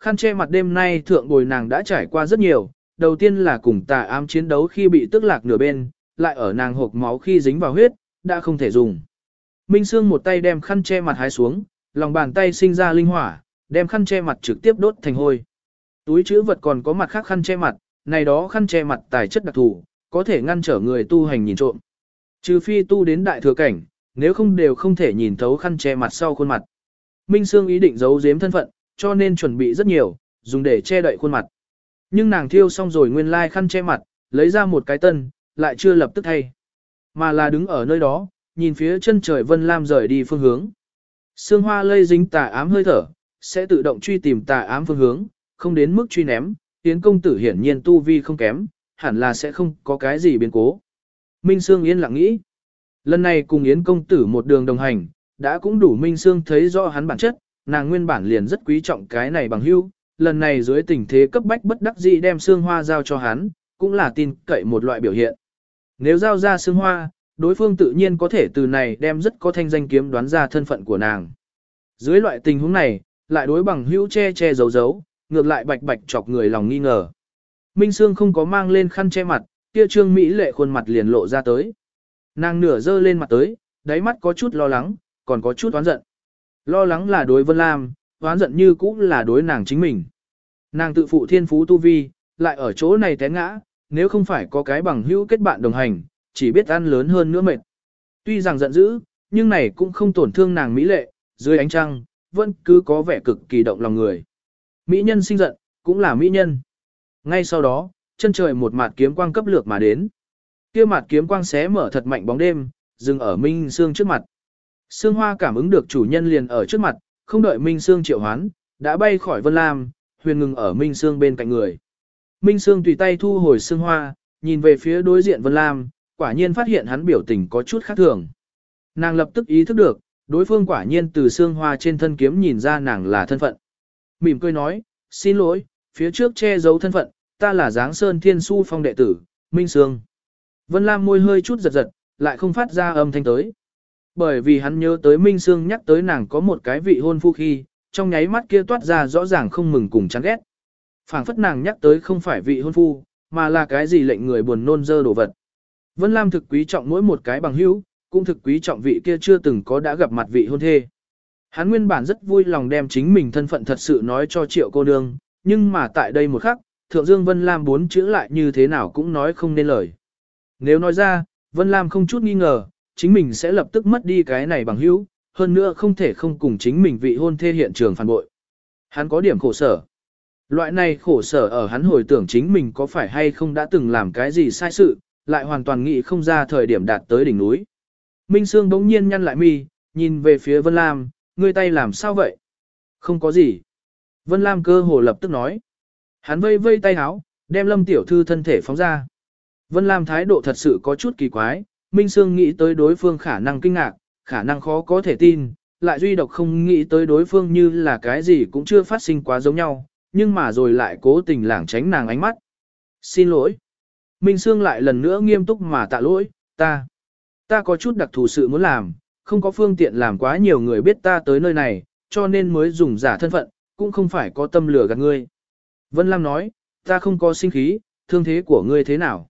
Khăn che mặt đêm nay thượng bồi nàng đã trải qua rất nhiều, đầu tiên là cùng tà ám chiến đấu khi bị tức lạc nửa bên, lại ở nàng hộp máu khi dính vào huyết, đã không thể dùng. Minh Sương một tay đem khăn che mặt hái xuống, lòng bàn tay sinh ra linh hỏa, đem khăn che mặt trực tiếp đốt thành hôi. Túi chữ vật còn có mặt khác khăn che mặt, này đó khăn che mặt tài chất đặc thù, có thể ngăn trở người tu hành nhìn trộm. Trừ phi tu đến đại thừa cảnh, nếu không đều không thể nhìn thấu khăn che mặt sau khuôn mặt. Minh Sương ý định giấu giếm thân phận, cho nên chuẩn bị rất nhiều, dùng để che đậy khuôn mặt. Nhưng nàng thiêu xong rồi nguyên lai khăn che mặt, lấy ra một cái tân, lại chưa lập tức thay. Mà là đứng ở nơi đó, nhìn phía chân trời Vân Lam rời đi phương hướng. Sương hoa lây dính tà ám hơi thở, sẽ tự động truy tìm tà ám phương hướng, không đến mức truy ném, tiến công tử hiển nhiên tu vi không kém, hẳn là sẽ không có cái gì biến cố. Minh Sương yên lặng nghĩ. Lần này cùng Yến công tử một đường đồng hành, đã cũng đủ Minh Sương thấy rõ hắn bản chất, nàng nguyên bản liền rất quý trọng cái này bằng hữu, lần này dưới tình thế cấp bách bất đắc dĩ đem xương hoa giao cho hắn, cũng là tin cậy một loại biểu hiện. Nếu giao ra xương hoa, đối phương tự nhiên có thể từ này đem rất có thanh danh kiếm đoán ra thân phận của nàng. Dưới loại tình huống này, lại đối bằng hữu che che giấu giấu, ngược lại bạch bạch chọc người lòng nghi ngờ. Minh Sương không có mang lên khăn che mặt, kia trương Mỹ lệ khuôn mặt liền lộ ra tới. Nàng nửa dơ lên mặt tới, đáy mắt có chút lo lắng, còn có chút oán giận. Lo lắng là đối Vân Lam, oán giận như cũng là đối nàng chính mình. Nàng tự phụ thiên phú tu vi, lại ở chỗ này té ngã, nếu không phải có cái bằng hữu kết bạn đồng hành, chỉ biết ăn lớn hơn nữa mệt. Tuy rằng giận dữ, nhưng này cũng không tổn thương nàng mỹ lệ, dưới ánh trăng, vẫn cứ có vẻ cực kỳ động lòng người. Mỹ nhân sinh giận, cũng là mỹ nhân. Ngay sau đó, chân trời một mạt kiếm quang cấp lược mà đến. Kia mạt kiếm quang xé mở thật mạnh bóng đêm, dừng ở Minh Sương trước mặt. Sương Hoa cảm ứng được chủ nhân liền ở trước mặt, không đợi Minh Sương triệu hoán, đã bay khỏi Vân Lam, huyền ngừng ở Minh Sương bên cạnh người. Minh Sương tùy tay thu hồi Sương Hoa, nhìn về phía đối diện Vân Lam, quả nhiên phát hiện hắn biểu tình có chút khác thường. Nàng lập tức ý thức được, đối phương quả nhiên từ Sương Hoa trên thân kiếm nhìn ra nàng là thân phận. Mỉm cười nói, xin lỗi, phía trước che giấu thân phận, ta là Giáng Sơn Thiên Su Phong đệ tử, Minh Sương. Vân Lam môi hơi chút giật giật, lại không phát ra âm thanh tới. Bởi vì hắn nhớ tới Minh Sương nhắc tới nàng có một cái vị hôn phu khi, trong nháy mắt kia toát ra rõ ràng không mừng cùng chán ghét. phảng phất nàng nhắc tới không phải vị hôn phu, mà là cái gì lệnh người buồn nôn dơ đồ vật. Vân Lam thực quý trọng mỗi một cái bằng hữu, cũng thực quý trọng vị kia chưa từng có đã gặp mặt vị hôn thê. Hắn nguyên bản rất vui lòng đem chính mình thân phận thật sự nói cho triệu cô nương, nhưng mà tại đây một khắc, Thượng Dương Vân Lam bốn chữ lại như thế nào cũng nói không nên lời. Nếu nói ra, Vân Lam không chút nghi ngờ, chính mình sẽ lập tức mất đi cái này bằng hữu, hơn nữa không thể không cùng chính mình vị hôn thê hiện trường phản bội. Hắn có điểm khổ sở. Loại này khổ sở ở hắn hồi tưởng chính mình có phải hay không đã từng làm cái gì sai sự, lại hoàn toàn nghĩ không ra thời điểm đạt tới đỉnh núi. Minh Sương bỗng nhiên nhăn lại mi, nhìn về phía Vân Lam, ngươi tay làm sao vậy? Không có gì. Vân Lam cơ hồ lập tức nói. Hắn vây vây tay háo, đem Lâm Tiểu Thư thân thể phóng ra. Vân Lam thái độ thật sự có chút kỳ quái, Minh Sương nghĩ tới đối phương khả năng kinh ngạc, khả năng khó có thể tin, lại duy độc không nghĩ tới đối phương như là cái gì cũng chưa phát sinh quá giống nhau, nhưng mà rồi lại cố tình lảng tránh nàng ánh mắt. Xin lỗi. Minh Sương lại lần nữa nghiêm túc mà tạ lỗi, ta. Ta có chút đặc thù sự muốn làm, không có phương tiện làm quá nhiều người biết ta tới nơi này, cho nên mới dùng giả thân phận, cũng không phải có tâm lừa gạt ngươi. Vân Lam nói, ta không có sinh khí, thương thế của ngươi thế nào?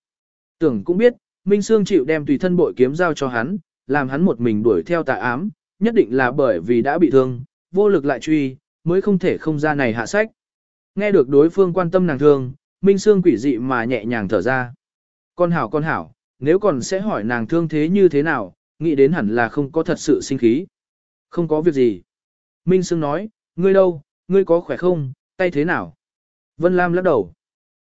Tưởng cũng biết, Minh Sương chịu đem tùy thân bội kiếm giao cho hắn, làm hắn một mình đuổi theo tà ám, nhất định là bởi vì đã bị thương, vô lực lại truy, mới không thể không ra này hạ sách. Nghe được đối phương quan tâm nàng thương, Minh Sương quỷ dị mà nhẹ nhàng thở ra. Con hảo con hảo, nếu còn sẽ hỏi nàng thương thế như thế nào, nghĩ đến hẳn là không có thật sự sinh khí. Không có việc gì. Minh Sương nói, ngươi đâu, ngươi có khỏe không, tay thế nào? Vân Lam lắc đầu.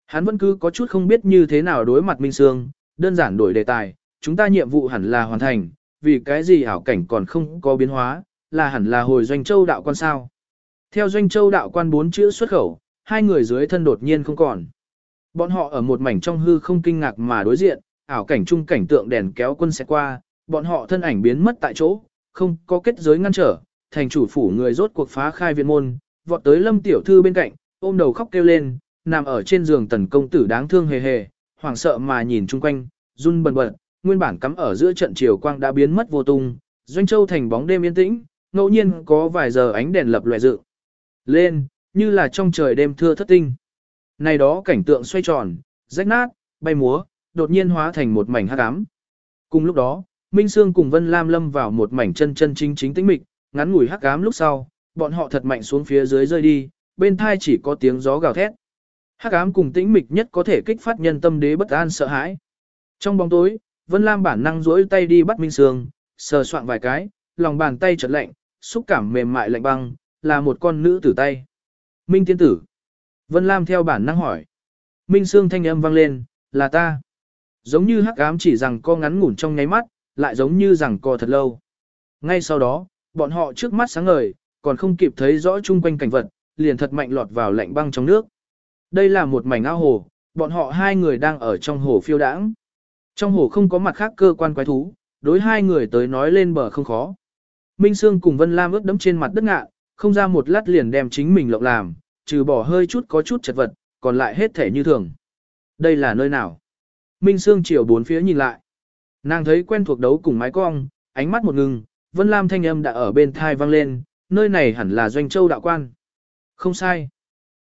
Hắn vẫn cứ có chút không biết như thế nào đối mặt Minh Sương, đơn giản đổi đề tài, chúng ta nhiệm vụ hẳn là hoàn thành, vì cái gì ảo cảnh còn không có biến hóa, là hẳn là hồi doanh châu đạo quan sao. Theo doanh châu đạo quan bốn chữ xuất khẩu, hai người dưới thân đột nhiên không còn. Bọn họ ở một mảnh trong hư không kinh ngạc mà đối diện, ảo cảnh trung cảnh tượng đèn kéo quân sẽ qua, bọn họ thân ảnh biến mất tại chỗ, không có kết giới ngăn trở, thành chủ phủ người rốt cuộc phá khai viện môn, vọt tới lâm tiểu thư bên cạnh, ôm đầu khóc kêu lên, nằm ở trên giường tần công tử đáng thương hề hề, hoảng sợ mà nhìn chung quanh, run bần bật, nguyên bản cắm ở giữa trận chiều quang đã biến mất vô tung, doanh châu thành bóng đêm yên tĩnh, ngẫu nhiên có vài giờ ánh đèn lập lòe dự. Lên, như là trong trời đêm thưa thất tinh. Này đó cảnh tượng xoay tròn, rách nát, bay múa, đột nhiên hóa thành một mảnh hắc ám. Cùng lúc đó, Minh Sương cùng Vân Lam lâm vào một mảnh chân chân chính chính tĩnh mịch, ngắn ngủi hắc ám lúc sau, bọn họ thật mạnh xuống phía dưới rơi đi, bên thai chỉ có tiếng gió gào thét. Hắc ám cùng tĩnh mịch nhất có thể kích phát nhân tâm đế bất an sợ hãi. Trong bóng tối, Vân Lam bản năng duỗi tay đi bắt Minh Sương, sờ soạn vài cái, lòng bàn tay chợt lạnh, xúc cảm mềm mại lạnh băng, là một con nữ tử tay. Minh tiên tử. Vân Lam theo bản năng hỏi. Minh Sương thanh âm vang lên, là ta. Giống như hắc ám chỉ rằng co ngắn ngủn trong nháy mắt, lại giống như rằng co thật lâu. Ngay sau đó, bọn họ trước mắt sáng ngời, còn không kịp thấy rõ chung quanh cảnh vật, liền thật mạnh lọt vào lạnh băng trong nước. Đây là một mảnh ao hồ, bọn họ hai người đang ở trong hồ phiêu đãng. Trong hồ không có mặt khác cơ quan quái thú, đối hai người tới nói lên bờ không khó. Minh Sương cùng Vân Lam ướt đẫm trên mặt đất ngạ, không ra một lát liền đem chính mình lộng làm, trừ bỏ hơi chút có chút chật vật, còn lại hết thể như thường. Đây là nơi nào? Minh Sương chiều bốn phía nhìn lại. Nàng thấy quen thuộc đấu cùng mái cong, ánh mắt một ngừng, Vân Lam thanh âm đã ở bên thai vang lên, nơi này hẳn là doanh châu đạo quan. Không sai.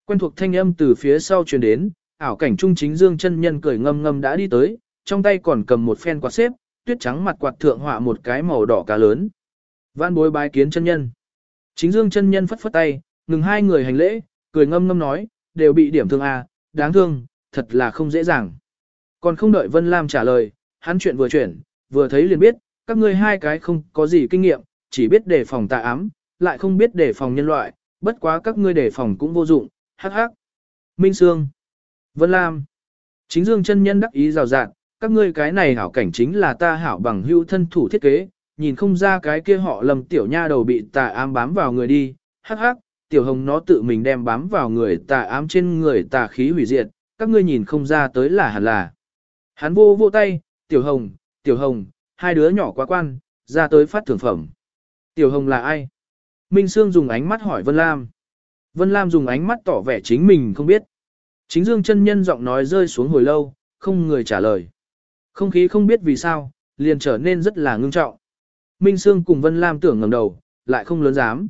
Quen thuộc thanh âm từ phía sau truyền đến, ảo cảnh trung chính dương chân nhân cười ngâm ngâm đã đi tới, trong tay còn cầm một phen quạt xếp, tuyết trắng mặt quạt thượng họa một cái màu đỏ cá lớn. Vãn bối bái kiến chân nhân. Chính dương chân nhân phất phất tay, ngừng hai người hành lễ, cười ngâm ngâm nói, đều bị điểm thương à, đáng thương, thật là không dễ dàng. Còn không đợi Vân Lam trả lời, hắn chuyện vừa chuyển, vừa thấy liền biết, các ngươi hai cái không có gì kinh nghiệm, chỉ biết đề phòng tà ám, lại không biết đề phòng nhân loại, bất quá các ngươi đề phòng cũng vô dụng, hắc hắc. Minh Sương, Vân Lam, chính dương chân nhân đắc ý rào rạt, các ngươi cái này hảo cảnh chính là ta hảo bằng hữu thân thủ thiết kế, nhìn không ra cái kia họ lầm tiểu nha đầu bị tà ám bám vào người đi, hắc hắc, tiểu hồng nó tự mình đem bám vào người tà ám trên người tà khí hủy diệt, các ngươi nhìn không ra tới là hẳn là. Hắn vô vô tay, tiểu hồng, tiểu hồng, hai đứa nhỏ quá quan, ra tới phát thưởng phẩm. Tiểu hồng là ai? Minh Sương dùng ánh mắt hỏi Vân Lam. Vân Lam dùng ánh mắt tỏ vẻ chính mình không biết. Chính Dương chân nhân giọng nói rơi xuống hồi lâu, không người trả lời. Không khí không biết vì sao, liền trở nên rất là ngưng trọng. Minh Sương cùng Vân Lam tưởng ngầm đầu, lại không lớn dám.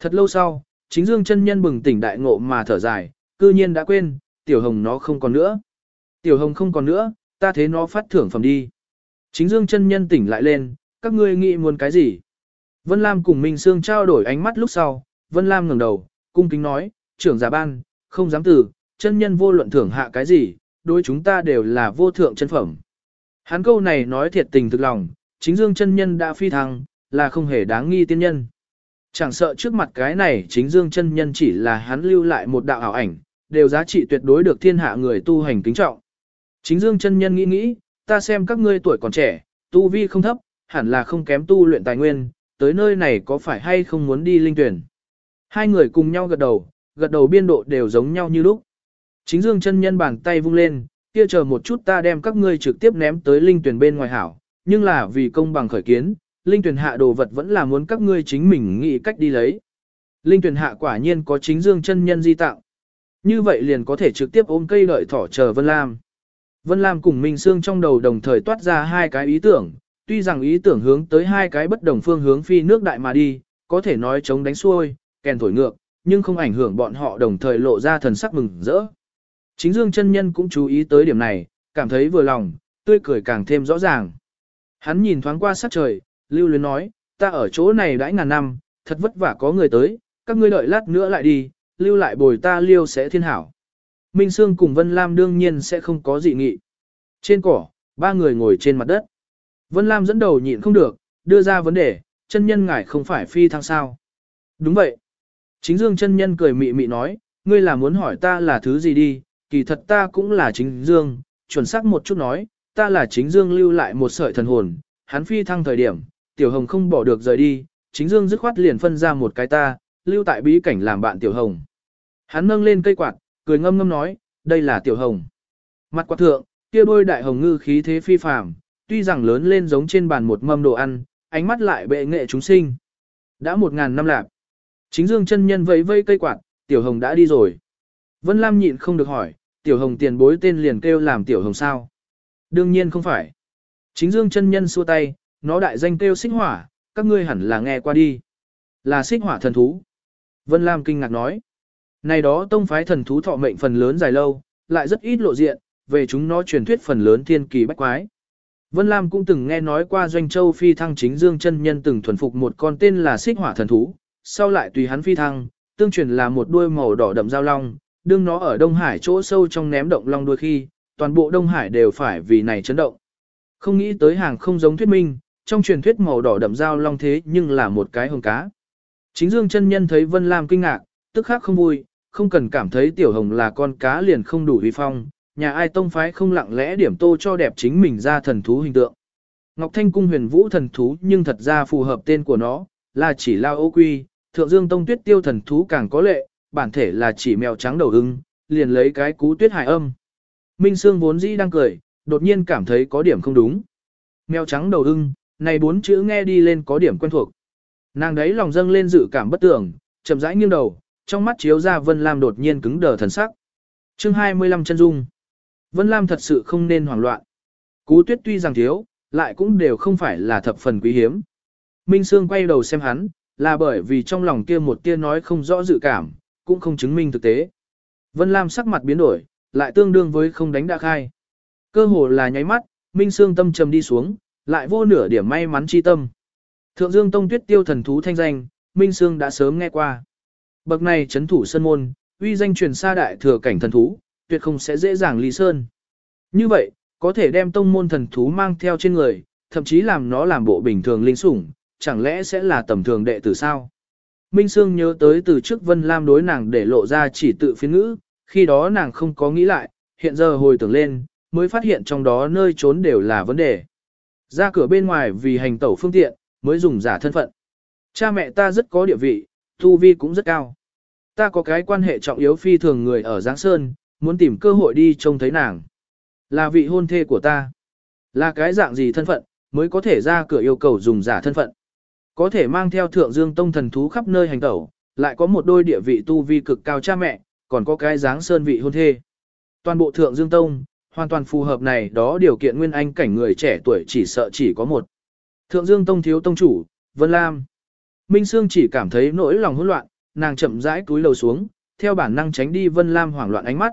Thật lâu sau, chính Dương chân nhân bừng tỉnh đại ngộ mà thở dài, cư nhiên đã quên, Tiểu Hồng nó không còn nữa. Tiểu Hồng không còn nữa, ta thế nó phát thưởng phẩm đi. Chính Dương chân nhân tỉnh lại lên, các ngươi nghĩ muốn cái gì? Vân Lam cùng Minh Sương trao đổi ánh mắt lúc sau, Vân Lam ngẩng đầu, cung kính nói, trưởng giả ban, không dám từ, chân nhân vô luận thưởng hạ cái gì, đối chúng ta đều là vô thượng chân phẩm. Hắn câu này nói thiệt tình thực lòng, chính dương chân nhân đã phi thăng, là không hề đáng nghi tiên nhân. Chẳng sợ trước mặt cái này chính dương chân nhân chỉ là hắn lưu lại một đạo ảo ảnh, đều giá trị tuyệt đối được thiên hạ người tu hành kính trọng. Chính dương chân nhân nghĩ nghĩ, ta xem các ngươi tuổi còn trẻ, tu vi không thấp, hẳn là không kém tu luyện tài nguyên, tới nơi này có phải hay không muốn đi linh tuyển. Hai người cùng nhau gật đầu, gật đầu biên độ đều giống nhau như lúc. Chính dương chân nhân bàn tay vung lên, kia chờ một chút ta đem các ngươi trực tiếp ném tới linh tuyển bên ngoài hảo, nhưng là vì công bằng khởi kiến, linh tuyển hạ đồ vật vẫn là muốn các ngươi chính mình nghĩ cách đi lấy. Linh tuyển hạ quả nhiên có chính dương chân nhân di tạo. Như vậy liền có thể trực tiếp ôm cây đợi thỏ chờ Vân Lam. Vân Lam cùng Minh Sương trong đầu đồng thời toát ra hai cái ý tưởng, tuy rằng ý tưởng hướng tới hai cái bất đồng phương hướng phi nước đại mà đi, có thể nói chống đánh xuôi, kèn thổi ngược, nhưng không ảnh hưởng bọn họ đồng thời lộ ra thần sắc mừng rỡ. Chính Dương chân nhân cũng chú ý tới điểm này, cảm thấy vừa lòng, tươi cười càng thêm rõ ràng. Hắn nhìn thoáng qua sát trời, lưu luyến nói, ta ở chỗ này đãi ngàn năm, thật vất vả có người tới, các ngươi đợi lát nữa lại đi, lưu lại bồi ta liêu sẽ thiên hảo. Minh Sương cùng Vân Lam đương nhiên sẽ không có dị nghị. Trên cỏ, ba người ngồi trên mặt đất. Vân Lam dẫn đầu nhịn không được, đưa ra vấn đề, chân nhân ngài không phải phi thăng sao. Đúng vậy. Chính Dương chân nhân cười mị mị nói, ngươi là muốn hỏi ta là thứ gì đi, kỳ thật ta cũng là chính Dương, chuẩn xác một chút nói, ta là chính Dương lưu lại một sợi thần hồn, hắn phi thăng thời điểm, Tiểu Hồng không bỏ được rời đi, chính Dương dứt khoát liền phân ra một cái ta, lưu tại bí cảnh làm bạn Tiểu Hồng. Hắn nâng lên cây quạt, cười ngâm ngâm nói, đây là Tiểu Hồng. Mặt quạt thượng, kia đôi đại hồng ngư khí thế phi phàm, tuy rằng lớn lên giống trên bàn một mâm đồ ăn, ánh mắt lại bệ nghệ chúng sinh. Đã một ngàn năm lạc. Chính Dương chân nhân vẫy vây cây quạt, Tiểu Hồng đã đi rồi. Vân Lam nhịn không được hỏi, Tiểu Hồng tiền bối tên liền kêu làm Tiểu Hồng sao? Đương nhiên không phải. Chính Dương chân nhân xua tay, nó đại danh kêu xích hỏa, các ngươi hẳn là nghe qua đi. Là xích hỏa thần thú. Vân Lam kinh ngạc nói. Này đó tông phái thần thú thọ mệnh phần lớn dài lâu, lại rất ít lộ diện, về chúng nó truyền thuyết phần lớn thiên kỳ bách quái. Vân Lam cũng từng nghe nói qua Doanh Châu phi thăng chính dương chân nhân từng thuần phục một con tên là xích hỏa thần thú, sau lại tùy hắn phi thăng, tương truyền là một đuôi màu đỏ đậm giao long, đương nó ở Đông Hải chỗ sâu trong ném động long đuôi khi, toàn bộ Đông Hải đều phải vì này chấn động. Không nghĩ tới hàng không giống thuyết minh, trong truyền thuyết màu đỏ đậm giao long thế nhưng là một cái hồng cá. Chính Dương chân nhân thấy Vân Lam kinh ngạc, tức khắc không vui, không cần cảm thấy tiểu hồng là con cá liền không đủ uy phong, nhà ai tông phái không lặng lẽ điểm tô cho đẹp chính mình ra thần thú hình tượng. Ngọc Thanh cung huyền vũ thần thú nhưng thật ra phù hợp tên của nó, là chỉ lao ô quy, thượng dương tông tuyết tiêu thần thú càng có lệ, bản thể là chỉ mèo trắng đầu ưng, liền lấy cái cú tuyết hải âm. Minh Sương vốn dĩ đang cười, đột nhiên cảm thấy có điểm không đúng. Mèo trắng đầu ưng, này bốn chữ nghe đi lên có điểm quen thuộc. Nàng đấy lòng dâng lên dự cảm bất tưởng, chậm rãi nghiêng đầu, trong mắt chiếu ra Vân Lam đột nhiên cứng đờ thần sắc. Chương 25 chân dung. Vân Lam thật sự không nên hoảng loạn. Cú tuyết tuy rằng thiếu, lại cũng đều không phải là thập phần quý hiếm. Minh Sương quay đầu xem hắn, là bởi vì trong lòng kia một tia nói không rõ dự cảm, cũng không chứng minh thực tế. Vân Lam sắc mặt biến đổi, lại tương đương với không đánh đã khai. Cơ hồ là nháy mắt, Minh Sương tâm trầm đi xuống, lại vô nửa điểm may mắn chi tâm. Thượng Dương Tông Tuyết Tiêu thần thú thanh danh, Minh Sương đã sớm nghe qua. Bậc này chấn thủ sân môn, uy danh truyền xa đại thừa cảnh thần thú, tuyệt không sẽ dễ dàng ly sơn. Như vậy, có thể đem tông môn thần thú mang theo trên người, thậm chí làm nó làm bộ bình thường linh sủng, chẳng lẽ sẽ là tầm thường đệ tử sao? Minh Sương nhớ tới từ trước Vân Lam đối nàng để lộ ra chỉ tự phiên ngữ, khi đó nàng không có nghĩ lại, hiện giờ hồi tưởng lên, mới phát hiện trong đó nơi trốn đều là vấn đề. Ra cửa bên ngoài vì hành tẩu phương tiện, mới dùng giả thân phận. Cha mẹ ta rất có địa vị, thu vi cũng rất cao. Ta có cái quan hệ trọng yếu phi thường người ở Giáng Sơn, muốn tìm cơ hội đi trông thấy nàng. Là vị hôn thê của ta. Là cái dạng gì thân phận, mới có thể ra cửa yêu cầu dùng giả thân phận. Có thể mang theo thượng dương tông thần thú khắp nơi hành tẩu, lại có một đôi địa vị tu vi cực cao cha mẹ, còn có cái dáng sơn vị hôn thê. Toàn bộ thượng dương tông, hoàn toàn phù hợp này đó điều kiện nguyên anh cảnh người trẻ tuổi chỉ sợ chỉ có một. Thượng dương tông thiếu tông chủ, Vân Lam. Minh Sương chỉ cảm thấy nỗi lòng hỗn loạn, nàng chậm rãi túi lầu xuống, theo bản năng tránh đi Vân Lam hoảng loạn ánh mắt.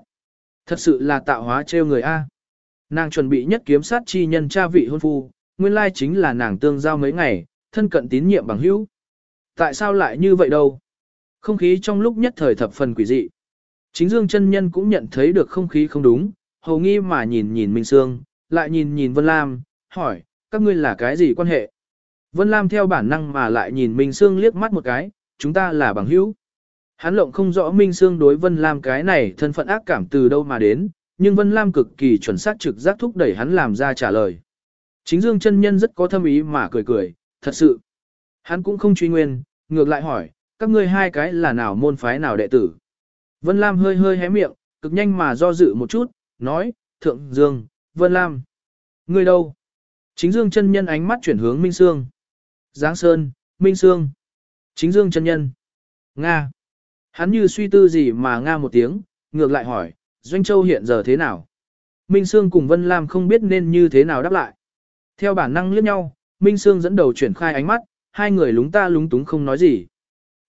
Thật sự là tạo hóa trêu người A. Nàng chuẩn bị nhất kiếm sát chi nhân cha vị hôn phu, nguyên lai chính là nàng tương giao mấy ngày, thân cận tín nhiệm bằng hữu. Tại sao lại như vậy đâu? Không khí trong lúc nhất thời thập phần quỷ dị. Chính Dương chân nhân cũng nhận thấy được không khí không đúng, hầu nghi mà nhìn nhìn Minh Sương, lại nhìn nhìn Vân Lam, hỏi, các ngươi là cái gì quan hệ? Vân Lam theo bản năng mà lại nhìn Minh Sương liếc mắt một cái, chúng ta là bằng hữu. Hắn lộng không rõ Minh Sương đối Vân Lam cái này thân phận ác cảm từ đâu mà đến, nhưng Vân Lam cực kỳ chuẩn xác trực giác thúc đẩy hắn làm ra trả lời. Chính Dương chân nhân rất có thâm ý mà cười cười, thật sự. Hắn cũng không truy nguyên, ngược lại hỏi, các ngươi hai cái là nào môn phái nào đệ tử. Vân Lam hơi hơi hé miệng, cực nhanh mà do dự một chút, nói, Thượng Dương, Vân Lam. Ngươi đâu? Chính Dương chân nhân ánh mắt chuyển hướng Minh Sương. Giáng Sơn, Minh Sương. Chính Dương chân nhân. Nga. Hắn như suy tư gì mà Nga một tiếng, ngược lại hỏi, Doanh Châu hiện giờ thế nào? Minh Sương cùng Vân Lam không biết nên như thế nào đáp lại. Theo bản năng liếc nhau, Minh Sương dẫn đầu chuyển khai ánh mắt, hai người lúng ta lúng túng không nói gì.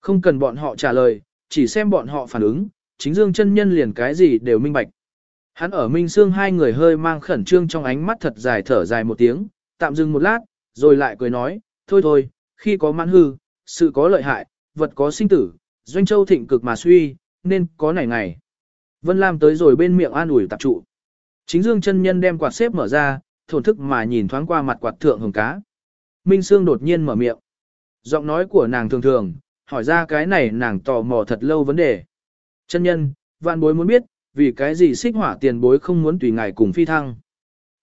Không cần bọn họ trả lời, chỉ xem bọn họ phản ứng, chính Dương chân nhân liền cái gì đều minh bạch. Hắn ở Minh Sương hai người hơi mang khẩn trương trong ánh mắt thật dài thở dài một tiếng, tạm dừng một lát, rồi lại cười nói, thôi thôi, khi có mãn hư, sự có lợi hại, vật có sinh tử, doanh châu thịnh cực mà suy, nên có nảy ngày. Vân Lam tới rồi bên miệng an ủi tạp trụ. Chính Dương chân nhân đem quạt xếp mở ra, thổn thức mà nhìn thoáng qua mặt quạt thượng hồng cá. Minh Sương đột nhiên mở miệng. Giọng nói của nàng thường thường, hỏi ra cái này nàng tò mò thật lâu vấn đề. Chân nhân, vạn bối muốn biết, vì cái gì xích hỏa tiền bối không muốn tùy ngài cùng phi thăng.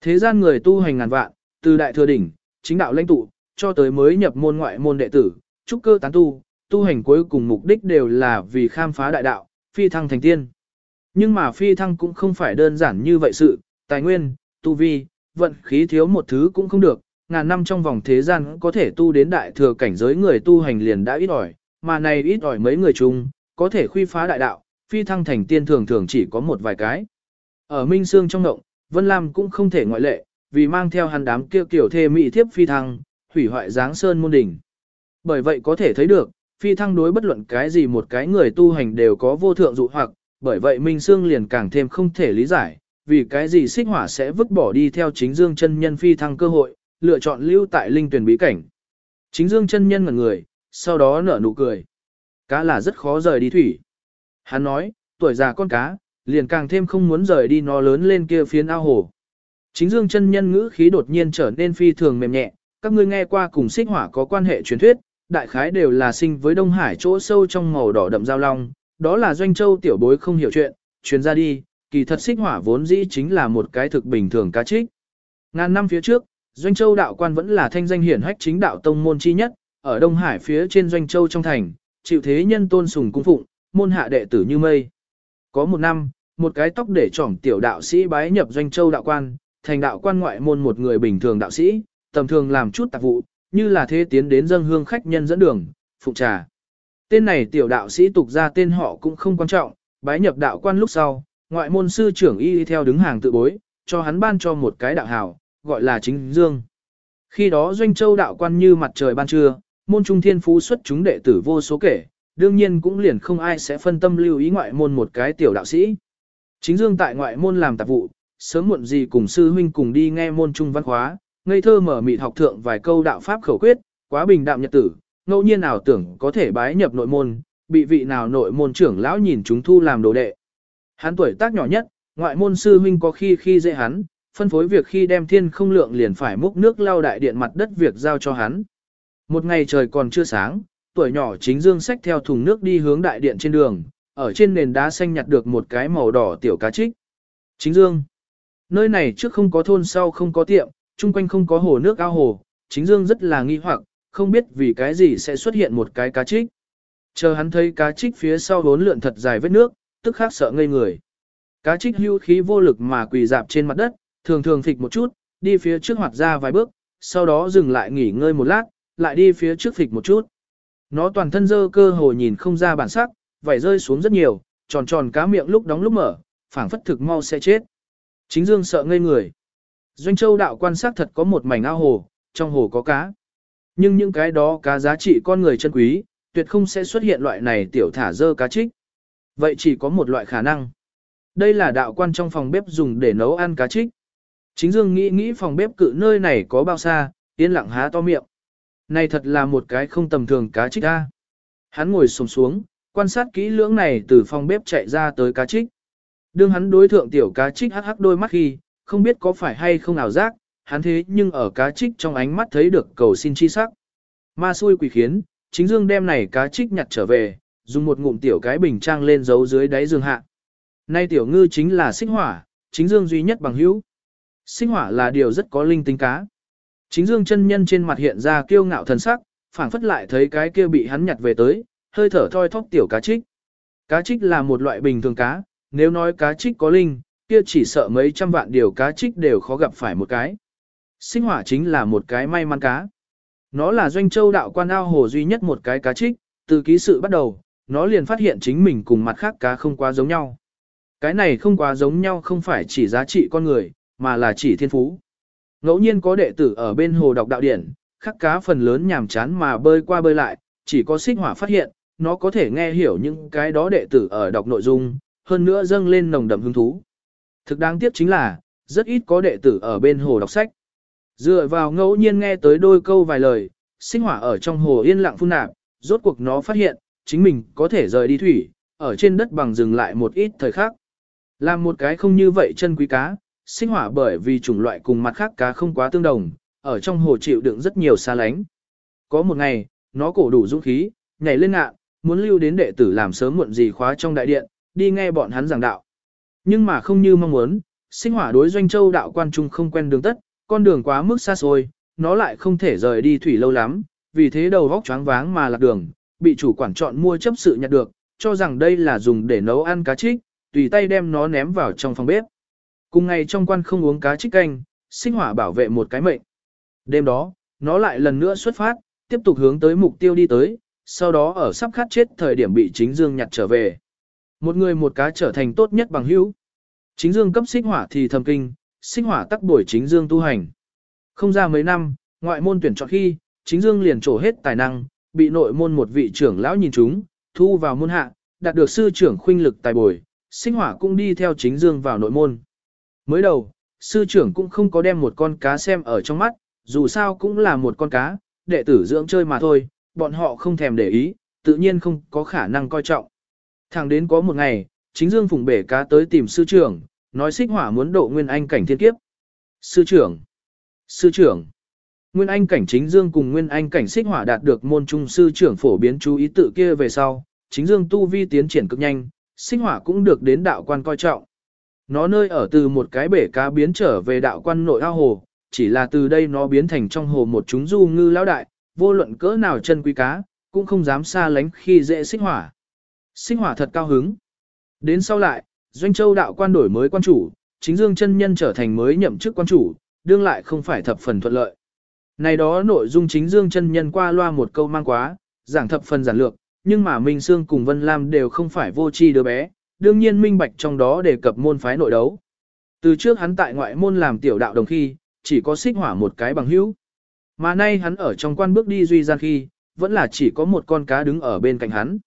Thế gian người tu hành ngàn vạn, từ đại thừa đỉnh, chính đạo lãnh tụ, cho tới mới nhập môn ngoại môn đệ tử, trúc cơ tán tu, tu hành cuối cùng mục đích đều là vì khám phá đại đạo, phi thăng thành tiên. Nhưng mà phi thăng cũng không phải đơn giản như vậy sự, tài nguyên, tu vi, vận khí thiếu một thứ cũng không được, ngàn năm trong vòng thế gian có thể tu đến đại thừa cảnh giới người tu hành liền đã ít ỏi, mà này ít ỏi mấy người chung, có thể khuy phá đại đạo, phi thăng thành tiên thường thường chỉ có một vài cái. Ở Minh Sương trong động, Vân Lam cũng không thể ngoại lệ, vì mang theo hắn đám kia kiểu thê mỹ thiếp phi thăng, hủy hoại dáng sơn môn đỉnh. Bởi vậy có thể thấy được, phi thăng đối bất luận cái gì một cái người tu hành đều có vô thượng dụ hoặc, bởi vậy Minh Sương liền càng thêm không thể lý giải, vì cái gì xích hỏa sẽ vứt bỏ đi theo chính dương chân nhân phi thăng cơ hội, lựa chọn lưu tại linh tuyển bí cảnh. Chính dương chân nhân ngẩn người, sau đó nở nụ cười. Cá là rất khó rời đi thủy. Hắn nói, tuổi già con cá, liền càng thêm không muốn rời đi nó lớn lên kia phiến ao hồ. Chính dương chân nhân ngữ khí đột nhiên trở nên phi thường mềm nhẹ, các ngươi nghe qua cùng xích hỏa có quan hệ truyền thuyết, đại khái đều là sinh với Đông Hải chỗ sâu trong màu đỏ đậm giao long, đó là doanh châu tiểu bối không hiểu chuyện, truyền ra đi, kỳ thật xích hỏa vốn dĩ chính là một cái thực bình thường cá trích. Ngàn năm phía trước, doanh châu đạo quan vẫn là thanh danh hiển hách chính đạo tông môn chi nhất, ở Đông Hải phía trên doanh châu trong thành, chịu thế nhân tôn sùng cung phụng, môn hạ đệ tử như mây. Có một năm, một cái tóc để trỏm tiểu đạo sĩ bái nhập doanh châu đạo quan, thành đạo quan ngoại môn một người bình thường đạo sĩ, tầm thường làm chút tạp vụ, như là thế tiến đến dân hương khách nhân dẫn đường, phụ trà. Tên này tiểu đạo sĩ tục ra tên họ cũng không quan trọng, bái nhập đạo quan lúc sau, ngoại môn sư trưởng y theo đứng hàng tự bối, cho hắn ban cho một cái đạo hào, gọi là chính dương. Khi đó doanh châu đạo quan như mặt trời ban trưa, môn trung thiên phú xuất chúng đệ tử vô số kể, đương nhiên cũng liền không ai sẽ phân tâm lưu ý ngoại môn một cái tiểu đạo sĩ. Chính dương tại ngoại môn làm tạp vụ, sớm muộn gì cùng sư huynh cùng đi nghe môn trung văn khóa, ngây thơ mở mịt học thượng vài câu đạo pháp khẩu quyết, quá bình đạm nhật tử, ngẫu nhiên nào tưởng có thể bái nhập nội môn, bị vị nào nội môn trưởng lão nhìn chúng thu làm đồ đệ. Hắn tuổi tác nhỏ nhất, ngoại môn sư huynh có khi khi dễ hắn, phân phối việc khi đem thiên không lượng liền phải múc nước lau đại điện mặt đất việc giao cho hắn. Một ngày trời còn chưa sáng, tuổi nhỏ chính dương sách theo thùng nước đi hướng đại điện trên đường, ở trên nền đá xanh nhặt được một cái màu đỏ tiểu cá trích. Chính dương. Nơi này trước không có thôn sau không có tiệm, chung quanh không có hồ nước ao hồ, chính dương rất là nghi hoặc, không biết vì cái gì sẽ xuất hiện một cái cá trích. Chờ hắn thấy cá trích phía sau vốn lượn thật dài vết nước, tức khác sợ ngây người. Cá trích hưu khí vô lực mà quỳ dạp trên mặt đất, thường thường phịch một chút, đi phía trước hoạt ra vài bước, sau đó dừng lại nghỉ ngơi một lát, lại đi phía trước phịch một chút. Nó toàn thân dơ cơ hồ nhìn không ra bản sắc, vảy rơi xuống rất nhiều, tròn tròn cá miệng lúc đóng lúc mở, phảng phất thực mau sẽ chết. Chính Dương sợ ngây người. Doanh Châu đạo quan sát thật có một mảnh ao hồ, trong hồ có cá. Nhưng những cái đó cá giá trị con người chân quý, tuyệt không sẽ xuất hiện loại này tiểu thả dơ cá trích. Vậy chỉ có một loại khả năng. Đây là đạo quan trong phòng bếp dùng để nấu ăn cá trích. Chính Dương nghĩ nghĩ phòng bếp cự nơi này có bao xa, yên lặng há to miệng. Này thật là một cái không tầm thường cá trích ra. Hắn ngồi sồm xuống, quan sát kỹ lưỡng này từ phòng bếp chạy ra tới cá trích. Đương hắn đối thượng tiểu cá trích hắc hắc đôi mắt khi, không biết có phải hay không ảo giác, hắn thế nhưng ở cá trích trong ánh mắt thấy được cầu xin chi sắc. Ma xui quỷ khiến, chính dương đem này cá trích nhặt trở về, dùng một ngụm tiểu cái bình trang lên giấu dưới đáy giường hạ. Nay tiểu ngư chính là xích hỏa, chính dương duy nhất bằng hữu. Sinh hỏa là điều rất có linh tính cá. Chính dương chân nhân trên mặt hiện ra kiêu ngạo thần sắc, phảng phất lại thấy cái kia bị hắn nhặt về tới, hơi thở thoi thóp tiểu cá trích. Cá trích là một loại bình thường cá, nếu nói cá trích có linh, kia chỉ sợ mấy trăm vạn điều cá trích đều khó gặp phải một cái. Sinh hỏa chính là một cái may mắn cá. Nó là doanh châu đạo quan ao hồ duy nhất một cái cá trích, từ ký sự bắt đầu, nó liền phát hiện chính mình cùng mặt khác cá không quá giống nhau. Cái này không quá giống nhau không phải chỉ giá trị con người, mà là chỉ thiên phú. Ngẫu nhiên có đệ tử ở bên hồ đọc đạo điển, khắc cá phần lớn nhàm chán mà bơi qua bơi lại, chỉ có xích hỏa phát hiện, nó có thể nghe hiểu những cái đó đệ tử ở đọc nội dung, hơn nữa dâng lên nồng đậm hứng thú. Thực đáng tiếc chính là, rất ít có đệ tử ở bên hồ đọc sách. Dựa vào ngẫu nhiên nghe tới đôi câu vài lời, sinh hỏa ở trong hồ yên lặng phun nạp, rốt cuộc nó phát hiện, chính mình có thể rời đi thủy, ở trên đất bằng dừng lại một ít thời khắc. Làm một cái không như vậy chân quý cá, sinh hỏa bởi vì chủng loại cùng mặt khác cá không quá tương đồng, ở trong hồ chịu đựng rất nhiều xa lánh. Có một ngày, nó cổ đủ dũng khí, nhảy lên ngạn, muốn lưu đến đệ tử làm sớm muộn gì khóa trong đại điện, đi nghe bọn hắn giảng đạo. Nhưng mà không như mong muốn, sinh hỏa đối doanh châu đạo quan trung không quen đường tất, con đường quá mức xa xôi, nó lại không thể rời đi thủy lâu lắm, vì thế đầu vóc choáng váng mà lạc đường, bị chủ quản chọn mua chấp sự nhặt được, cho rằng đây là dùng để nấu ăn cá trích, tùy tay đem nó ném vào trong phòng bếp. Cùng ngày trong quan không uống cá trích canh, sinh hỏa bảo vệ một cái mệnh. Đêm đó, nó lại lần nữa xuất phát, tiếp tục hướng tới mục tiêu đi tới, sau đó ở sắp khát chết thời điểm bị chính dương nhặt trở về. Một người một cá trở thành tốt nhất bằng hữu. Chính dương cấp xích hỏa thì thầm kinh, xích hỏa tắc đuổi chính dương tu hành. Không ra mấy năm, ngoại môn tuyển chọn khi, chính dương liền trổ hết tài năng, bị nội môn một vị trưởng lão nhìn chúng, thu vào môn hạ, đạt được sư trưởng khuynh lực tài bồi, sinh hỏa cũng đi theo chính dương vào nội môn. Mới đầu, sư trưởng cũng không có đem một con cá xem ở trong mắt, dù sao cũng là một con cá, đệ tử dưỡng chơi mà thôi, bọn họ không thèm để ý, tự nhiên không có khả năng coi trọng. Thẳng đến có một ngày, chính dương phùng bể cá tới tìm sư trưởng, nói xích hỏa muốn độ nguyên anh cảnh thiên kiếp. Sư trưởng, sư trưởng, nguyên anh cảnh chính dương cùng nguyên anh cảnh xích hỏa đạt được môn trung sư trưởng phổ biến chú ý tự kia về sau, chính dương tu vi tiến triển cực nhanh, xích hỏa cũng được đến đạo quan coi trọng. Nó nơi ở từ một cái bể cá biến trở về đạo quan nội ao hồ, chỉ là từ đây nó biến thành trong hồ một chúng du ngư lão đại, vô luận cỡ nào chân quý cá, cũng không dám xa lánh khi dễ xích hỏa. Xích hỏa thật cao hứng. Đến sau lại, Doanh Châu đạo quan đổi mới quan chủ, chính dương chân nhân trở thành mới nhậm chức quan chủ, đương lại không phải thập phần thuận lợi. Này đó nội dung chính dương chân nhân qua loa một câu mang quá, giảng thập phần giản lược, nhưng mà Minh Sương cùng Vân Lam đều không phải vô tri đứa bé, đương nhiên minh bạch trong đó đề cập môn phái nội đấu. Từ trước hắn tại ngoại môn làm tiểu đạo đồng khi, chỉ có xích hỏa một cái bằng hữu. Mà nay hắn ở trong quan bước đi duy gian khi, vẫn là chỉ có một con cá đứng ở bên cạnh hắn.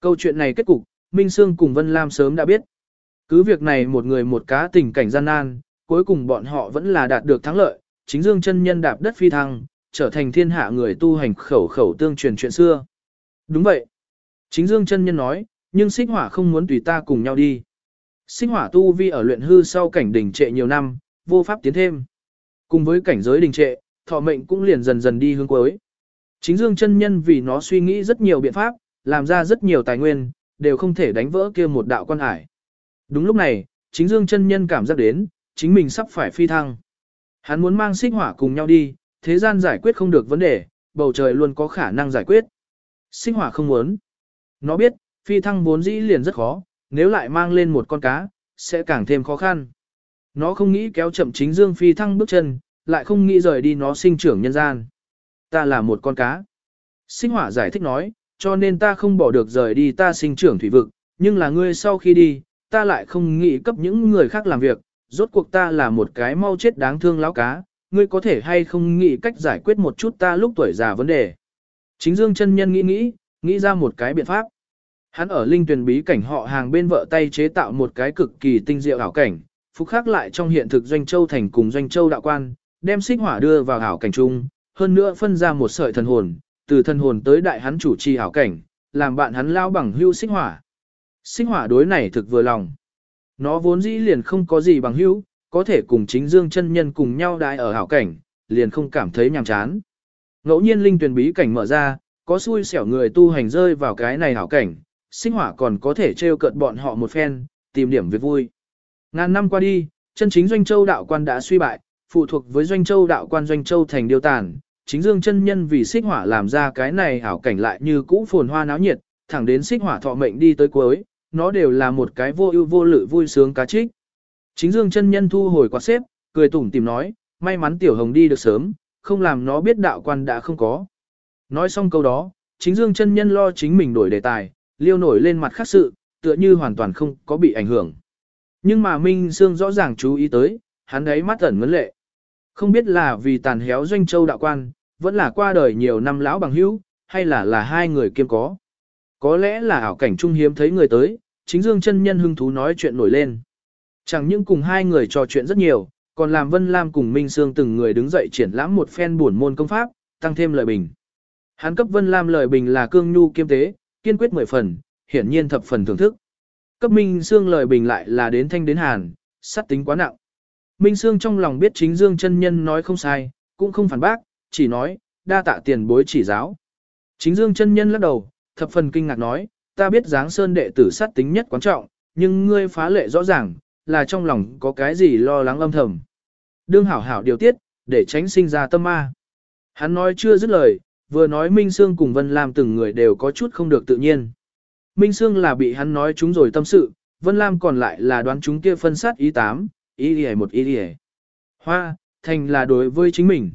Câu chuyện này kết cục, Minh Sương cùng Vân Lam sớm đã biết. Cứ việc này một người một cá tình cảnh gian nan, cuối cùng bọn họ vẫn là đạt được thắng lợi, chính dương chân nhân đạp đất phi thăng, trở thành thiên hạ người tu hành khẩu khẩu tương truyền chuyện xưa. Đúng vậy. Chính dương chân nhân nói, nhưng xích hỏa không muốn tùy ta cùng nhau đi. Xích hỏa tu vi ở luyện hư sau cảnh đỉnh trệ nhiều năm, vô pháp tiến thêm. Cùng với cảnh giới đình trệ, thọ mệnh cũng liền dần dần đi hướng cuối. Chính dương chân nhân vì nó suy nghĩ rất nhiều biện pháp, làm ra rất nhiều tài nguyên, đều không thể đánh vỡ kia một đạo quan hải. Đúng lúc này, chính dương chân nhân cảm giác đến, chính mình sắp phải phi thăng. Hắn muốn mang xích hỏa cùng nhau đi, thế gian giải quyết không được vấn đề, bầu trời luôn có khả năng giải quyết. Xích hỏa không muốn. Nó biết, phi thăng vốn dĩ liền rất khó, nếu lại mang lên một con cá, sẽ càng thêm khó khăn. Nó không nghĩ kéo chậm chính dương phi thăng bước chân, lại không nghĩ rời đi nó sinh trưởng nhân gian. Ta là một con cá. Sinh hỏa giải thích nói, cho nên ta không bỏ được rời đi ta sinh trưởng thủy vực, nhưng là ngươi sau khi đi, ta lại không nghĩ cấp những người khác làm việc, rốt cuộc ta là một cái mau chết đáng thương lão cá, ngươi có thể hay không nghĩ cách giải quyết một chút ta lúc tuổi già vấn đề. Chính dương chân nhân nghĩ nghĩ, nghĩ ra một cái biện pháp. Hắn ở linh tuyển bí cảnh họ hàng bên vợ tay chế tạo một cái cực kỳ tinh diệu ảo cảnh, phúc khác lại trong hiện thực doanh châu thành cùng doanh châu đạo quan, đem xích hỏa đưa vào ảo cảnh chung, hơn nữa phân ra một sợi thần hồn, từ thần hồn tới đại hắn chủ trì ảo cảnh, làm bạn hắn lao bằng hưu xích hỏa. Xích hỏa đối này thực vừa lòng. Nó vốn dĩ liền không có gì bằng hữu, có thể cùng chính dương chân nhân cùng nhau đại ở hảo cảnh, liền không cảm thấy nhàm chán. Ngẫu nhiên linh tuyển bí cảnh mở ra, có xui xẻo người tu hành rơi vào cái này hảo cảnh, sinh hỏa còn có thể trêu cợt bọn họ một phen, tìm điểm việc vui. Ngàn năm qua đi, chân chính doanh châu đạo quan đã suy bại, phụ thuộc với doanh châu đạo quan doanh châu thành điều tàn, chính dương chân nhân vì xích hỏa làm ra cái này hảo cảnh lại như cũ phồn hoa náo nhiệt, thẳng đến xích hỏa thọ mệnh đi tới cuối, nó đều là một cái vô ưu vô lự vui sướng cá trích. Chính dương chân nhân thu hồi quạt xếp, cười tủm tìm nói, may mắn tiểu hồng đi được sớm, không làm nó biết đạo quan đã không có. Nói xong câu đó, chính dương chân nhân lo chính mình đổi đề tài, liêu nổi lên mặt khác sự, tựa như hoàn toàn không có bị ảnh hưởng. Nhưng mà Minh Sương rõ ràng chú ý tới, hắn ấy mắt ẩn ngấn lệ. Không biết là vì tàn héo doanh châu đạo quan, vẫn là qua đời nhiều năm lão bằng hữu, hay là là hai người kiêm có. Có lẽ là ảo cảnh trung hiếm thấy người tới, chính dương chân nhân hưng thú nói chuyện nổi lên. Chẳng những cùng hai người trò chuyện rất nhiều, còn làm Vân Lam cùng Minh Sương từng người đứng dậy triển lãm một phen buồn môn công pháp, tăng thêm lời bình. Hắn cấp Vân Lam lời bình là cương nhu kiêm tế, kiên quyết mười phần, hiển nhiên thập phần thưởng thức. Cấp Minh Sương lời bình lại là đến thanh đến hàn, sát tính quá nặng. Minh Sương trong lòng biết chính Dương chân nhân nói không sai, cũng không phản bác, chỉ nói, đa tạ tiền bối chỉ giáo. Chính Dương chân nhân lắc đầu, thập phần kinh ngạc nói, ta biết dáng sơn đệ tử sát tính nhất quan trọng, nhưng ngươi phá lệ rõ ràng, là trong lòng có cái gì lo lắng âm thầm. Đương hảo hảo điều tiết, để tránh sinh ra tâm ma. Hắn nói chưa dứt lời, vừa nói Minh Sương cùng Vân Lam từng người đều có chút không được tự nhiên. Minh Sương là bị hắn nói chúng rồi tâm sự, Vân Lam còn lại là đoán chúng kia phân sát ý tám, ý đi một ý đi Hoa, thành là đối với chính mình.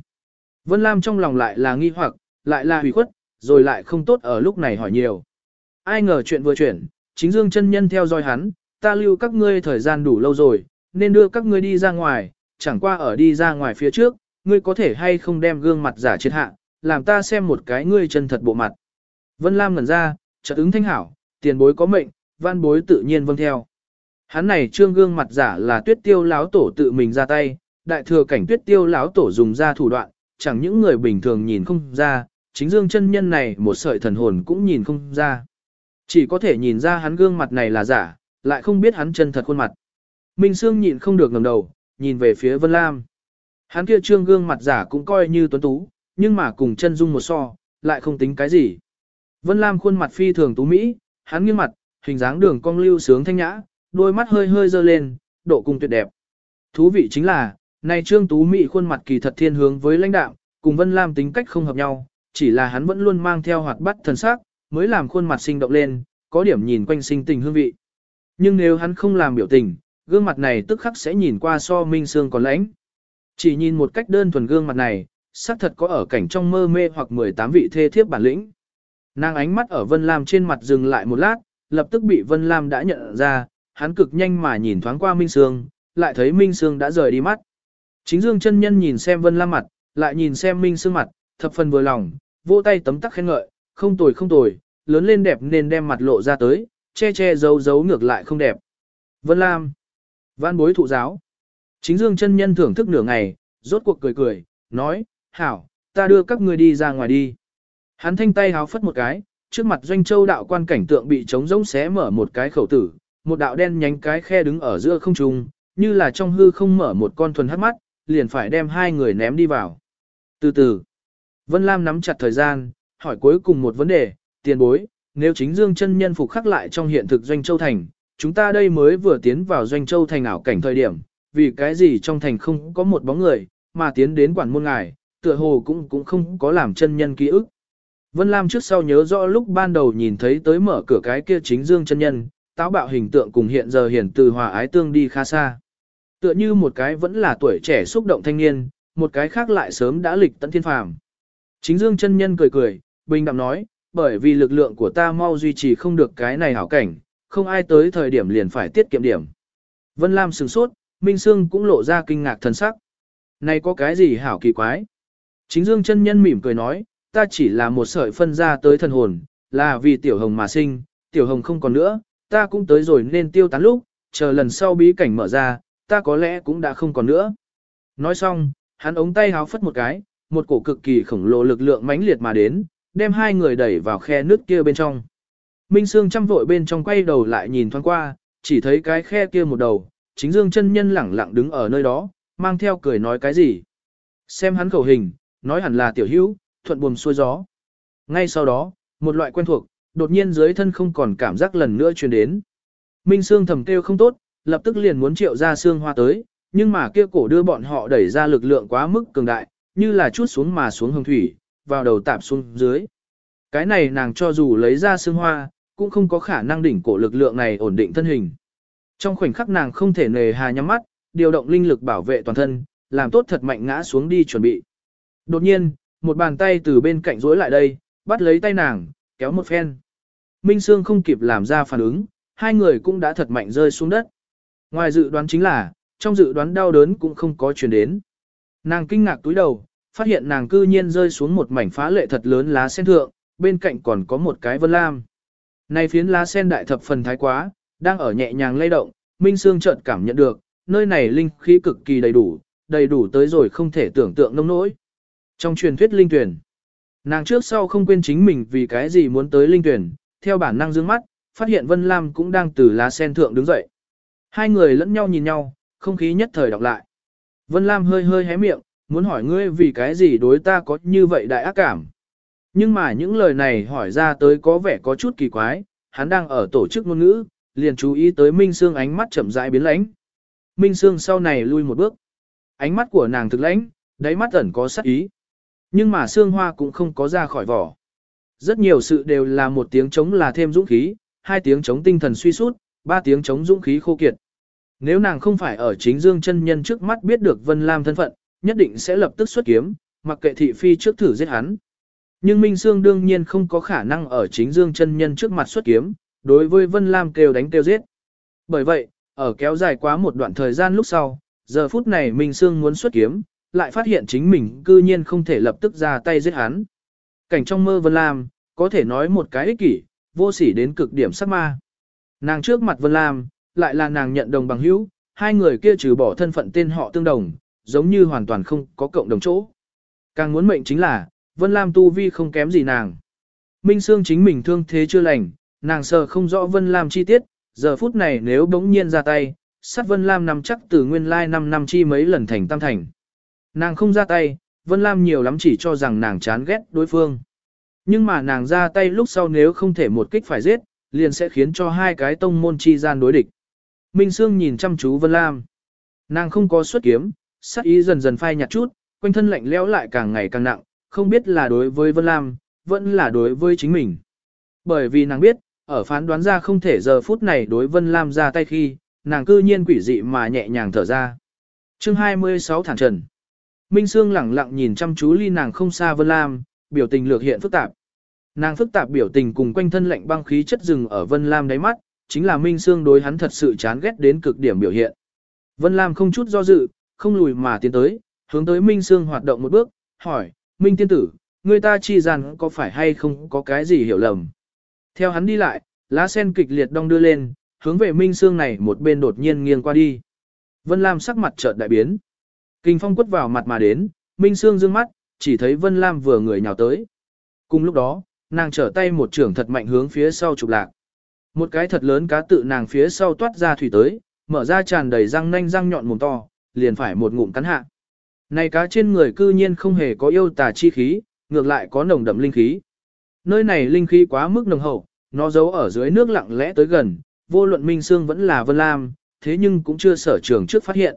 Vân Lam trong lòng lại là nghi hoặc, lại là hủy khuất, rồi lại không tốt ở lúc này hỏi nhiều. Ai ngờ chuyện vừa chuyển, chính dương chân nhân theo dõi hắn, ta lưu các ngươi thời gian đủ lâu rồi, nên đưa các ngươi đi ra ngoài, chẳng qua ở đi ra ngoài phía trước, ngươi có thể hay không đem gương mặt giả chết hạ, làm ta xem một cái ngươi chân thật bộ mặt. Vân Lam ngẩn ra, chợt ứng thanh hảo, tiền bối có mệnh, văn bối tự nhiên vâng theo. Hắn này trương gương mặt giả là tuyết tiêu láo tổ tự mình ra tay, đại thừa cảnh tuyết tiêu láo tổ dùng ra thủ đoạn, chẳng những người bình thường nhìn không ra, chính dương chân nhân này một sợi thần hồn cũng nhìn không ra. Chỉ có thể nhìn ra hắn gương mặt này là giả, lại không biết hắn chân thật khuôn mặt. Minh Sương nhịn không được ngẩng đầu, nhìn về phía Vân Lam. Hắn kia trương gương mặt giả cũng coi như tuấn tú, nhưng mà cùng chân dung một so, lại không tính cái gì. Vân Lam khuôn mặt phi thường tú mỹ, hắn nghiêng mặt, hình dáng đường cong lưu sướng thanh nhã, đôi mắt hơi hơi dơ lên, độ cung tuyệt đẹp. Thú vị chính là, này trương tú mỹ khuôn mặt kỳ thật thiên hướng với lãnh đạo, cùng Vân Lam tính cách không hợp nhau, chỉ là hắn vẫn luôn mang theo hoạt bát thần sắc, mới làm khuôn mặt sinh động lên, có điểm nhìn quanh sinh tình hương vị. Nhưng nếu hắn không làm biểu tình, gương mặt này tức khắc sẽ nhìn qua so minh xương còn lãnh. Chỉ nhìn một cách đơn thuần gương mặt này, xác thật có ở cảnh trong mơ mê hoặc 18 vị thê thiếp bản lĩnh. Nàng ánh mắt ở Vân Lam trên mặt dừng lại một lát, lập tức bị Vân Lam đã nhận ra, hắn cực nhanh mà nhìn thoáng qua Minh Sương, lại thấy Minh Sương đã rời đi mắt. Chính Dương chân nhân nhìn xem Vân Lam mặt, lại nhìn xem Minh Sương mặt, thập phần vừa lòng, vỗ tay tấm tắc khen ngợi, không tồi không tồi, lớn lên đẹp nên đem mặt lộ ra tới, che che giấu giấu ngược lại không đẹp. Vân Lam, văn bối thụ giáo. Chính Dương chân nhân thưởng thức nửa ngày, rốt cuộc cười cười, nói, hảo, ta đưa các ngươi đi ra ngoài đi. Hắn thanh tay háo phất một cái, trước mặt doanh châu đạo quan cảnh tượng bị trống rỗng xé mở một cái khẩu tử, một đạo đen nhánh cái khe đứng ở giữa không trung, như là trong hư không mở một con thuần hắt mắt, liền phải đem hai người ném đi vào. Từ từ, Vân Lam nắm chặt thời gian, hỏi cuối cùng một vấn đề, tiền bối, nếu chính dương chân nhân phục khắc lại trong hiện thực doanh châu thành, chúng ta đây mới vừa tiến vào doanh châu thành ảo cảnh thời điểm, vì cái gì trong thành không có một bóng người, mà tiến đến quản môn ngài, tựa hồ cũng cũng không có làm chân nhân ký ức. Vân Lam trước sau nhớ rõ lúc ban đầu nhìn thấy tới mở cửa cái kia chính dương chân nhân, táo bạo hình tượng cùng hiện giờ hiển từ hòa ái tương đi khá xa. Tựa như một cái vẫn là tuổi trẻ xúc động thanh niên, một cái khác lại sớm đã lịch tận thiên phàm. Chính dương chân nhân cười cười, bình đạm nói, bởi vì lực lượng của ta mau duy trì không được cái này hảo cảnh, không ai tới thời điểm liền phải tiết kiệm điểm. Vân Lam sừng sốt, Minh Sương cũng lộ ra kinh ngạc thần sắc. Này có cái gì hảo kỳ quái? Chính dương chân nhân mỉm cười nói, ta chỉ là một sợi phân ra tới thần hồn, là vì tiểu hồng mà sinh, tiểu hồng không còn nữa, ta cũng tới rồi nên tiêu tán lúc, chờ lần sau bí cảnh mở ra, ta có lẽ cũng đã không còn nữa. Nói xong, hắn ống tay háo phất một cái, một cổ cực kỳ khổng lồ lực lượng mãnh liệt mà đến, đem hai người đẩy vào khe nước kia bên trong. Minh Sương chăm vội bên trong quay đầu lại nhìn thoáng qua, chỉ thấy cái khe kia một đầu, chính dương chân nhân lẳng lặng đứng ở nơi đó, mang theo cười nói cái gì. Xem hắn khẩu hình, nói hẳn là tiểu hữu, thuận buồm xuôi gió. Ngay sau đó, một loại quen thuộc, đột nhiên dưới thân không còn cảm giác lần nữa truyền đến. Minh Sương thầm kêu không tốt, lập tức liền muốn triệu ra xương hoa tới, nhưng mà kia cổ đưa bọn họ đẩy ra lực lượng quá mức cường đại, như là chút xuống mà xuống hồng thủy, vào đầu tạp xuống dưới. Cái này nàng cho dù lấy ra xương hoa, cũng không có khả năng đỉnh cổ lực lượng này ổn định thân hình. Trong khoảnh khắc nàng không thể nề hà nhắm mắt, điều động linh lực bảo vệ toàn thân, làm tốt thật mạnh ngã xuống đi chuẩn bị. Đột nhiên, một bàn tay từ bên cạnh rối lại đây, bắt lấy tay nàng, kéo một phen. Minh Sương không kịp làm ra phản ứng, hai người cũng đã thật mạnh rơi xuống đất. Ngoài dự đoán chính là, trong dự đoán đau đớn cũng không có chuyển đến. Nàng kinh ngạc túi đầu, phát hiện nàng cư nhiên rơi xuống một mảnh phá lệ thật lớn lá sen thượng, bên cạnh còn có một cái vân lam. Này phiến lá sen đại thập phần thái quá, đang ở nhẹ nhàng lay động, Minh Sương chợt cảm nhận được, nơi này linh khí cực kỳ đầy đủ, đầy đủ tới rồi không thể tưởng tượng nông nỗi. Trong truyền thuyết linh tuyển, nàng trước sau không quên chính mình vì cái gì muốn tới linh tuyển, theo bản năng dương mắt, phát hiện Vân Lam cũng đang từ lá sen thượng đứng dậy. Hai người lẫn nhau nhìn nhau, không khí nhất thời đọc lại. Vân Lam hơi hơi hé miệng, muốn hỏi ngươi vì cái gì đối ta có như vậy đại ác cảm. Nhưng mà những lời này hỏi ra tới có vẻ có chút kỳ quái, hắn đang ở tổ chức ngôn ngữ, liền chú ý tới Minh Sương ánh mắt chậm rãi biến lãnh. Minh Sương sau này lui một bước. Ánh mắt của nàng thực lãnh, đáy mắt ẩn có sắc ý. Nhưng mà Sương Hoa cũng không có ra khỏi vỏ. Rất nhiều sự đều là một tiếng chống là thêm dũng khí, hai tiếng chống tinh thần suy sút, ba tiếng chống dũng khí khô kiệt. Nếu nàng không phải ở chính dương chân nhân trước mắt biết được Vân Lam thân phận, nhất định sẽ lập tức xuất kiếm, mặc kệ thị phi trước thử giết hắn. Nhưng Minh Sương đương nhiên không có khả năng ở chính dương chân nhân trước mặt xuất kiếm, đối với Vân Lam kêu đánh kêu giết. Bởi vậy, ở kéo dài quá một đoạn thời gian lúc sau, giờ phút này Minh Sương muốn xuất kiếm, lại phát hiện chính mình cư nhiên không thể lập tức ra tay giết hắn. Cảnh trong mơ Vân Lam, có thể nói một cái ích kỷ, vô sỉ đến cực điểm sắc ma. Nàng trước mặt Vân Lam, lại là nàng nhận đồng bằng hữu, hai người kia trừ bỏ thân phận tên họ tương đồng, giống như hoàn toàn không có cộng đồng chỗ. Càng muốn mệnh chính là, Vân Lam tu vi không kém gì nàng. Minh Sương chính mình thương thế chưa lành, nàng sợ không rõ Vân Lam chi tiết, giờ phút này nếu bỗng nhiên ra tay, sát Vân Lam nằm chắc từ nguyên lai 5 năm chi mấy lần thành tam thành. Nàng không ra tay, Vân Lam nhiều lắm chỉ cho rằng nàng chán ghét đối phương. Nhưng mà nàng ra tay lúc sau nếu không thể một kích phải giết, liền sẽ khiến cho hai cái tông môn chi gian đối địch. Minh Sương nhìn chăm chú Vân Lam. Nàng không có xuất kiếm, sát ý dần dần phai nhạt chút, quanh thân lạnh lẽo lại càng ngày càng nặng, không biết là đối với Vân Lam, vẫn là đối với chính mình. Bởi vì nàng biết, ở phán đoán ra không thể giờ phút này đối Vân Lam ra tay khi, nàng cư nhiên quỷ dị mà nhẹ nhàng thở ra. chương 26 thẳng trần. Minh Sương lẳng lặng nhìn chăm chú ly nàng không xa Vân Lam, biểu tình lược hiện phức tạp. Nàng phức tạp biểu tình cùng quanh thân lạnh băng khí chất rừng ở Vân Lam đáy mắt, chính là Minh Sương đối hắn thật sự chán ghét đến cực điểm biểu hiện. Vân Lam không chút do dự, không lùi mà tiến tới, hướng tới Minh Sương hoạt động một bước, hỏi, Minh tiên tử, người ta chi rằng có phải hay không có cái gì hiểu lầm. Theo hắn đi lại, lá sen kịch liệt đong đưa lên, hướng về Minh Sương này một bên đột nhiên nghiêng qua đi. Vân Lam sắc mặt chợt đại biến. Kinh phong quất vào mặt mà đến, Minh Sương dương mắt, chỉ thấy Vân Lam vừa người nhào tới. Cùng lúc đó, nàng trở tay một trưởng thật mạnh hướng phía sau chụp lạc. Một cái thật lớn cá tự nàng phía sau toát ra thủy tới, mở ra tràn đầy răng nanh răng nhọn mồm to, liền phải một ngụm cắn hạ. Này cá trên người cư nhiên không hề có yêu tà chi khí, ngược lại có nồng đậm linh khí. Nơi này linh khí quá mức nồng hậu, nó giấu ở dưới nước lặng lẽ tới gần, vô luận Minh Sương vẫn là Vân Lam, thế nhưng cũng chưa sở trường trước phát hiện.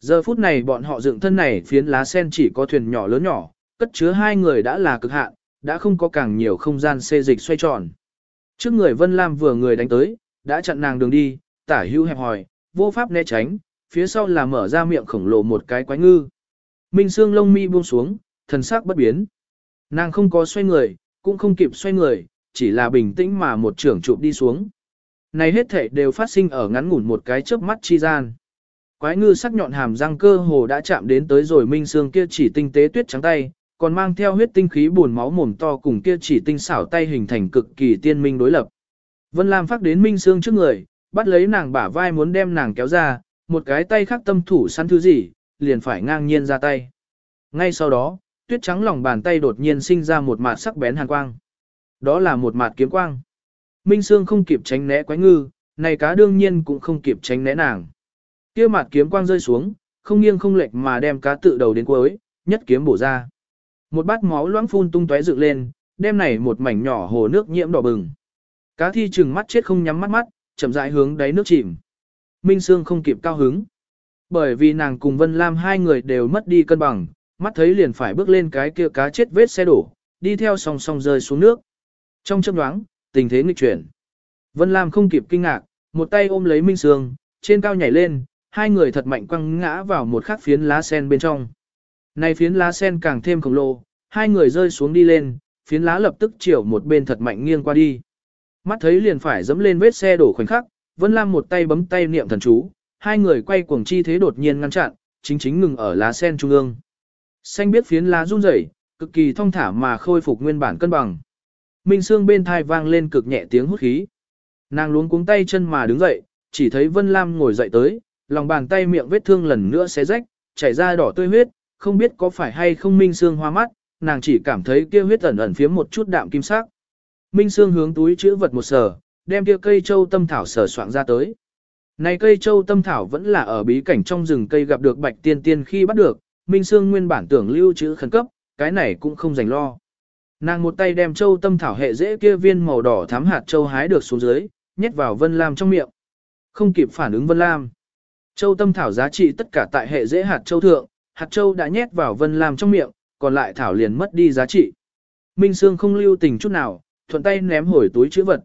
Giờ phút này bọn họ dựng thân này phiến lá sen chỉ có thuyền nhỏ lớn nhỏ, cất chứa hai người đã là cực hạn, đã không có càng nhiều không gian xê dịch xoay tròn. Trước người Vân Lam vừa người đánh tới, đã chặn nàng đường đi, tả hữu hẹp hòi, vô pháp né tránh, phía sau là mở ra miệng khổng lồ một cái quái ngư. Minh Sương lông mi buông xuống, thần sắc bất biến. Nàng không có xoay người, cũng không kịp xoay người, chỉ là bình tĩnh mà một trưởng chụp đi xuống. Này hết thể đều phát sinh ở ngắn ngủn một cái chớp mắt chi gian. Quái ngư sắc nhọn hàm răng cơ hồ đã chạm đến tới rồi Minh Sương kia chỉ tinh tế tuyết trắng tay, còn mang theo huyết tinh khí buồn máu mồm to cùng kia chỉ tinh xảo tay hình thành cực kỳ tiên minh đối lập. Vân Lam phát đến Minh Sương trước người, bắt lấy nàng bả vai muốn đem nàng kéo ra, một cái tay khác tâm thủ săn thứ gì, liền phải ngang nhiên ra tay. Ngay sau đó, tuyết trắng lòng bàn tay đột nhiên sinh ra một mạt sắc bén hàn quang. Đó là một mạt kiếm quang. Minh Sương không kịp tránh né quái ngư, này cá đương nhiên cũng không kịp tránh né nàng. Kia mặt kiếm quang rơi xuống, không nghiêng không lệch mà đem cá tự đầu đến cuối, nhất kiếm bổ ra. Một bát máu loãng phun tung tóe dựng lên, đem này một mảnh nhỏ hồ nước nhiễm đỏ bừng. Cá thi chừng mắt chết không nhắm mắt mắt, chậm rãi hướng đáy nước chìm. Minh Sương không kịp cao hứng. Bởi vì nàng cùng Vân Lam hai người đều mất đi cân bằng, mắt thấy liền phải bước lên cái kia cá chết vết xe đổ, đi theo song song rơi xuống nước. Trong chớp nhoáng, tình thế nghịch chuyển. Vân Lam không kịp kinh ngạc, một tay ôm lấy Minh Sương, trên cao nhảy lên, hai người thật mạnh quăng ngã vào một khắc phiến lá sen bên trong. Này phiến lá sen càng thêm khổng lồ, hai người rơi xuống đi lên, phiến lá lập tức chiều một bên thật mạnh nghiêng qua đi. Mắt thấy liền phải dẫm lên vết xe đổ khoảnh khắc, Vân Lam một tay bấm tay niệm thần chú, hai người quay cuồng chi thế đột nhiên ngăn chặn, chính chính ngừng ở lá sen trung ương. Xanh biết phiến lá run rẩy, cực kỳ thong thả mà khôi phục nguyên bản cân bằng. Minh Sương bên thai vang lên cực nhẹ tiếng hút khí. Nàng luống cuống tay chân mà đứng dậy, chỉ thấy Vân Lam ngồi dậy tới, lòng bàn tay miệng vết thương lần nữa xé rách, chảy ra đỏ tươi huyết, không biết có phải hay không Minh Sương hoa mắt, nàng chỉ cảm thấy kia huyết ẩn ẩn phía một chút đạm kim sắc. Minh Sương hướng túi chữ vật một sở, đem kia cây châu tâm thảo sở soạn ra tới. Này cây châu tâm thảo vẫn là ở bí cảnh trong rừng cây gặp được bạch tiên tiên khi bắt được, Minh Sương nguyên bản tưởng lưu trữ khẩn cấp, cái này cũng không dành lo. Nàng một tay đem châu tâm thảo hệ dễ kia viên màu đỏ thắm hạt châu hái được xuống dưới, nhét vào Vân Lam trong miệng. Không kịp phản ứng Vân Lam. Châu tâm thảo giá trị tất cả tại hệ dễ hạt châu thượng, hạt châu đã nhét vào Vân Lam trong miệng, còn lại thảo liền mất đi giá trị. Minh Sương không lưu tình chút nào, thuận tay ném hồi túi chữ vật.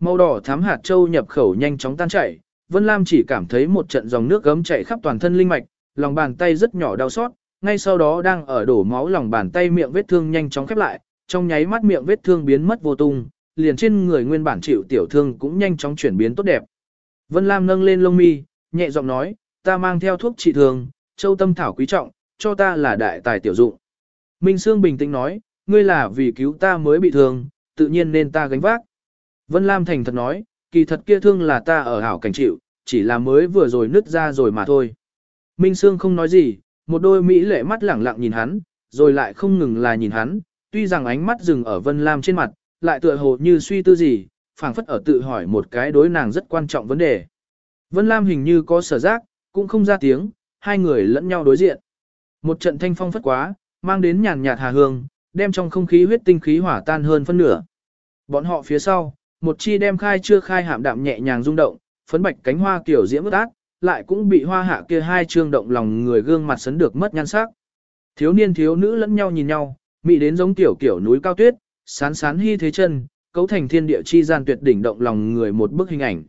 Màu đỏ thắm hạt châu nhập khẩu nhanh chóng tan chảy, Vân Lam chỉ cảm thấy một trận dòng nước gấm chảy khắp toàn thân linh mạch, lòng bàn tay rất nhỏ đau xót, ngay sau đó đang ở đổ máu lòng bàn tay miệng vết thương nhanh chóng khép lại, trong nháy mắt miệng vết thương biến mất vô tung, liền trên người nguyên bản chịu tiểu thương cũng nhanh chóng chuyển biến tốt đẹp. Vân Lam nâng lên lông mi, nhẹ giọng nói, ta mang theo thuốc trị thương, châu tâm thảo quý trọng, cho ta là đại tài tiểu dụng. Minh Sương bình tĩnh nói, ngươi là vì cứu ta mới bị thương, tự nhiên nên ta gánh vác. Vân Lam thành thật nói, kỳ thật kia thương là ta ở hảo cảnh chịu, chỉ là mới vừa rồi nứt ra rồi mà thôi. Minh Sương không nói gì, một đôi mỹ lệ mắt lẳng lặng nhìn hắn, rồi lại không ngừng là nhìn hắn, tuy rằng ánh mắt dừng ở Vân Lam trên mặt, lại tựa hồ như suy tư gì, phảng phất ở tự hỏi một cái đối nàng rất quan trọng vấn đề. Vân Lam hình như có sở giác, cũng không ra tiếng, hai người lẫn nhau đối diện. Một trận thanh phong phất quá, mang đến nhàn nhạt hà hương, đem trong không khí huyết tinh khí hỏa tan hơn phân nửa. Bọn họ phía sau, một chi đem khai chưa khai hạm đạm nhẹ nhàng rung động, phấn bạch cánh hoa kiểu diễm ướt ác, lại cũng bị hoa hạ kia hai trương động lòng người gương mặt sấn được mất nhan sắc. Thiếu niên thiếu nữ lẫn nhau nhìn nhau, mị đến giống tiểu kiểu núi cao tuyết, sán sán hy thế chân, cấu thành thiên địa chi gian tuyệt đỉnh động lòng người một bức hình ảnh.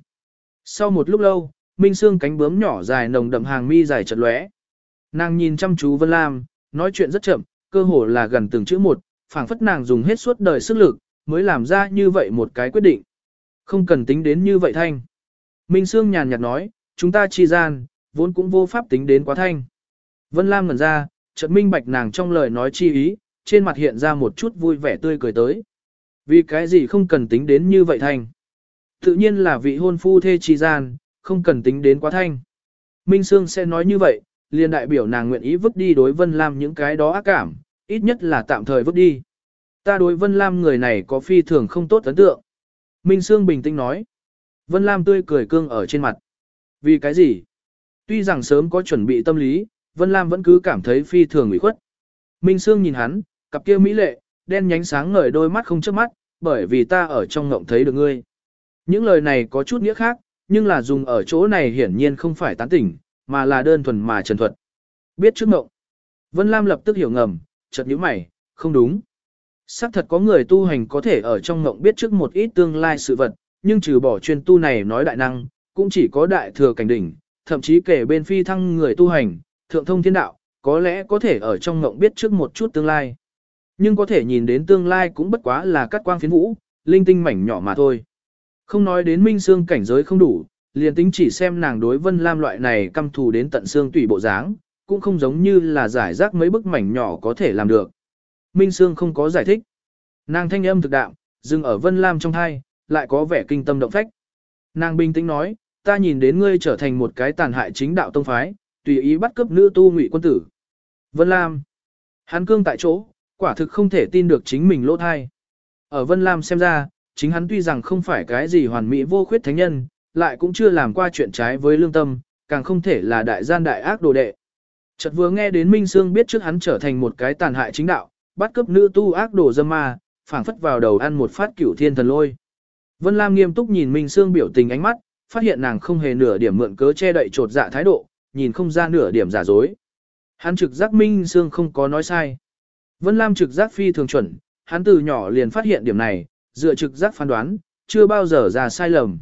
Sau một lúc lâu, Minh Sương cánh bướm nhỏ dài nồng đậm hàng mi dài chật lóe. Nàng nhìn chăm chú Vân Lam, nói chuyện rất chậm, cơ hồ là gần từng chữ một, phảng phất nàng dùng hết suốt đời sức lực, mới làm ra như vậy một cái quyết định. Không cần tính đến như vậy thanh. Minh Sương nhàn nhạt nói, chúng ta chi gian, vốn cũng vô pháp tính đến quá thanh. Vân Lam ngẩn ra, chợt minh bạch nàng trong lời nói chi ý, trên mặt hiện ra một chút vui vẻ tươi cười tới. Vì cái gì không cần tính đến như vậy thanh. Tự nhiên là vị hôn phu thê chi gian, không cần tính đến quá thanh. Minh Sương sẽ nói như vậy, liền đại biểu nàng nguyện ý vứt đi đối Vân Lam những cái đó ác cảm, ít nhất là tạm thời vứt đi. Ta đối Vân Lam người này có phi thường không tốt ấn tượng. Minh Sương bình tĩnh nói. Vân Lam tươi cười cương ở trên mặt. Vì cái gì? Tuy rằng sớm có chuẩn bị tâm lý, Vân Lam vẫn cứ cảm thấy phi thường ủy khuất. Minh Sương nhìn hắn, cặp kia mỹ lệ, đen nhánh sáng ngời đôi mắt không chớp mắt, bởi vì ta ở trong ngộng thấy được ngươi. Những lời này có chút nghĩa khác, nhưng là dùng ở chỗ này hiển nhiên không phải tán tỉnh, mà là đơn thuần mà trần thuật. Biết trước mộng. Vân Lam lập tức hiểu ngầm, chợt nhíu mày, không đúng. Sắc thật có người tu hành có thể ở trong ngộng biết trước một ít tương lai sự vật, nhưng trừ bỏ chuyên tu này nói đại năng, cũng chỉ có đại thừa cảnh đỉnh, thậm chí kể bên phi thăng người tu hành, thượng thông thiên đạo, có lẽ có thể ở trong ngộng biết trước một chút tương lai. Nhưng có thể nhìn đến tương lai cũng bất quá là cắt quang phiến vũ, linh tinh mảnh nhỏ mà thôi. Không nói đến minh xương cảnh giới không đủ, liền tính chỉ xem nàng đối vân lam loại này căm thù đến tận xương tủy bộ dáng, cũng không giống như là giải rác mấy bức mảnh nhỏ có thể làm được. Minh Sương không có giải thích. Nàng thanh âm thực đạm, dừng ở vân lam trong thai, lại có vẻ kinh tâm động phách. Nàng bình tĩnh nói, ta nhìn đến ngươi trở thành một cái tàn hại chính đạo tông phái, tùy ý bắt cướp nữ tu ngụy quân tử. Vân Lam. Hắn cương tại chỗ, quả thực không thể tin được chính mình lỗ thai. Ở Vân Lam xem ra, chính hắn tuy rằng không phải cái gì hoàn mỹ vô khuyết thánh nhân, lại cũng chưa làm qua chuyện trái với lương tâm, càng không thể là đại gian đại ác đồ đệ. Chợt vừa nghe đến Minh Sương biết trước hắn trở thành một cái tàn hại chính đạo, bắt cướp nữ tu ác đồ dâm ma, phảng phất vào đầu ăn một phát cửu thiên thần lôi. Vân Lam nghiêm túc nhìn Minh Sương biểu tình ánh mắt, phát hiện nàng không hề nửa điểm mượn cớ che đậy trột dạ thái độ, nhìn không ra nửa điểm giả dối. Hắn trực giác Minh Sương không có nói sai. Vân Lam trực giác phi thường chuẩn, hắn từ nhỏ liền phát hiện điểm này, dựa trực giác phán đoán, chưa bao giờ ra sai lầm.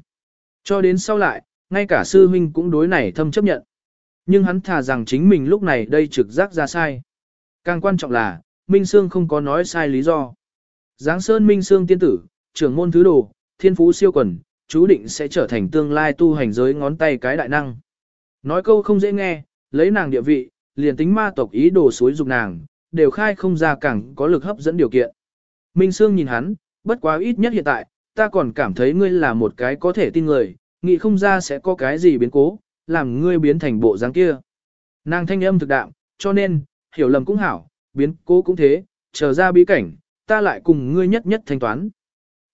Cho đến sau lại, ngay cả sư huynh cũng đối này thâm chấp nhận. Nhưng hắn thà rằng chính mình lúc này đây trực giác ra sai. Càng quan trọng là, Minh Sương không có nói sai lý do. Giáng Sơn Minh Sương tiên tử, trưởng môn thứ đồ, thiên phú siêu quần, chú định sẽ trở thành tương lai tu hành giới ngón tay cái đại năng. Nói câu không dễ nghe, lấy nàng địa vị, liền tính ma tộc ý đồ suối dục nàng, đều khai không ra càng có lực hấp dẫn điều kiện. Minh Sương nhìn hắn, bất quá ít nhất hiện tại, ta còn cảm thấy ngươi là một cái có thể tin người, nghĩ không ra sẽ có cái gì biến cố, làm ngươi biến thành bộ dáng kia. Nàng thanh âm thực đạm, cho nên, hiểu lầm cũng hảo, biến cố cũng thế, chờ ra bí cảnh, ta lại cùng ngươi nhất nhất thanh toán.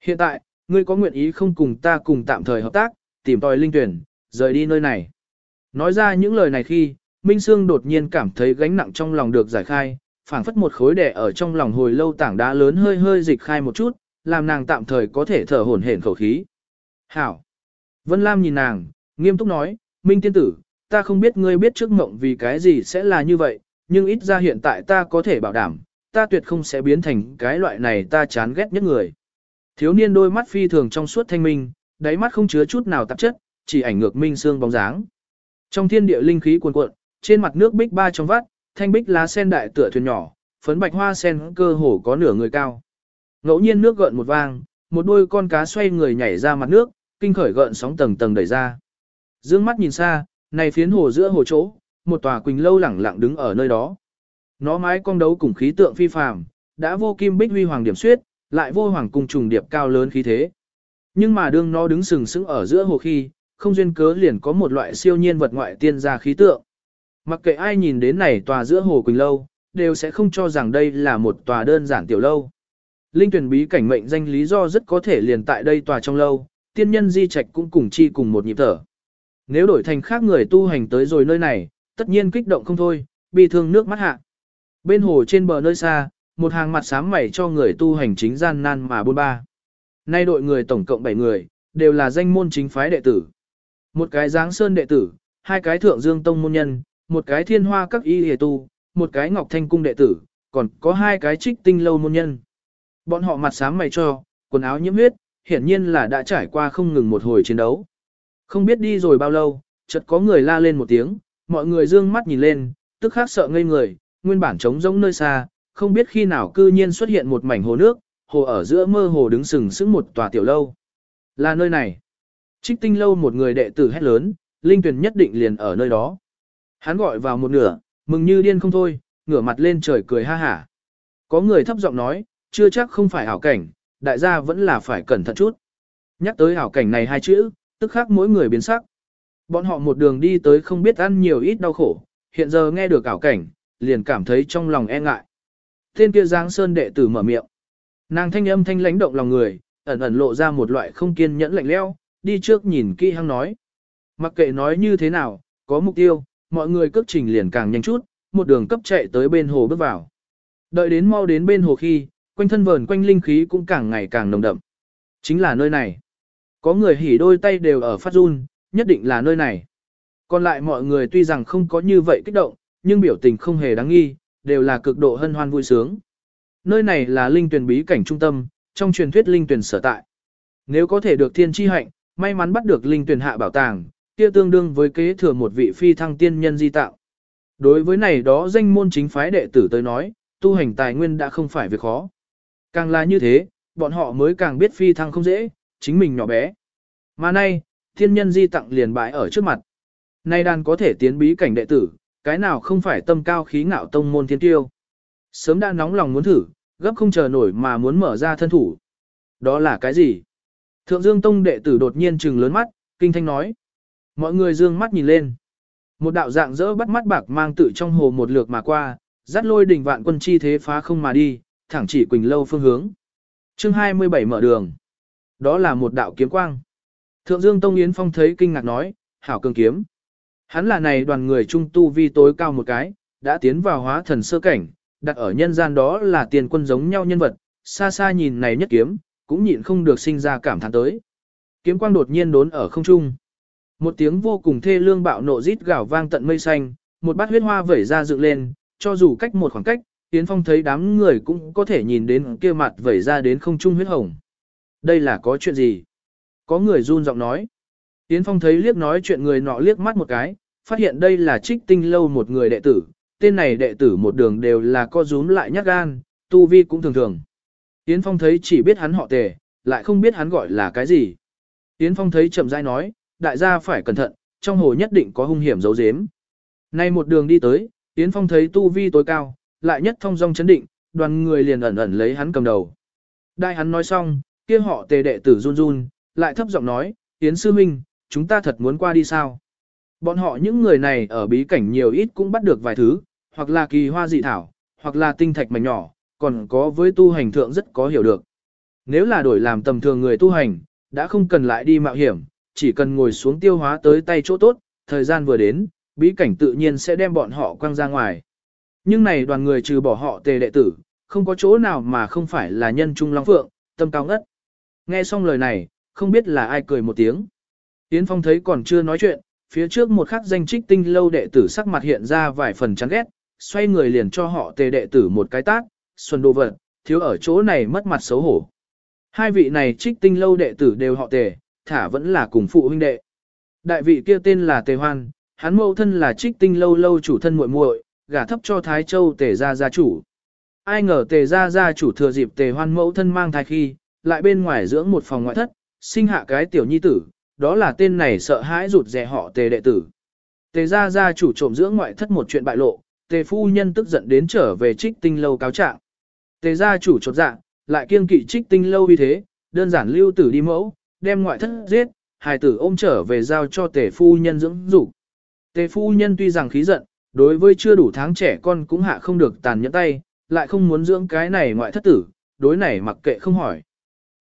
Hiện tại, ngươi có nguyện ý không cùng ta cùng tạm thời hợp tác, tìm tòi linh tuyển, rời đi nơi này. Nói ra những lời này khi, Minh Sương đột nhiên cảm thấy gánh nặng trong lòng được giải khai, phảng phất một khối đè ở trong lòng hồi lâu tảng đá lớn hơi hơi dịch khai một chút, làm nàng tạm thời có thể thở hổn hển khẩu khí. Hảo! Vân Lam nhìn nàng, nghiêm túc nói, Minh tiên tử, ta không biết ngươi biết trước mộng vì cái gì sẽ là như vậy, nhưng ít ra hiện tại ta có thể bảo đảm, ta tuyệt không sẽ biến thành cái loại này ta chán ghét nhất người. Thiếu niên đôi mắt phi thường trong suốt thanh minh, đáy mắt không chứa chút nào tạp chất, chỉ ảnh ngược minh xương bóng dáng. Trong thiên địa linh khí cuồn cuộn, trên mặt nước bích ba trong vắt, thanh bích lá sen đại tựa thuyền nhỏ, phấn bạch hoa sen cơ hồ có nửa người cao. Ngẫu nhiên nước gợn một vang, một đôi con cá xoay người nhảy ra mặt nước, kinh khởi gợn sóng tầng tầng đẩy ra. Dương mắt nhìn xa, này phiến hồ giữa hồ chỗ, một tòa quỳnh lâu lẳng lặng đứng ở nơi đó. Nó mái cong đấu cùng khí tượng phi phàm, đã vô kim bích huy hoàng điểm suyết, lại vô hoàng cung trùng điệp cao lớn khí thế. Nhưng mà đương nó đứng sừng sững ở giữa hồ khi, không duyên cớ liền có một loại siêu nhiên vật ngoại tiên ra khí tượng. Mặc kệ ai nhìn đến này tòa giữa hồ Quỳnh Lâu, đều sẽ không cho rằng đây là một tòa đơn giản tiểu lâu. Linh tuyển bí cảnh mệnh danh lý do rất có thể liền tại đây tòa trong lâu, tiên nhân di trạch cũng cùng chi cùng một nhịp thở. Nếu đổi thành khác người tu hành tới rồi nơi này, tất nhiên kích động không thôi, bị thương nước mắt hạ. Bên hồ trên bờ nơi xa, một hàng mặt sám mày cho người tu hành chính gian nan mà bôn ba. Nay đội người tổng cộng 7 người, đều là danh môn chính phái đệ tử. Một cái giáng sơn đệ tử, hai cái thượng dương tông môn nhân, một cái thiên hoa các y hề tu, một cái ngọc thanh cung đệ tử, còn có hai cái trích tinh lâu môn nhân. Bọn họ mặt sám mày cho, quần áo nhiễm huyết, hiển nhiên là đã trải qua không ngừng một hồi chiến đấu. Không biết đi rồi bao lâu, chợt có người la lên một tiếng, mọi người dương mắt nhìn lên, tức khắc sợ ngây người, nguyên bản trống rỗng nơi xa, không biết khi nào cư nhiên xuất hiện một mảnh hồ nước, hồ ở giữa mơ hồ đứng sừng sững một tòa tiểu lâu. Là nơi này. Trích tinh lâu một người đệ tử hét lớn, linh tuyển nhất định liền ở nơi đó. Hắn gọi vào một nửa, mừng như điên không thôi, ngửa mặt lên trời cười ha hả. Có người thấp giọng nói, chưa chắc không phải hảo cảnh, đại gia vẫn là phải cẩn thận chút. Nhắc tới hảo cảnh này hai chữ, tức khắc mỗi người biến sắc. Bọn họ một đường đi tới không biết ăn nhiều ít đau khổ, hiện giờ nghe được ảo cảnh, liền cảm thấy trong lòng e ngại. Tên kia Giang Sơn đệ tử mở miệng. Nàng thanh âm thanh lãnh động lòng người, ẩn ẩn lộ ra một loại không kiên nhẫn lạnh lẽo, đi trước nhìn kỹ hăng nói. Mặc kệ nói như thế nào, có mục tiêu, mọi người cước trình liền càng nhanh chút, một đường cấp chạy tới bên hồ bước vào. Đợi đến mau đến bên hồ khi, quanh thân vờn quanh linh khí cũng càng ngày càng nồng đậm. Chính là nơi này. Có người hỉ đôi tay đều ở phát run, nhất định là nơi này. Còn lại mọi người tuy rằng không có như vậy kích động, nhưng biểu tình không hề đáng nghi, đều là cực độ hân hoan vui sướng. Nơi này là linh tuyển bí cảnh trung tâm, trong truyền thuyết linh tuyển sở tại. Nếu có thể được thiên chi hạnh, may mắn bắt được linh tuyển hạ bảo tàng, kia tương đương với kế thừa một vị phi thăng tiên nhân di tạo. Đối với này đó danh môn chính phái đệ tử tới nói, tu hành tài nguyên đã không phải việc khó. Càng là như thế, bọn họ mới càng biết phi thăng không dễ, chính mình nhỏ bé. Mà nay, thiên nhân di tặng liền bãi ở trước mặt. Nay đàn có thể tiến bí cảnh đệ tử, cái nào không phải tâm cao khí ngạo tông môn thiên tiêu. Sớm đã nóng lòng muốn thử, gấp không chờ nổi mà muốn mở ra thân thủ. Đó là cái gì? Thượng Dương Tông đệ tử đột nhiên trừng lớn mắt, kinh thanh nói. Mọi người dương mắt nhìn lên. Một đạo dạng dỡ bắt mắt bạc mang tự trong hồ một lượt mà qua, dắt lôi đỉnh vạn quân chi thế phá không mà đi, thẳng chỉ Quỳnh Lâu phương hướng. chương 27 mở đường. Đó là một đạo kiếm quang. Thượng Dương Tông Yến Phong thấy kinh ngạc nói, hảo cường kiếm. Hắn là này đoàn người trung tu vi tối cao một cái, đã tiến vào hóa thần sơ cảnh, đặt ở nhân gian đó là tiền quân giống nhau nhân vật, xa xa nhìn này nhất kiếm, cũng nhịn không được sinh ra cảm thán tới. Kiếm quang đột nhiên đốn ở không trung. Một tiếng vô cùng thê lương bạo nộ rít gào vang tận mây xanh, một bát huyết hoa vẩy ra dựng lên, cho dù cách một khoảng cách, Yến Phong thấy đám người cũng có thể nhìn đến kia mặt vẩy ra đến không trung huyết hồng. Đây là có chuyện gì? Có người run giọng nói. Yến Phong thấy liếc nói chuyện người nọ liếc mắt một cái, phát hiện đây là trích tinh lâu một người đệ tử, tên này đệ tử một đường đều là co rúm lại nhát gan, tu vi cũng thường thường. Yến Phong thấy chỉ biết hắn họ tề, lại không biết hắn gọi là cái gì. Yến Phong thấy chậm rãi nói, đại gia phải cẩn thận, trong hồ nhất định có hung hiểm giấu giếm. Nay một đường đi tới, Yến Phong thấy tu vi tối cao, lại nhất thông dong chấn định, đoàn người liền ẩn ẩn lấy hắn cầm đầu. Đại hắn nói xong, kia họ tề đệ tử run run, lại thấp giọng nói, Yến Sư Minh, chúng ta thật muốn qua đi sao? Bọn họ những người này ở bí cảnh nhiều ít cũng bắt được vài thứ, hoặc là kỳ hoa dị thảo, hoặc là tinh thạch mảnh nhỏ, còn có với tu hành thượng rất có hiểu được. Nếu là đổi làm tầm thường người tu hành, đã không cần lại đi mạo hiểm, chỉ cần ngồi xuống tiêu hóa tới tay chỗ tốt, thời gian vừa đến, bí cảnh tự nhiên sẽ đem bọn họ quăng ra ngoài. Nhưng này đoàn người trừ bỏ họ tề đệ tử, không có chỗ nào mà không phải là nhân trung long phượng, tâm cao ngất. Nghe xong lời này, không biết là ai cười một tiếng. Yến Phong thấy còn chưa nói chuyện, phía trước một khắc danh trích tinh lâu đệ tử sắc mặt hiện ra vài phần chán ghét, xoay người liền cho họ tề đệ tử một cái tác, xuân đồ vật, thiếu ở chỗ này mất mặt xấu hổ. Hai vị này trích tinh lâu đệ tử đều họ tề, thả vẫn là cùng phụ huynh đệ. Đại vị kia tên là tề hoan, hắn mẫu thân là trích tinh lâu lâu chủ thân muội muội, gả thấp cho Thái Châu tề gia gia chủ. Ai ngờ tề gia gia chủ thừa dịp tề hoan mẫu thân mang thai khi, lại bên ngoài dưỡng một phòng ngoại thất, sinh hạ cái tiểu nhi tử, đó là tên này sợ hãi rụt rè họ tề đệ tử. Tề gia gia chủ trộm dưỡng ngoại thất một chuyện bại lộ, tề phu nhân tức giận đến trở về trích tinh lâu cáo trạng. Tề gia chủ chột dạ, lại kiêng kỵ trích tinh lâu vì thế, đơn giản lưu tử đi mẫu, đem ngoại thất giết, hài tử ôm trở về giao cho Tề phu nhân dưỡng dục. Tề phu nhân tuy rằng khí giận, đối với chưa đủ tháng trẻ con cũng hạ không được tàn nhẫn tay, lại không muốn dưỡng cái này ngoại thất tử, đối này mặc kệ không hỏi.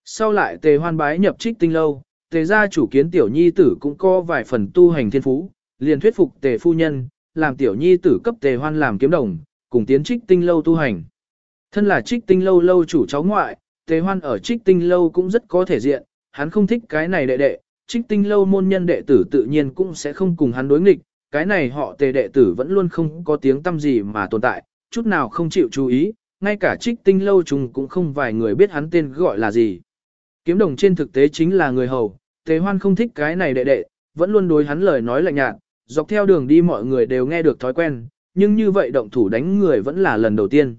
Sau lại tề hoan bái nhập trích tinh lâu, tề gia chủ kiến tiểu nhi tử cũng có vài phần tu hành thiên phú, liền thuyết phục tề phu nhân, làm tiểu nhi tử cấp tề hoan làm kiếm đồng, cùng tiến trích tinh lâu tu hành. Thân là trích tinh lâu lâu chủ cháu ngoại, tề hoan ở trích tinh lâu cũng rất có thể diện, hắn không thích cái này đệ đệ, trích tinh lâu môn nhân đệ tử tự nhiên cũng sẽ không cùng hắn đối nghịch, cái này họ tề đệ tử vẫn luôn không có tiếng tâm gì mà tồn tại, chút nào không chịu chú ý, ngay cả trích tinh lâu trùng cũng không vài người biết hắn tên gọi là gì. Kiếm đồng trên thực tế chính là người hầu, tề hoan không thích cái này đệ đệ, vẫn luôn đối hắn lời nói lạnh nhạt, dọc theo đường đi mọi người đều nghe được thói quen, nhưng như vậy động thủ đánh người vẫn là lần đầu tiên.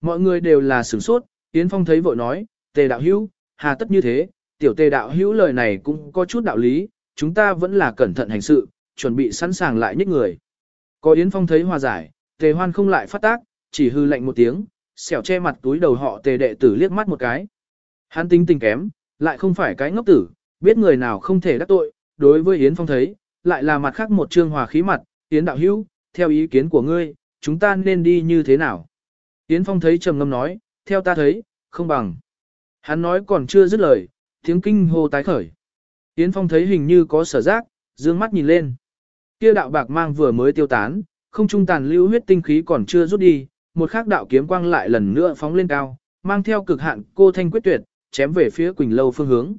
Mọi người đều là sửng sốt, Yến Phong thấy vội nói, tề đạo hữu, hà tất như thế, tiểu tề đạo hữu lời này cũng có chút đạo lý, chúng ta vẫn là cẩn thận hành sự, chuẩn bị sẵn sàng lại nhích người. Có Yến Phong thấy hòa giải, tề hoan không lại phát tác, chỉ hư lạnh một tiếng, xẻo che mặt túi đầu họ tề đệ tử liếc mắt một cái. Hắn tính tình kém, lại không phải cái ngốc tử, biết người nào không thể đắc tội, đối với Yến Phong thấy, lại là mặt khác một trương hòa khí mặt, Yến đạo hữu, theo ý kiến của ngươi, chúng ta nên đi như thế nào? Yến Phong thấy trầm ngâm nói, theo ta thấy, không bằng. Hắn nói còn chưa dứt lời, tiếng kinh hô tái khởi. Yến Phong thấy hình như có sở giác, dương mắt nhìn lên. Kia đạo bạc mang vừa mới tiêu tán, không trung tàn lưu huyết tinh khí còn chưa rút đi, một khắc đạo kiếm quang lại lần nữa phóng lên cao, mang theo cực hạn cô thanh quyết tuyệt, chém về phía Quỳnh Lâu phương hướng.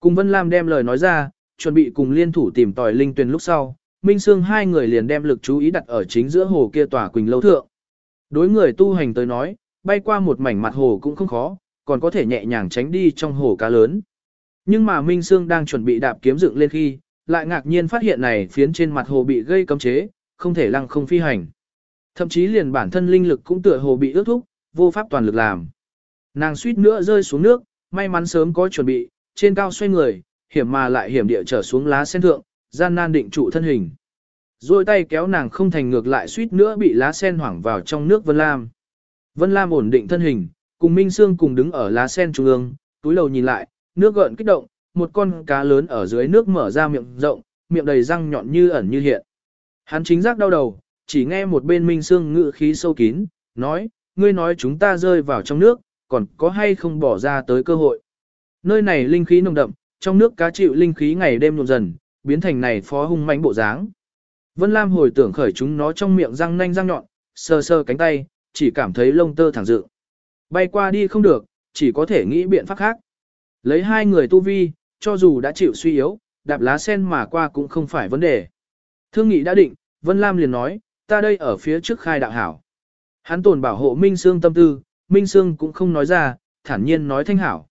Cùng Vân Lam đem lời nói ra, chuẩn bị cùng liên thủ tìm tòi linh tuyền lúc sau, Minh Sương hai người liền đem lực chú ý đặt ở chính giữa hồ kia tòa Quỳnh Lâu thượng. Đối người tu hành tới nói, bay qua một mảnh mặt hồ cũng không khó, còn có thể nhẹ nhàng tránh đi trong hồ cá lớn. Nhưng mà Minh Sương đang chuẩn bị đạp kiếm dựng lên khi, lại ngạc nhiên phát hiện này phiến trên mặt hồ bị gây cấm chế, không thể lăng không phi hành. Thậm chí liền bản thân linh lực cũng tựa hồ bị ước thúc, vô pháp toàn lực làm. Nàng suýt nữa rơi xuống nước, may mắn sớm có chuẩn bị, trên cao xoay người, hiểm mà lại hiểm địa trở xuống lá sen thượng, gian nan định trụ thân hình. Rồi tay kéo nàng không thành ngược lại suýt nữa bị lá sen hoảng vào trong nước Vân Lam. Vân Lam ổn định thân hình, cùng Minh Sương cùng đứng ở lá sen trung ương, túi đầu nhìn lại, nước gợn kích động, một con cá lớn ở dưới nước mở ra miệng rộng, miệng đầy răng nhọn như ẩn như hiện. Hắn chính giác đau đầu, chỉ nghe một bên Minh Sương ngự khí sâu kín, nói, ngươi nói chúng ta rơi vào trong nước, còn có hay không bỏ ra tới cơ hội. Nơi này linh khí nồng đậm, trong nước cá chịu linh khí ngày đêm nhộn dần, biến thành này phó hung mãnh bộ dáng. Vân Lam hồi tưởng khởi chúng nó trong miệng răng nanh răng nhọn, sờ sờ cánh tay, chỉ cảm thấy lông tơ thẳng dự. Bay qua đi không được, chỉ có thể nghĩ biện pháp khác. Lấy hai người tu vi, cho dù đã chịu suy yếu, đạp lá sen mà qua cũng không phải vấn đề. Thương nghị đã định, Vân Lam liền nói, ta đây ở phía trước khai đạo hảo. Hắn tồn bảo hộ Minh Sương tâm tư, Minh Sương cũng không nói ra, thản nhiên nói thanh hảo.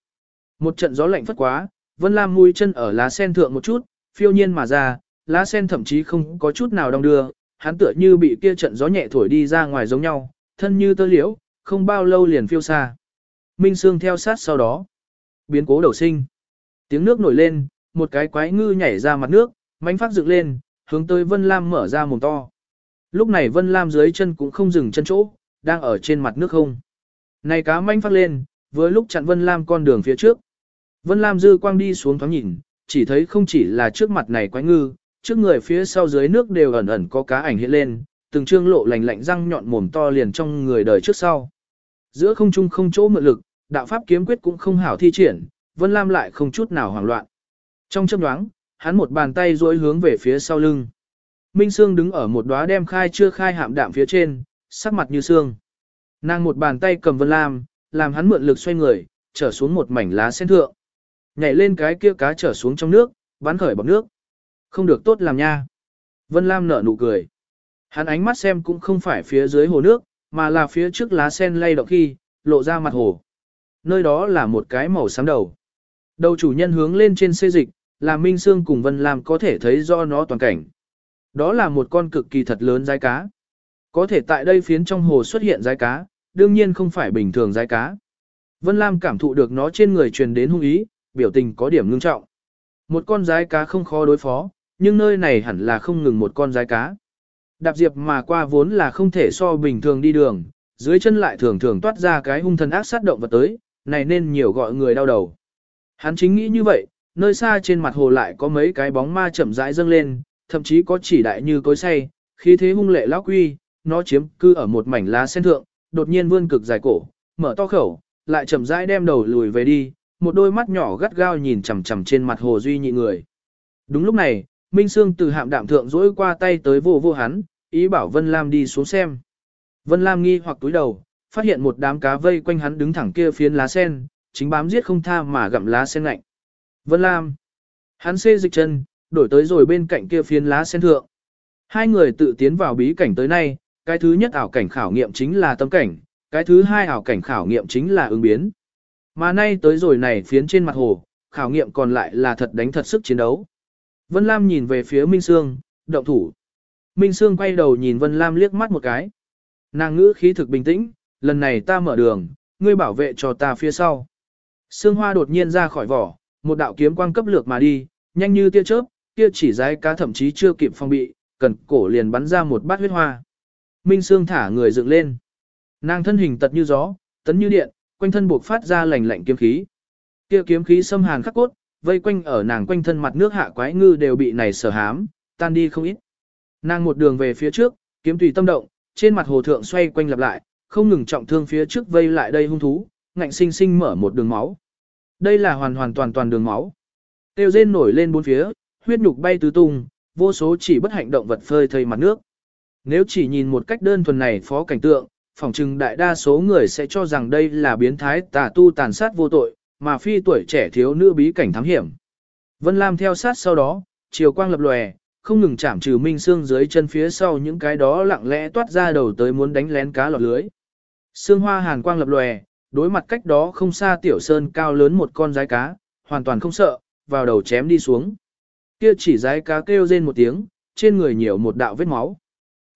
Một trận gió lạnh phất quá, Vân Lam mũi chân ở lá sen thượng một chút, phiêu nhiên mà ra, lá sen thậm chí không có chút nào đong đưa, hắn tựa như bị kia trận gió nhẹ thổi đi ra ngoài giống nhau, thân như tơ liễu, không bao lâu liền phiêu xa. Minh Sương theo sát sau đó. Biến cố đầu sinh. Tiếng nước nổi lên, một cái quái ngư nhảy ra mặt nước, mánh phát dựng lên, hướng tới Vân Lam mở ra mồm to. Lúc này Vân Lam dưới chân cũng không dừng chân chỗ, đang ở trên mặt nước không. Này cá manh phát lên, với lúc chặn Vân Lam con đường phía trước. Vân Lam dư quang đi xuống thoáng nhìn, chỉ thấy không chỉ là trước mặt này quái ngư, trước người phía sau dưới nước đều ẩn ẩn có cá ảnh hiện lên, từng trương lộ lành lạnh răng nhọn mồm to liền trong người đời trước sau. Giữa không trung không chỗ mượn lực, đạo pháp kiếm quyết cũng không hảo thi triển, Vân Lam lại không chút nào hoảng loạn. Trong chớp nhoáng, hắn một bàn tay duỗi hướng về phía sau lưng. Minh Sương đứng ở một đóa đem khai chưa khai hạm đạm phía trên, sắc mặt như xương. Nàng một bàn tay cầm Vân Lam, làm hắn mượn lực xoay người, trở xuống một mảnh lá sen thượng. Nhảy lên cái kia cá trở xuống trong nước, bắn khởi bọc nước. Không được tốt làm nha. Vân Lam nở nụ cười. Hắn ánh mắt xem cũng không phải phía dưới hồ nước, mà là phía trước lá sen lay động khi, lộ ra mặt hồ. Nơi đó là một cái màu xám đầu. Đầu chủ nhân hướng lên trên xê dịch, là Minh Sương cùng Vân Lam có thể thấy do nó toàn cảnh. Đó là một con cực kỳ thật lớn rái cá. Có thể tại đây phiến trong hồ xuất hiện rái cá, đương nhiên không phải bình thường rái cá. Vân Lam cảm thụ được nó trên người truyền đến hung ý, biểu tình có điểm ngưng trọng. Một con rái cá không khó đối phó, nhưng nơi này hẳn là không ngừng một con rái cá. Đạp diệp mà qua vốn là không thể so bình thường đi đường, dưới chân lại thường thường toát ra cái hung thần ác sát động vật tới, này nên nhiều gọi người đau đầu. Hắn chính nghĩ như vậy, nơi xa trên mặt hồ lại có mấy cái bóng ma chậm rãi dâng lên, thậm chí có chỉ đại như cối say, khí thế hung lệ lão quy, nó chiếm cư ở một mảnh lá sen thượng, đột nhiên vươn cực dài cổ, mở to khẩu, lại chậm rãi đem đầu lùi về đi, một đôi mắt nhỏ gắt gao nhìn chằm chằm trên mặt hồ duy nhị người. Đúng lúc này, Minh Sương từ hạm đạm thượng dỗi qua tay tới vô vô hắn, ý bảo Vân Lam đi xuống xem. Vân Lam nghi hoặc túi đầu, phát hiện một đám cá vây quanh hắn đứng thẳng kia phiến lá sen, chính bám giết không tha mà gặm lá sen lạnh. Vân Lam. Hắn xê dịch chân, đổi tới rồi bên cạnh kia phiến lá sen thượng. Hai người tự tiến vào bí cảnh tới nay, cái thứ nhất ảo cảnh khảo nghiệm chính là tâm cảnh, cái thứ hai ảo cảnh khảo nghiệm chính là ứng biến. Mà nay tới rồi này phiến trên mặt hồ, khảo nghiệm còn lại là thật đánh thật sức chiến đấu. Vân Lam nhìn về phía Minh Sương, động thủ. Minh Sương quay đầu nhìn Vân Lam liếc mắt một cái. Nàng ngữ khí thực bình tĩnh, lần này ta mở đường, ngươi bảo vệ cho ta phía sau. Sương Hoa đột nhiên ra khỏi vỏ, một đạo kiếm quang cấp lược mà đi, nhanh như tia chớp, kia chỉ giái cá thậm chí chưa kịp phòng bị, cần cổ liền bắn ra một bát huyết hoa. Minh Sương thả người dựng lên. Nàng thân hình tật như gió, tấn như điện, quanh thân buộc phát ra lạnh lạnh kiếm khí. Kia kiếm khí xâm hàn khắc cốt, vây quanh ở nàng quanh thân mặt nước hạ quái ngư đều bị này sở hám, tan đi không ít. Nàng một đường về phía trước, kiếm tùy tâm động, trên mặt hồ thượng xoay quanh lặp lại, không ngừng trọng thương phía trước vây lại đây hung thú, ngạnh sinh sinh mở một đường máu. Đây là hoàn hoàn toàn toàn đường máu. Tiêu rên nổi lên bốn phía, huyết nhục bay tứ tung, vô số chỉ bất hạnh động vật phơi thây mặt nước. Nếu chỉ nhìn một cách đơn thuần này phó cảnh tượng, phỏng chừng đại đa số người sẽ cho rằng đây là biến thái tà tu tàn sát vô tội, mà phi tuổi trẻ thiếu nữ bí cảnh thám hiểm. Vân Lam theo sát sau đó, chiều quang lập lòe, không ngừng chạm trừ minh xương dưới chân phía sau những cái đó lặng lẽ toát ra đầu tới muốn đánh lén cá lọt lưới. Sương hoa hàn quang lập lòe, đối mặt cách đó không xa tiểu sơn cao lớn một con rái cá, hoàn toàn không sợ, vào đầu chém đi xuống. Kia chỉ rái cá kêu rên một tiếng, trên người nhiều một đạo vết máu.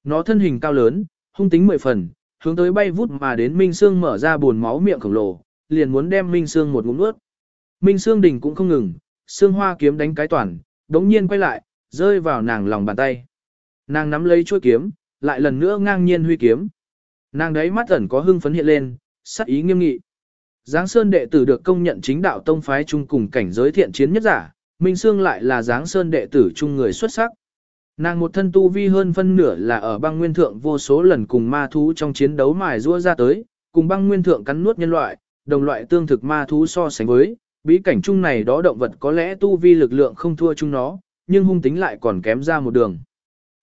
Nó thân hình cao lớn, hung tính mười phần, hướng tới bay vút mà đến Minh Sương mở ra buồn máu miệng khổng lồ, liền muốn đem Minh Sương một ngụm nuốt. Minh Sương đỉnh cũng không ngừng, Sương Hoa kiếm đánh cái toàn, đống nhiên quay lại, rơi vào nàng lòng bàn tay. Nàng nắm lấy chuôi kiếm, lại lần nữa ngang nhiên huy kiếm. Nàng đấy mắt ẩn có hưng phấn hiện lên, sắc ý nghiêm nghị. Giáng Sơn đệ tử được công nhận chính đạo tông phái chung cùng cảnh giới thiện chiến nhất giả, Minh Sương lại là Giáng Sơn đệ tử chung người xuất sắc. Nàng một thân tu vi hơn phân nửa là ở băng nguyên thượng vô số lần cùng ma thú trong chiến đấu mài rua ra tới, cùng băng nguyên thượng cắn nuốt nhân loại, đồng loại tương thực ma thú so sánh với, bí cảnh chung này đó động vật có lẽ tu vi lực lượng không thua chung nó, nhưng hung tính lại còn kém ra một đường.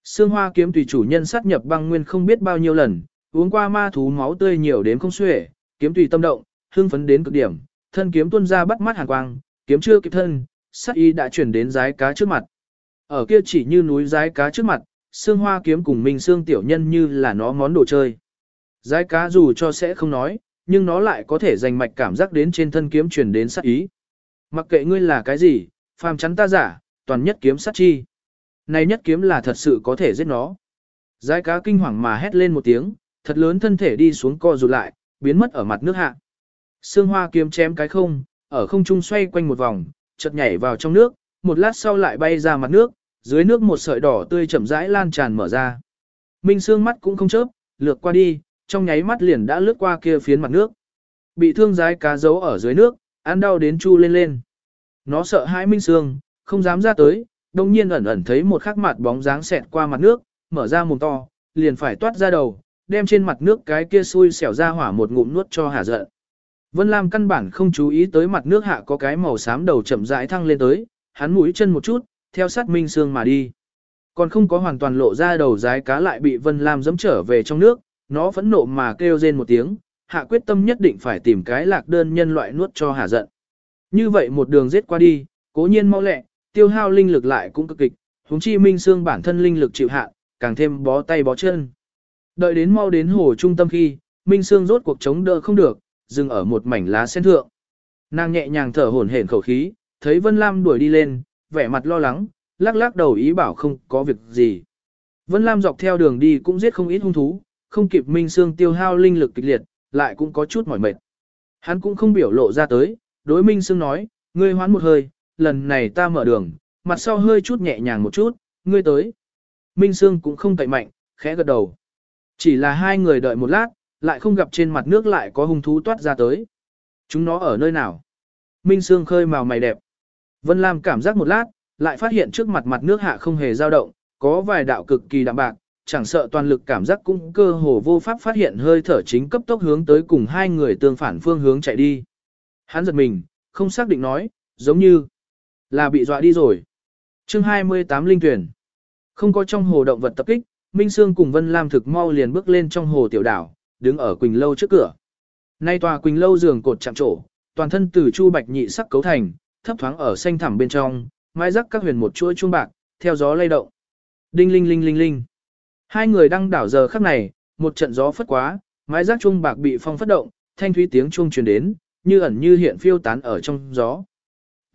Sương hoa kiếm tùy chủ nhân sát nhập băng nguyên không biết bao nhiêu lần, uống qua ma thú máu tươi nhiều đến không xuể, kiếm tùy tâm động, hưng phấn đến cực điểm, thân kiếm tuôn ra bắt mắt hàn quang, kiếm chưa kịp thân, sát y đã chuyển đến giái cá trước mặt. Ở kia chỉ như núi giái cá trước mặt, xương hoa kiếm cùng mình xương tiểu nhân như là nó món đồ chơi. Giái cá dù cho sẽ không nói, nhưng nó lại có thể dành mạch cảm giác đến trên thân kiếm truyền đến sát ý. Mặc kệ ngươi là cái gì, phàm chắn ta giả, toàn nhất kiếm sát chi. Này nhất kiếm là thật sự có thể giết nó. Giái cá kinh hoàng mà hét lên một tiếng, thật lớn thân thể đi xuống co rụt lại, biến mất ở mặt nước hạ. Sương hoa kiếm chém cái không, ở không trung xoay quanh một vòng, chợt nhảy vào trong nước, một lát sau lại bay ra mặt nước, dưới nước một sợi đỏ tươi chậm rãi lan tràn mở ra. Minh Sương mắt cũng không chớp, lược qua đi, trong nháy mắt liền đã lướt qua kia phiến mặt nước. Bị thương giái cá giấu ở dưới nước, ăn đau đến chu lên lên. Nó sợ hãi Minh Sương, không dám ra tới, đồng nhiên ẩn ẩn thấy một khắc mặt bóng dáng xẹt qua mặt nước, mở ra mồm to, liền phải toát ra đầu, đem trên mặt nước cái kia xui xẻo ra hỏa một ngụm nuốt cho hả giận. Vân Lam căn bản không chú ý tới mặt nước hạ có cái màu xám đầu chậm rãi thăng lên tới, hắn mũi chân một chút, theo sát Minh Sương mà đi. Còn không có hoàn toàn lộ ra đầu rái cá lại bị Vân Lam dẫm trở về trong nước, nó phẫn nộ mà kêu rên một tiếng, hạ quyết tâm nhất định phải tìm cái lạc đơn nhân loại nuốt cho hả giận. Như vậy một đường giết qua đi, cố nhiên mau lẹ, tiêu hao linh lực lại cũng cực kịch, huống chi Minh Sương bản thân linh lực chịu hạ, càng thêm bó tay bó chân. Đợi đến mau đến hồ trung tâm khi, Minh Sương rốt cuộc chống đỡ không được, dừng ở một mảnh lá sen thượng. Nàng nhẹ nhàng thở hổn hển khẩu khí, thấy Vân Lam đuổi đi lên, vẻ mặt lo lắng, lắc lắc đầu ý bảo không có việc gì. Vân Lam dọc theo đường đi cũng giết không ít hung thú, không kịp Minh Sương tiêu hao linh lực kịch liệt, lại cũng có chút mỏi mệt. Hắn cũng không biểu lộ ra tới, đối Minh Sương nói, ngươi hoán một hơi, lần này ta mở đường, mặt sau hơi chút nhẹ nhàng một chút, ngươi tới. Minh Sương cũng không tẩy mạnh, khẽ gật đầu. Chỉ là hai người đợi một lát, lại không gặp trên mặt nước lại có hung thú toát ra tới. Chúng nó ở nơi nào? Minh Sương khơi màu mày đẹp. Vân Lam cảm giác một lát, lại phát hiện trước mặt mặt nước hạ không hề dao động, có vài đạo cực kỳ đạm bạc, chẳng sợ toàn lực cảm giác cũng cơ hồ vô pháp phát hiện hơi thở chính cấp tốc hướng tới cùng hai người tương phản phương hướng chạy đi. Hắn giật mình, không xác định nói, giống như là bị dọa đi rồi. Chương 28 Linh tuyển. Không có trong hồ động vật tập kích, Minh Sương cùng Vân Lam thực mau liền bước lên trong hồ tiểu đảo, đứng ở Quỳnh Lâu trước cửa. Nay tòa Quỳnh Lâu giường cột chạm trổ, toàn thân từ chu bạch nhị sắc cấu thành, thấp thoáng ở xanh thẳm bên trong, mái rắc các huyền một chuỗi chuông bạc, theo gió lay động. Đinh linh linh linh linh. Hai người đang đảo giờ khắc này, một trận gió phất quá, mái rắc chuông bạc bị phong phất động, thanh thúy tiếng chuông truyền đến, như ẩn như hiện phiêu tán ở trong gió.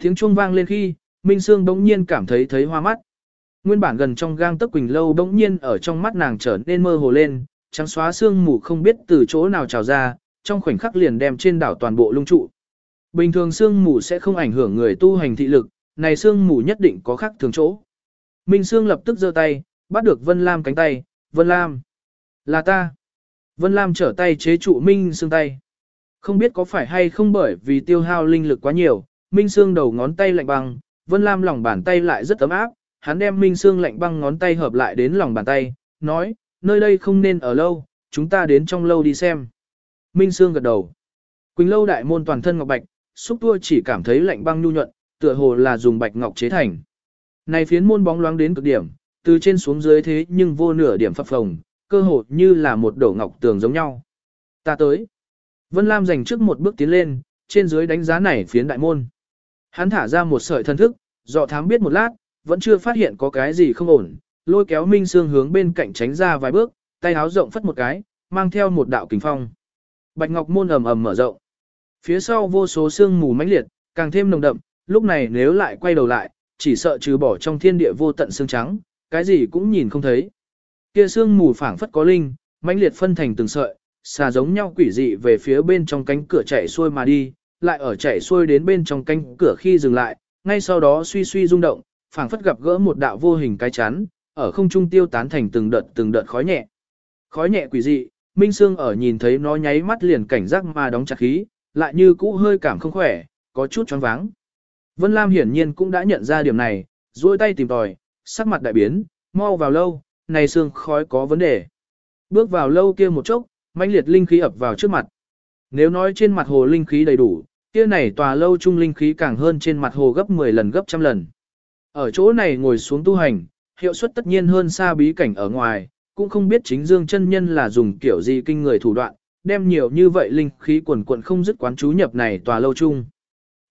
Tiếng chuông vang lên khi, Minh Sương bỗng nhiên cảm thấy thấy hoa mắt. Nguyên bản gần trong gang tấc quỳnh lâu bỗng nhiên ở trong mắt nàng trở nên mơ hồ lên, trắng xóa xương mù không biết từ chỗ nào trào ra, trong khoảnh khắc liền đem trên đảo toàn bộ lung trụ. Bình thường xương mù sẽ không ảnh hưởng người tu hành thị lực, này xương mù nhất định có khác thường chỗ. Minh Sương lập tức giơ tay, bắt được Vân Lam cánh tay, Vân Lam, là ta. Vân Lam trở tay chế trụ Minh Sương tay. Không biết có phải hay không bởi vì tiêu hao linh lực quá nhiều, Minh Sương đầu ngón tay lạnh băng, Vân Lam lòng bàn tay lại rất ấm áp, hắn đem Minh Sương lạnh băng ngón tay hợp lại đến lòng bàn tay, nói, nơi đây không nên ở lâu, chúng ta đến trong lâu đi xem. Minh Sương gật đầu. Quỳnh lâu đại môn toàn thân ngọc bạch, xúc tua chỉ cảm thấy lạnh băng nhu nhuận, tựa hồ là dùng bạch ngọc chế thành. Này phiến môn bóng loáng đến cực điểm, từ trên xuống dưới thế nhưng vô nửa điểm phập phồng, cơ hồ như là một đổ ngọc tường giống nhau. Ta tới. Vân Lam dành trước một bước tiến lên, trên dưới đánh giá này phiến đại môn. Hắn thả ra một sợi thân thức, dọ thám biết một lát, vẫn chưa phát hiện có cái gì không ổn, lôi kéo Minh Sương hướng bên cạnh tránh ra vài bước, tay áo rộng phất một cái, mang theo một đạo kình phong. Bạch Ngọc môn ầm ầm mở rộng. Phía sau vô số sương mù mãnh liệt, càng thêm nồng đậm, lúc này nếu lại quay đầu lại, chỉ sợ trừ bỏ trong thiên địa vô tận sương trắng, cái gì cũng nhìn không thấy. Kia sương mù phảng phất có linh, mãnh liệt phân thành từng sợi, xà giống nhau quỷ dị về phía bên trong cánh cửa chạy xuôi mà đi, lại ở chạy xuôi đến bên trong cánh cửa khi dừng lại, ngay sau đó suy suy rung động, phảng phất gặp gỡ một đạo vô hình cái chắn, ở không trung tiêu tán thành từng đợt từng đợt khói nhẹ. Khói nhẹ quỷ dị, Minh Sương ở nhìn thấy nó nháy mắt liền cảnh giác mà đóng chặt khí, lại như cũ hơi cảm không khỏe, có chút choáng váng. Vân Lam hiển nhiên cũng đã nhận ra điểm này, duỗi tay tìm tòi, sắc mặt đại biến, mau vào lâu, này xương khói có vấn đề. Bước vào lâu kia một chốc, mãnh liệt linh khí ập vào trước mặt. Nếu nói trên mặt hồ linh khí đầy đủ, kia này tòa lâu trung linh khí càng hơn trên mặt hồ gấp 10 lần gấp trăm lần. Ở chỗ này ngồi xuống tu hành, hiệu suất tất nhiên hơn xa bí cảnh ở ngoài, cũng không biết chính dương chân nhân là dùng kiểu gì kinh người thủ đoạn, đem nhiều như vậy linh khí quần quận không dứt quán chú nhập này tòa lâu chung.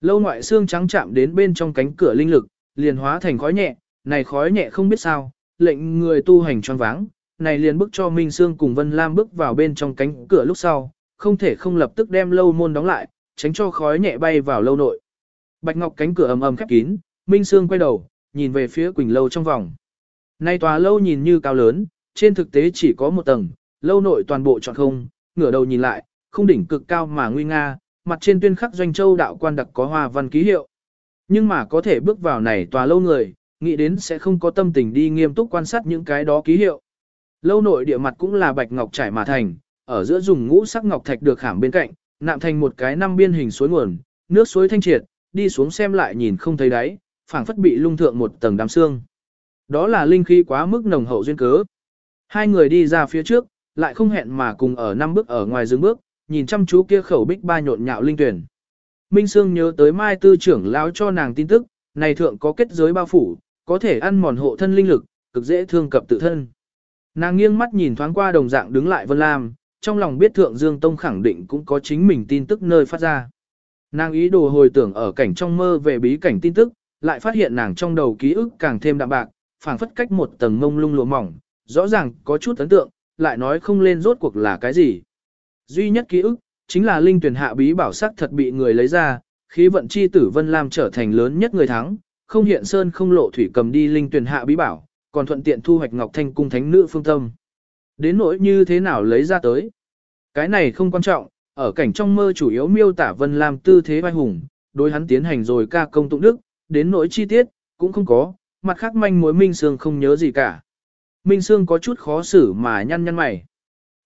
Lâu ngoại xương trắng chạm đến bên trong cánh cửa linh lực, liền hóa thành khói nhẹ, này khói nhẹ không biết sao, lệnh người tu hành choáng váng, này liền bước cho Minh Sương cùng Vân Lam bước vào bên trong cánh cửa lúc sau, không thể không lập tức đem lâu môn đóng lại, tránh cho khói nhẹ bay vào lâu nội. Bạch Ngọc cánh cửa ầm ầm khép kín, Minh Sương quay đầu, nhìn về phía Quỳnh lâu trong vòng. Nay tòa lâu nhìn như cao lớn, trên thực tế chỉ có một tầng, lâu nội toàn bộ trọn không, ngửa đầu nhìn lại, không đỉnh cực cao mà nguy nga, mặt trên tuyên khắc doanh châu đạo quan đặc có hoa văn ký hiệu. Nhưng mà có thể bước vào này tòa lâu người, nghĩ đến sẽ không có tâm tình đi nghiêm túc quan sát những cái đó ký hiệu. Lâu nội địa mặt cũng là bạch ngọc trải mà thành, ở giữa dùng ngũ sắc ngọc thạch được khảm bên cạnh, nạm thành một cái năm biên hình suối nguồn, nước suối thanh triệt, đi xuống xem lại nhìn không thấy đáy, phảng phất bị lung thượng một tầng đám xương. Đó là linh khí quá mức nồng hậu duyên cớ. Hai người đi ra phía trước, lại không hẹn mà cùng ở năm bước ở ngoài dừng bước, nhìn chăm chú kia khẩu bích ba nhộn nhạo linh tuyển. Minh Sương nhớ tới Mai Tư trưởng lão cho nàng tin tức, này thượng có kết giới bao phủ, có thể ăn mòn hộ thân linh lực, cực dễ thương cập tự thân. Nàng nghiêng mắt nhìn thoáng qua đồng dạng đứng lại Vân Lam, trong lòng biết Thượng Dương Tông khẳng định cũng có chính mình tin tức nơi phát ra. Nàng ý đồ hồi tưởng ở cảnh trong mơ về bí cảnh tin tức, lại phát hiện nàng trong đầu ký ức càng thêm đạm bạc, phảng phất cách một tầng mông lung lụa mỏng, rõ ràng có chút ấn tượng, lại nói không lên rốt cuộc là cái gì. Duy nhất ký ức, chính là linh tuyển hạ bí bảo sắc thật bị người lấy ra, khí vận chi tử Vân Lam trở thành lớn nhất người thắng, không hiện sơn không lộ thủy cầm đi linh tuyển hạ bí bảo, còn thuận tiện thu hoạch Ngọc Thanh cung thánh nữ phương tâm. Đến nỗi như thế nào lấy ra tới. Cái này không quan trọng, ở cảnh trong mơ chủ yếu miêu tả Vân Lam tư thế vai hùng, đối hắn tiến hành rồi ca công tụng đức, đến nỗi chi tiết, cũng không có, mặt khác manh mối Minh Sương không nhớ gì cả. Minh Sương có chút khó xử mà nhăn nhăn mày.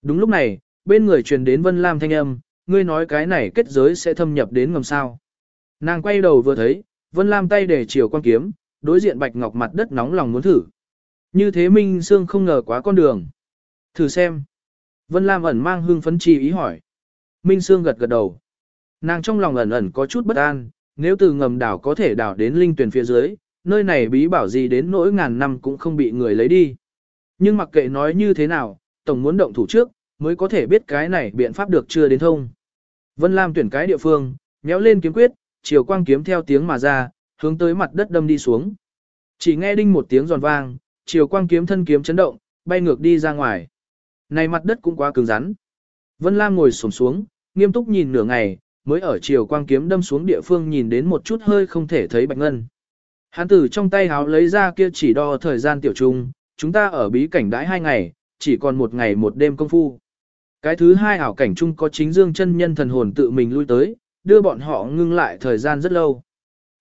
Đúng lúc này, bên người truyền đến Vân Lam thanh âm, ngươi nói cái này kết giới sẽ thâm nhập đến ngầm sao. Nàng quay đầu vừa thấy, Vân Lam tay để chiều quan kiếm, đối diện bạch ngọc mặt đất nóng lòng muốn thử. Như thế Minh Sương không ngờ quá con đường. Thử xem. Vân Lam ẩn mang hương phấn trì ý hỏi. Minh Sương gật gật đầu. Nàng trong lòng ẩn ẩn có chút bất an, nếu từ ngầm đảo có thể đảo đến linh tuyển phía dưới, nơi này bí bảo gì đến nỗi ngàn năm cũng không bị người lấy đi. Nhưng mặc kệ nói như thế nào, Tổng muốn động thủ trước, mới có thể biết cái này biện pháp được chưa đến thông. Vân Lam tuyển cái địa phương, méo lên kiếm quyết, chiều quang kiếm theo tiếng mà ra, hướng tới mặt đất đâm đi xuống. Chỉ nghe đinh một tiếng giòn vang, chiều quang kiếm thân kiếm chấn động, bay ngược đi ra ngoài. Này mặt đất cũng quá cứng rắn. Vân Lam ngồi xổm xuống, nghiêm túc nhìn nửa ngày, mới ở chiều quang kiếm đâm xuống địa phương nhìn đến một chút hơi không thể thấy bạch ngân. Hán tử trong tay háo lấy ra kia chỉ đo thời gian tiểu trung, chúng ta ở bí cảnh đãi hai ngày, chỉ còn một ngày một đêm công phu. Cái thứ hai ảo cảnh chung có chính dương chân nhân thần hồn tự mình lui tới, đưa bọn họ ngưng lại thời gian rất lâu.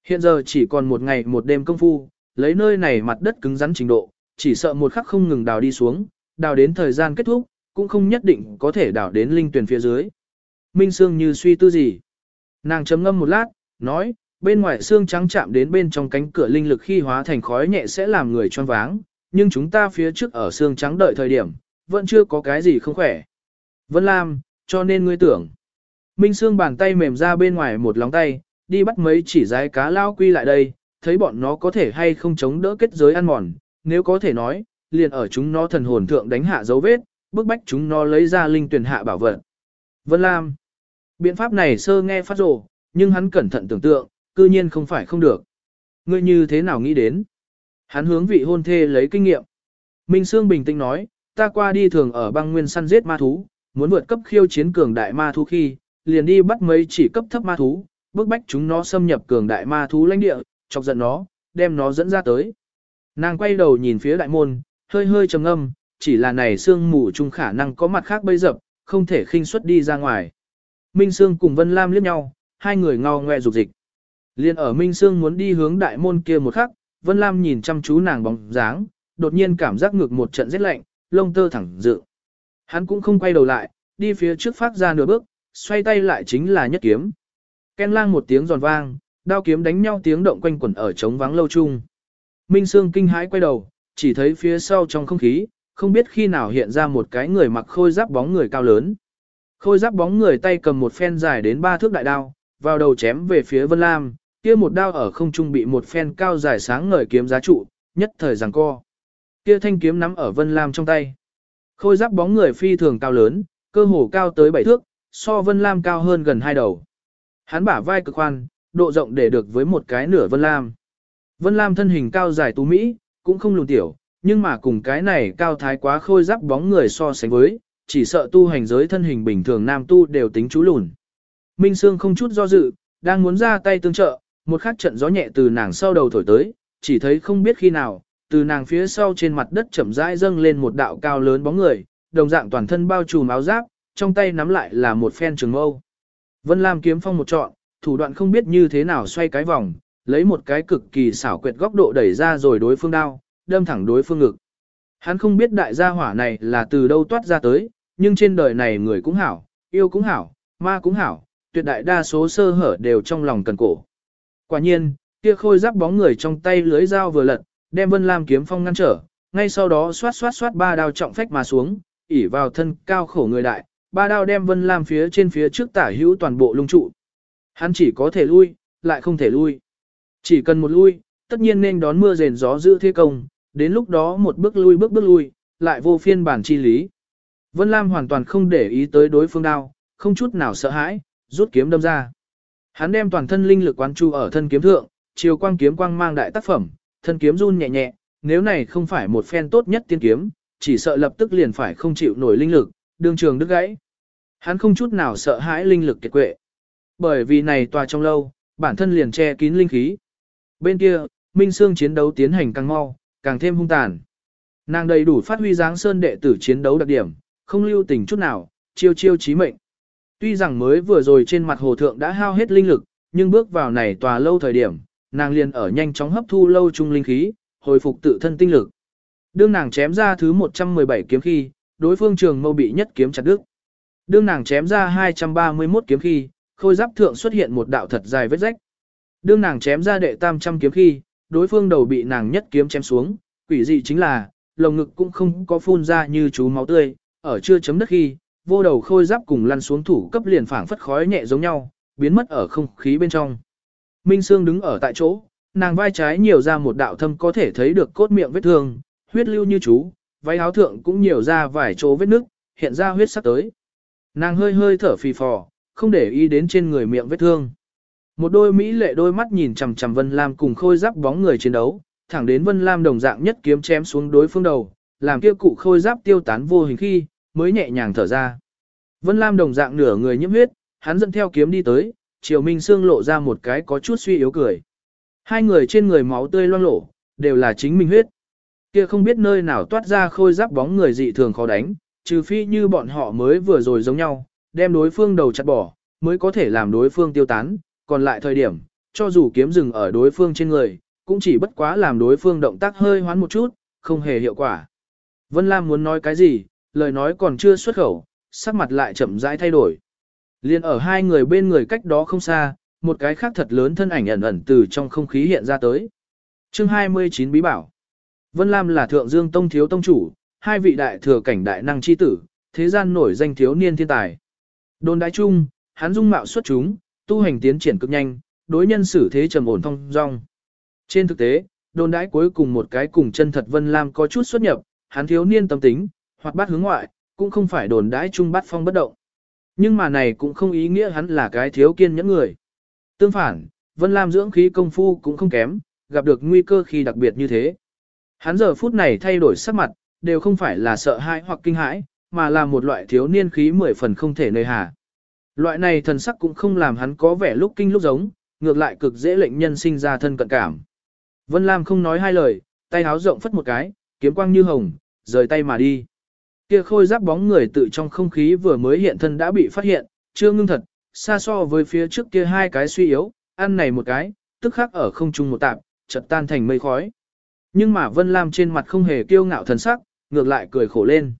Hiện giờ chỉ còn một ngày một đêm công phu, lấy nơi này mặt đất cứng rắn trình độ, chỉ sợ một khắc không ngừng đào đi xuống, đào đến thời gian kết thúc, cũng không nhất định có thể đào đến linh tuyển phía dưới. Minh Sương như suy tư gì. Nàng chấm ngâm một lát, nói, bên ngoài xương trắng chạm đến bên trong cánh cửa linh lực khi hóa thành khói nhẹ sẽ làm người choáng váng, nhưng chúng ta phía trước ở xương trắng đợi thời điểm, vẫn chưa có cái gì không khỏe. Vân Lam, cho nên ngươi tưởng. Minh Sương bàn tay mềm ra bên ngoài một lóng tay, đi bắt mấy chỉ rái cá lao quy lại đây, thấy bọn nó có thể hay không chống đỡ kết giới ăn mòn, nếu có thể nói, liền ở chúng nó thần hồn thượng đánh hạ dấu vết, bức bách chúng nó lấy ra linh tuyển hạ bảo vật. Vân Lam, biện pháp này sơ nghe phát rồ, nhưng hắn cẩn thận tưởng tượng, cư nhiên không phải không được. Ngươi như thế nào nghĩ đến? Hắn hướng vị hôn thê lấy kinh nghiệm. Minh Sương bình tĩnh nói, ta qua đi thường ở băng nguyên săn giết ma thú, muốn vượt cấp khiêu chiến cường đại ma thú khi, liền đi bắt mấy chỉ cấp thấp ma thú, bức bách chúng nó xâm nhập cường đại ma thú lãnh địa, chọc giận nó, đem nó dẫn ra tới. Nàng quay đầu nhìn phía đại môn, hơi hơi trầm ngâm, chỉ là này sương mù chung khả năng có mặt khác bây dập, không thể khinh suất đi ra ngoài. Minh Sương cùng Vân Lam liếc nhau, hai người ngao ngoe dục dịch. Liên ở Minh Sương muốn đi hướng đại môn kia một khắc, Vân Lam nhìn chăm chú nàng bóng dáng, đột nhiên cảm giác ngược một trận rét lạnh, lông tơ thẳng dự. Hắn cũng không quay đầu lại, đi phía trước phát ra nửa bước, xoay tay lại chính là nhất kiếm. Ken lang một tiếng giòn vang, đao kiếm đánh nhau tiếng động quanh quẩn ở trống vắng lâu chung. Minh Sương kinh hãi quay đầu, chỉ thấy phía sau trong không khí, không biết khi nào hiện ra một cái người mặc khôi giáp bóng người cao lớn. Khôi giáp bóng người tay cầm một phen dài đến ba thước đại đao, vào đầu chém về phía Vân Lam, kia một đao ở không trung bị một phen cao dài sáng ngời kiếm giá trụ, nhất thời giằng co. Kia thanh kiếm nắm ở Vân Lam trong tay. Khôi giáp bóng người phi thường cao lớn, cơ hồ cao tới bảy thước, so Vân Lam cao hơn gần hai đầu. Hắn bả vai cực khoan, độ rộng để được với một cái nửa Vân Lam. Vân Lam thân hình cao dài tú Mỹ, cũng không lùn tiểu, nhưng mà cùng cái này cao thái quá khôi giáp bóng người so sánh với, chỉ sợ tu hành giới thân hình bình thường nam tu đều tính chú lùn. Minh Sương không chút do dự, đang muốn ra tay tương trợ, một khắc trận gió nhẹ từ nàng sau đầu thổi tới, chỉ thấy không biết khi nào, từ nàng phía sau trên mặt đất chậm rãi dâng lên một đạo cao lớn bóng người, đồng dạng toàn thân bao trùm áo giáp, trong tay nắm lại là một phen trường mâu. Vân Lam kiếm phong một trọn, thủ đoạn không biết như thế nào xoay cái vòng, lấy một cái cực kỳ xảo quyệt góc độ đẩy ra rồi đối phương đao, đâm thẳng đối phương ngực. Hắn không biết đại gia hỏa này là từ đâu toát ra tới, nhưng trên đời này người cũng hảo, yêu cũng hảo, ma cũng hảo, tuyệt đại đa số sơ hở đều trong lòng cần cổ. Quả nhiên, kia khôi giáp bóng người trong tay lưới dao vừa lật, đem Vân Lam kiếm phong ngăn trở, ngay sau đó xoát xoát xoát ba đao trọng phách mà xuống, ỉ vào thân cao khổ người đại, ba đao đem Vân Lam phía trên phía trước tả hữu toàn bộ lung trụ. Hắn chỉ có thể lui, lại không thể lui. Chỉ cần một lui, tất nhiên nên đón mưa rền gió giữ thế công, đến lúc đó một bước lui bước bước lui, lại vô phiên bản chi lý. Vân Lam hoàn toàn không để ý tới đối phương đao, không chút nào sợ hãi, rút kiếm đâm ra. Hắn đem toàn thân linh lực quán chu ở thân kiếm thượng, chiều quang kiếm quang mang đại tác phẩm, thân kiếm run nhẹ nhẹ, nếu này không phải một phen tốt nhất tiên kiếm, chỉ sợ lập tức liền phải không chịu nổi linh lực, đường trường đứt gãy. Hắn không chút nào sợ hãi linh lực kiệt quệ. Bởi vì này tòa trong lâu, bản thân liền che kín linh khí. Bên kia, Minh Sương chiến đấu tiến hành càng mau, càng thêm hung tàn. Nàng đầy đủ phát huy dáng sơn đệ tử chiến đấu đặc điểm, không lưu tình chút nào, chiêu chiêu chí mệnh. Tuy rằng mới vừa rồi trên mặt hồ thượng đã hao hết linh lực, nhưng bước vào này tòa lâu thời điểm, nàng liền ở nhanh chóng hấp thu lâu trung linh khí, hồi phục tự thân tinh lực. Đương nàng chém ra thứ 117 kiếm khi, đối phương trường mâu bị nhất kiếm chặt đứt. Đương nàng chém ra 231 kiếm khi, khôi giáp thượng xuất hiện một đạo thật dài vết rách. Đương nàng chém ra đệ tam trăm kiếm khi, đối phương đầu bị nàng nhất kiếm chém xuống, quỷ dị chính là, lồng ngực cũng không có phun ra như chú máu tươi, ở chưa chấm đất khi, vô đầu khôi giáp cùng lăn xuống thủ cấp liền phảng phất khói nhẹ giống nhau, biến mất ở không khí bên trong. Minh Sương đứng ở tại chỗ, nàng vai trái nhiều ra một đạo thâm có thể thấy được cốt miệng vết thương, huyết lưu như chú, váy áo thượng cũng nhiều ra vài chỗ vết nước, hiện ra huyết sắc tới. Nàng hơi hơi thở phì phò, không để ý đến trên người miệng vết thương. Một đôi mỹ lệ đôi mắt nhìn chằm chằm Vân Lam cùng khôi giáp bóng người chiến đấu, thẳng đến Vân Lam đồng dạng nhất kiếm chém xuống đối phương đầu, làm kia cụ khôi giáp tiêu tán vô hình khi, mới nhẹ nhàng thở ra. Vân Lam đồng dạng nửa người nhiễm huyết, hắn dẫn theo kiếm đi tới, Triều Minh Sương lộ ra một cái có chút suy yếu cười. Hai người trên người máu tươi loang lổ, đều là chính mình huyết. Kia không biết nơi nào toát ra khôi giáp bóng người dị thường khó đánh, trừ phi như bọn họ mới vừa rồi giống nhau, đem đối phương đầu chặt bỏ, mới có thể làm đối phương tiêu tán, còn lại thời điểm, cho dù kiếm dừng ở đối phương trên người, cũng chỉ bất quá làm đối phương động tác hơi hoán một chút, không hề hiệu quả. Vân Lam muốn nói cái gì, lời nói còn chưa xuất khẩu, sắc mặt lại chậm rãi thay đổi. Liên ở hai người bên người cách đó không xa, một cái khác thật lớn thân ảnh ẩn ẩn từ trong không khí hiện ra tới. Chương 29 Bí Bảo Vân Lam là thượng dương tông thiếu tông chủ, hai vị đại thừa cảnh đại năng chi tử, thế gian nổi danh thiếu niên thiên tài. Đồn đại chung, hắn dung mạo xuất chúng, tu hành tiến triển cực nhanh, đối nhân xử thế trầm ổn thông dong. Trên thực tế, đồn đãi cuối cùng một cái cùng chân thật Vân Lam có chút xuất nhập, hắn thiếu niên tâm tính, hoặc bát hướng ngoại, cũng không phải đồn đãi chung bát phong bất động. Nhưng mà này cũng không ý nghĩa hắn là cái thiếu kiên nhẫn người. Tương phản, Vân Lam dưỡng khí công phu cũng không kém, gặp được nguy cơ khi đặc biệt như thế. Hắn giờ phút này thay đổi sắc mặt, đều không phải là sợ hãi hoặc kinh hãi, mà là một loại thiếu niên khí mười phần không thể nơi hà. Loại này thần sắc cũng không làm hắn có vẻ lúc kinh lúc giống, ngược lại cực dễ lệnh nhân sinh ra thân cận cảm. Vân Lam không nói hai lời, tay háo rộng phất một cái, kiếm quang như hồng, rời tay mà đi. Kia khôi giáp bóng người tự trong không khí vừa mới hiện thân đã bị phát hiện, chưa ngưng thật, xa so với phía trước kia hai cái suy yếu, ăn này một cái, tức khắc ở không trung một tạp, chợt tan thành mây khói. Nhưng mà Vân Lam trên mặt không hề kiêu ngạo thần sắc, ngược lại cười khổ lên.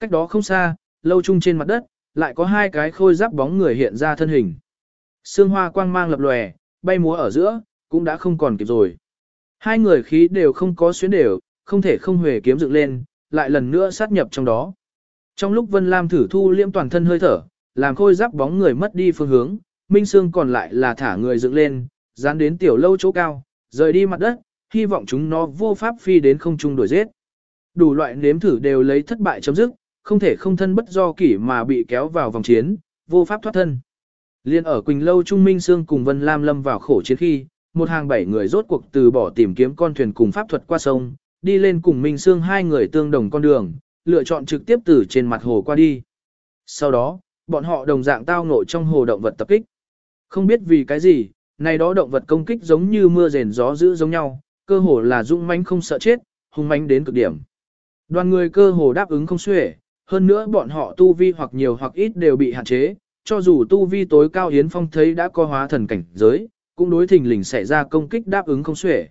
Cách đó không xa, lâu chung trên mặt đất, lại có hai cái khôi giáp bóng người hiện ra thân hình. Sương hoa quang mang lập lòe, bay múa ở giữa, cũng đã không còn kịp rồi. Hai người khí đều không có xuyến đều, không thể không hề kiếm dựng lên, lại lần nữa sát nhập trong đó. Trong lúc Vân Lam thử thu liễm toàn thân hơi thở, làm khôi giáp bóng người mất đi phương hướng, Minh Sương còn lại là thả người dựng lên, dán đến tiểu lâu chỗ cao, rời đi mặt đất, hy vọng chúng nó vô pháp phi đến không trung đuổi giết. Đủ loại nếm thử đều lấy thất bại chấm dứt, không thể không thân bất do kỷ mà bị kéo vào vòng chiến, vô pháp thoát thân. Liên ở Quỳnh Lâu Trung Minh Sương cùng Vân Lam lâm vào khổ chiến khi, một hàng bảy người rốt cuộc từ bỏ tìm kiếm con thuyền cùng pháp thuật qua sông, đi lên cùng Minh Sương hai người tương đồng con đường, lựa chọn trực tiếp từ trên mặt hồ qua đi. Sau đó, bọn họ đồng dạng tao ngộ trong hồ động vật tập kích. Không biết vì cái gì, này đó động vật công kích giống như mưa rền gió dữ giống nhau, cơ hồ là dũng mãnh không sợ chết, hung mãnh đến cực điểm. Đoàn người cơ hồ đáp ứng không xuể, hơn nữa bọn họ tu vi hoặc nhiều hoặc ít đều bị hạn chế, cho dù tu vi tối cao Yến Phong thấy đã có hóa thần cảnh giới, cũng đối thình lình xảy ra công kích đáp ứng không xuể.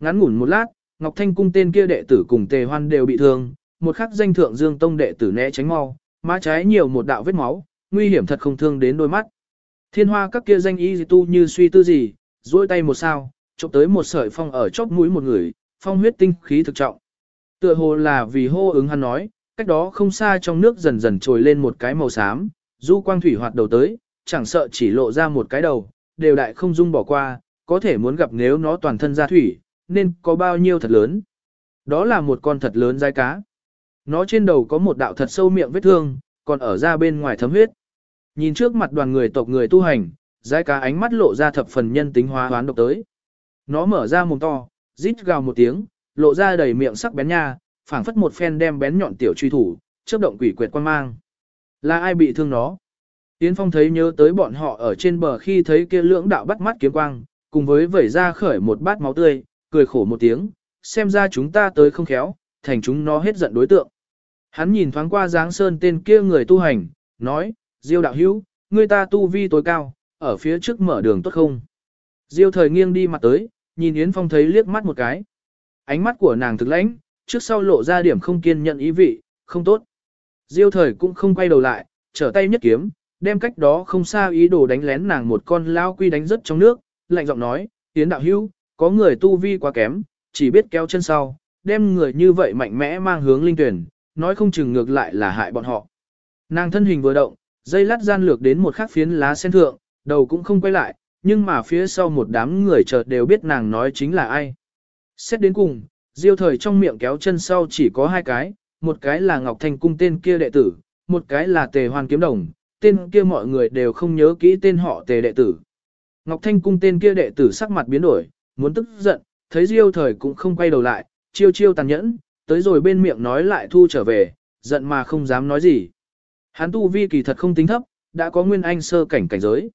Ngắn ngủn một lát, Ngọc Thanh cung tên kia đệ tử cùng Tề Hoan đều bị thương, một khắc danh thượng Dương Tông đệ tử né tránh mau, má trái nhiều một đạo vết máu, nguy hiểm thật không thương đến đôi mắt. Thiên hoa các kia danh y tu như suy tư gì, duỗi tay một sao, chụp tới một sợi phong ở chóp mũi một người, phong huyết tinh khí thực trọng. Tựa hồ là vì hô ứng hắn nói, cách đó không xa trong nước dần dần trồi lên một cái màu xám, du quang thủy hoạt đầu tới, chẳng sợ chỉ lộ ra một cái đầu, đều đại không dung bỏ qua, có thể muốn gặp nếu nó toàn thân ra thủy, nên có bao nhiêu thật lớn. Đó là một con thật lớn dai cá. Nó trên đầu có một đạo thật sâu miệng vết thương, còn ở ra bên ngoài thấm huyết. Nhìn trước mặt đoàn người tộc người tu hành, dai cá ánh mắt lộ ra thập phần nhân tính hóa hoán độc tới. Nó mở ra mồm to, rít gào một tiếng, lộ ra đầy miệng sắc bén nha, phảng phất một phen đem bén nhọn tiểu truy thủ, chớp động quỷ quyệt quan mang. Là ai bị thương nó? Tiến Phong thấy nhớ tới bọn họ ở trên bờ khi thấy kia lưỡng đạo bắt mắt kiếm quang, cùng với vẩy ra khởi một bát máu tươi, cười khổ một tiếng, xem ra chúng ta tới không khéo, thành chúng nó hết giận đối tượng. Hắn nhìn thoáng qua dáng sơn tên kia người tu hành, nói, Diêu đạo hữu, người ta tu vi tối cao, ở phía trước mở đường tốt không? Diêu thời nghiêng đi mặt tới, nhìn Yến Phong thấy liếc mắt một cái. Ánh mắt của nàng thực lãnh, trước sau lộ ra điểm không kiên nhận ý vị, không tốt. Diêu thời cũng không quay đầu lại, trở tay nhất kiếm, đem cách đó không xa ý đồ đánh lén nàng một con lao quy đánh rất trong nước, lạnh giọng nói, Yến đạo hữu, có người tu vi quá kém, chỉ biết kéo chân sau, đem người như vậy mạnh mẽ mang hướng linh tuyển, nói không chừng ngược lại là hại bọn họ. Nàng thân hình vừa động, dây lát gian lược đến một khắc phiến lá sen thượng, đầu cũng không quay lại, nhưng mà phía sau một đám người chợt đều biết nàng nói chính là ai. Xét đến cùng, diêu thời trong miệng kéo chân sau chỉ có hai cái, một cái là Ngọc Thanh Cung tên kia đệ tử, một cái là Tề Hoan Kiếm Đồng, tên kia mọi người đều không nhớ kỹ tên họ Tề đệ tử. Ngọc Thanh Cung tên kia đệ tử sắc mặt biến đổi, muốn tức giận, thấy diêu thời cũng không quay đầu lại, chiêu chiêu tàn nhẫn, tới rồi bên miệng nói lại thu trở về, giận mà không dám nói gì. Hắn tu vi kỳ thật không tính thấp, đã có nguyên anh sơ cảnh cảnh giới.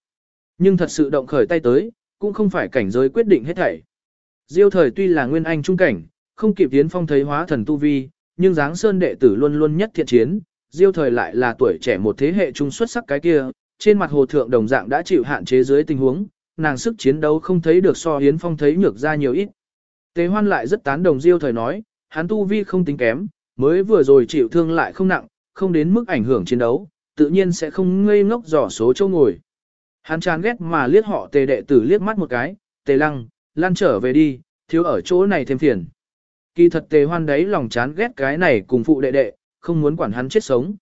Nhưng thật sự động khởi tay tới, cũng không phải cảnh giới quyết định hết thảy. Diêu thời tuy là nguyên anh trung cảnh, không kịp tiến phong thấy hóa thần tu vi, nhưng dáng sơn đệ tử luôn luôn nhất thiện chiến, diêu thời lại là tuổi trẻ một thế hệ trung xuất sắc cái kia, trên mặt hồ thượng đồng dạng đã chịu hạn chế dưới tình huống, nàng sức chiến đấu không thấy được so hiến phong thấy nhược ra nhiều ít. Tế hoan lại rất tán đồng diêu thời nói, hắn tu vi không tính kém, mới vừa rồi chịu thương lại không nặng, không đến mức ảnh hưởng chiến đấu, tự nhiên sẽ không ngây ngốc dò số châu ngồi. Hắn chán ghét mà liếc họ tề đệ tử liếc mắt một cái, tề lăng, lan trở về đi, thiếu ở chỗ này thêm phiền. Kỳ thật tề hoan đấy lòng chán ghét cái này cùng phụ đệ đệ, không muốn quản hắn chết sống.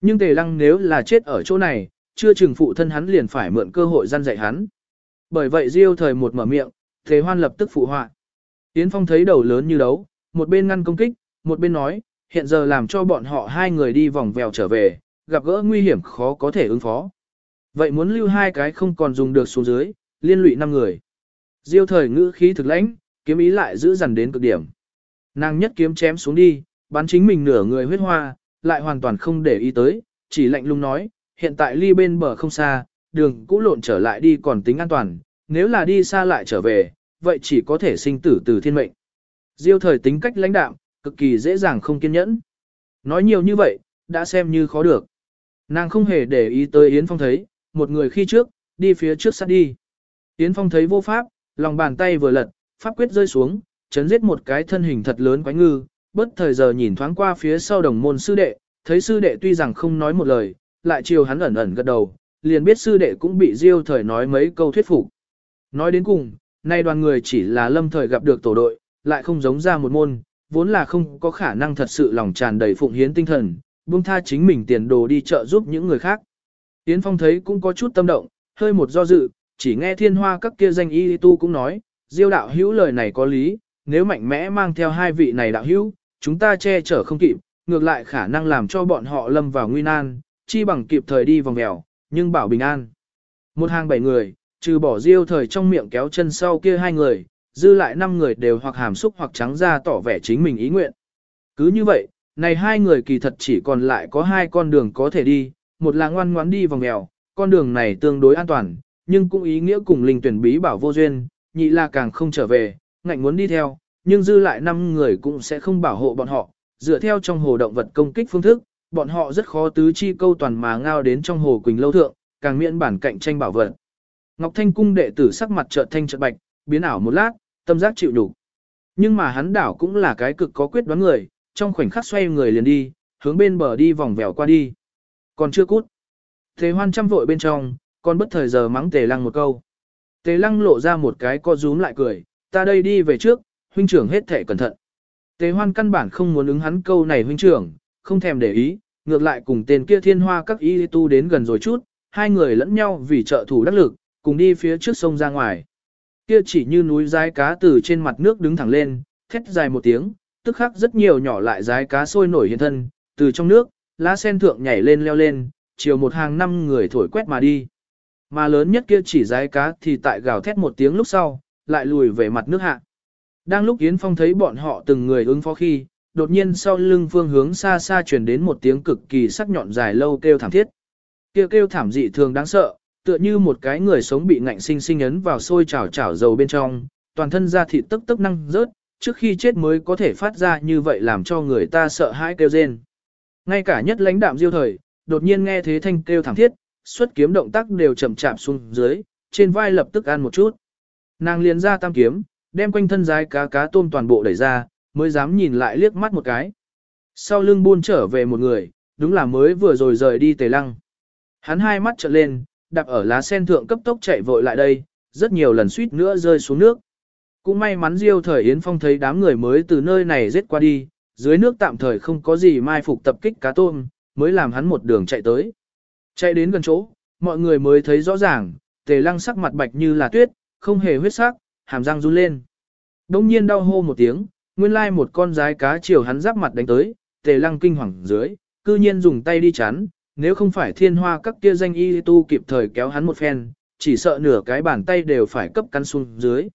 Nhưng tề lăng nếu là chết ở chỗ này, chưa chừng phụ thân hắn liền phải mượn cơ hội gian dạy hắn. Bởi vậy Diêu thời một mở miệng, Thế hoan lập tức phụ họa. Yến Phong thấy đầu lớn như đấu, một bên ngăn công kích, một bên nói, hiện giờ làm cho bọn họ hai người đi vòng vèo trở về, gặp gỡ nguy hiểm khó có thể ứng phó. Vậy muốn lưu hai cái không còn dùng được xuống dưới, liên lụy năm người. Diêu thời ngữ khí thực lãnh, kiếm ý lại giữ dần đến cực điểm. Nàng nhất kiếm chém xuống đi, bắn chính mình nửa người huyết hoa, lại hoàn toàn không để ý tới, chỉ lạnh lùng nói, hiện tại ly bên bờ không xa, đường cũ lộn trở lại đi còn tính an toàn, nếu là đi xa lại trở về, vậy chỉ có thể sinh tử từ thiên mệnh. Diêu thời tính cách lãnh đạm, cực kỳ dễ dàng không kiên nhẫn. Nói nhiều như vậy, đã xem như khó được. Nàng không hề để ý tới Yến Phong thấy, một người khi trước, đi phía trước sát đi. Yến Phong thấy vô pháp, lòng bàn tay vừa lật, pháp quyết rơi xuống, chấn giết một cái thân hình thật lớn quái ngư, bất thời giờ nhìn thoáng qua phía sau đồng môn sư đệ, thấy sư đệ tuy rằng không nói một lời, lại chiều hắn ẩn ẩn gật đầu, liền biết sư đệ cũng bị diêu thời nói mấy câu thuyết phục. Nói đến cùng, nay đoàn người chỉ là lâm thời gặp được tổ đội, lại không giống ra một môn, vốn là không có khả năng thật sự lòng tràn đầy phụng hiến tinh thần, buông tha chính mình tiền đồ đi chợ giúp những người khác. tiến Phong thấy cũng có chút tâm động, hơi một do dự, chỉ nghe thiên hoa các kia danh y tu cũng nói, diêu đạo hữu lời này có lý, nếu mạnh mẽ mang theo hai vị này đạo hữu, chúng ta che chở không kịp, ngược lại khả năng làm cho bọn họ lâm vào nguy nan, chi bằng kịp thời đi vòng mèo, nhưng bảo bình an. Một hàng bảy người, trừ bỏ diêu thời trong miệng kéo chân sau kia hai người, dư lại năm người đều hoặc hàm xúc hoặc trắng ra tỏ vẻ chính mình ý nguyện. Cứ như vậy, này hai người kỳ thật chỉ còn lại có hai con đường có thể đi, một là ngoan ngoãn đi vòng mèo, con đường này tương đối an toàn, nhưng cũng ý nghĩa cùng linh tuyển bí bảo vô duyên, nhị là càng không trở về, ngạnh muốn đi theo, nhưng dư lại năm người cũng sẽ không bảo hộ bọn họ, dựa theo trong hồ động vật công kích phương thức, bọn họ rất khó tứ chi câu toàn mà ngao đến trong hồ Quỳnh Lâu Thượng, càng miễn bản cạnh tranh bảo vật. Ngọc Thanh cung đệ tử sắc mặt chợt thanh chợt bạch, biến ảo một lát, tâm giác chịu đủ. Nhưng mà hắn đảo cũng là cái cực có quyết đoán người, trong khoảnh khắc xoay người liền đi, hướng bên bờ đi vòng vèo qua đi. Còn chưa cút. Tề hoan chăm vội bên trong, còn bất thời giờ mắng tề lăng một câu. Tề lăng lộ ra một cái co rúm lại cười, ta đây đi về trước, huynh trưởng hết thể cẩn thận. Tề hoan căn bản không muốn ứng hắn câu này huynh trưởng, không thèm để ý, ngược lại cùng tên kia thiên hoa các y tu đến gần rồi chút, hai người lẫn nhau vì trợ thủ đắc lực, cùng đi phía trước sông ra ngoài. Kia chỉ như núi rái cá từ trên mặt nước đứng thẳng lên, thét dài một tiếng, tức khắc rất nhiều nhỏ lại rái cá sôi nổi hiện thân, từ trong nước, lá sen thượng nhảy lên leo lên, chiều một hàng năm người thổi quét mà đi. Mà lớn nhất kia chỉ rái cá thì tại gào thét một tiếng lúc sau, lại lùi về mặt nước hạ. Đang lúc Yến Phong thấy bọn họ từng người ứng phó khi, đột nhiên sau lưng phương hướng xa xa truyền đến một tiếng cực kỳ sắc nhọn dài lâu kêu thảm thiết. Kêu kêu thảm dị thường đáng sợ, tựa như một cái người sống bị ngạnh sinh sinh ấn vào sôi chảo chảo dầu bên trong, toàn thân da thịt tức tức năng rớt, trước khi chết mới có thể phát ra như vậy làm cho người ta sợ hãi kêu rên. Ngay cả nhất lãnh đạm diêu thời, đột nhiên nghe thế thanh kêu thảm thiết, xuất kiếm động tác đều chậm chạp xuống dưới, trên vai lập tức ăn một chút. Nàng liền ra tam kiếm, đem quanh thân dài cá cá tôm toàn bộ đẩy ra, mới dám nhìn lại liếc mắt một cái. Sau lưng buôn trở về một người, đúng là mới vừa rồi rời đi tề lăng. Hắn hai mắt trợn lên, đạp ở lá sen thượng cấp tốc chạy vội lại đây, rất nhiều lần suýt nữa rơi xuống nước. Cũng may mắn Diêu thời Yến Phong thấy đám người mới từ nơi này giết qua đi, dưới nước tạm thời không có gì mai phục tập kích cá tôm, mới làm hắn một đường chạy tới. Chạy đến gần chỗ, mọi người mới thấy rõ ràng, tề lăng sắc mặt bạch như là tuyết, không hề huyết sắc, hàm răng run lên. Đông nhiên đau hô một tiếng, nguyên lai một con rái cá chiều hắn giáp mặt đánh tới, tề lăng kinh hoàng dưới, cư nhiên dùng tay đi chắn, nếu không phải thiên hoa các kia danh y tu kịp thời kéo hắn một phen, chỉ sợ nửa cái bàn tay đều phải cấp căn xuống dưới.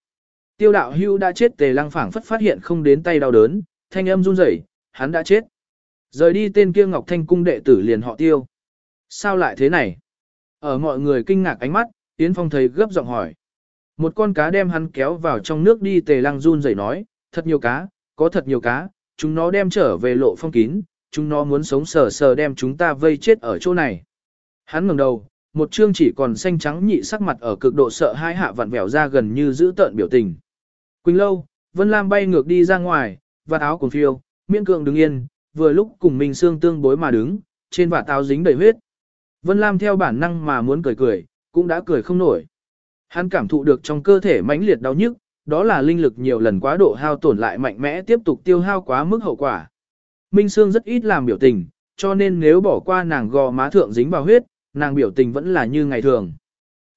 Tiêu đạo hưu đã chết tề lăng phảng phất phát hiện không đến tay đau đớn, thanh âm run rẩy, hắn đã chết. Rời đi tên kia Ngọc Thanh cung đệ tử liền họ tiêu. Sao lại thế này? Ở mọi người kinh ngạc ánh mắt, Yến Phong thấy gấp giọng hỏi. Một con cá đem hắn kéo vào trong nước đi tề lăng run rẩy nói, thật nhiều cá, có thật nhiều cá, chúng nó đem trở về lộ phong kín, chúng nó muốn sống sờ sờ đem chúng ta vây chết ở chỗ này. Hắn ngẩng đầu, một chương chỉ còn xanh trắng nhị sắc mặt ở cực độ sợ hai hạ vặn vẹo ra gần như giữ tợn biểu tình. Quỳnh lâu, Vân Lam bay ngược đi ra ngoài, vạt áo cuốn phiêu, miễn cường đứng yên, vừa lúc cùng mình xương tương bối mà đứng, trên vạt áo dính đầy huyết. Vân Lam theo bản năng mà muốn cười cười, cũng đã cười không nổi. Hắn cảm thụ được trong cơ thể mãnh liệt đau nhức, đó là linh lực nhiều lần quá độ hao tổn lại mạnh mẽ tiếp tục tiêu hao quá mức hậu quả. Minh Sương rất ít làm biểu tình, cho nên nếu bỏ qua nàng gò má thượng dính vào huyết, nàng biểu tình vẫn là như ngày thường.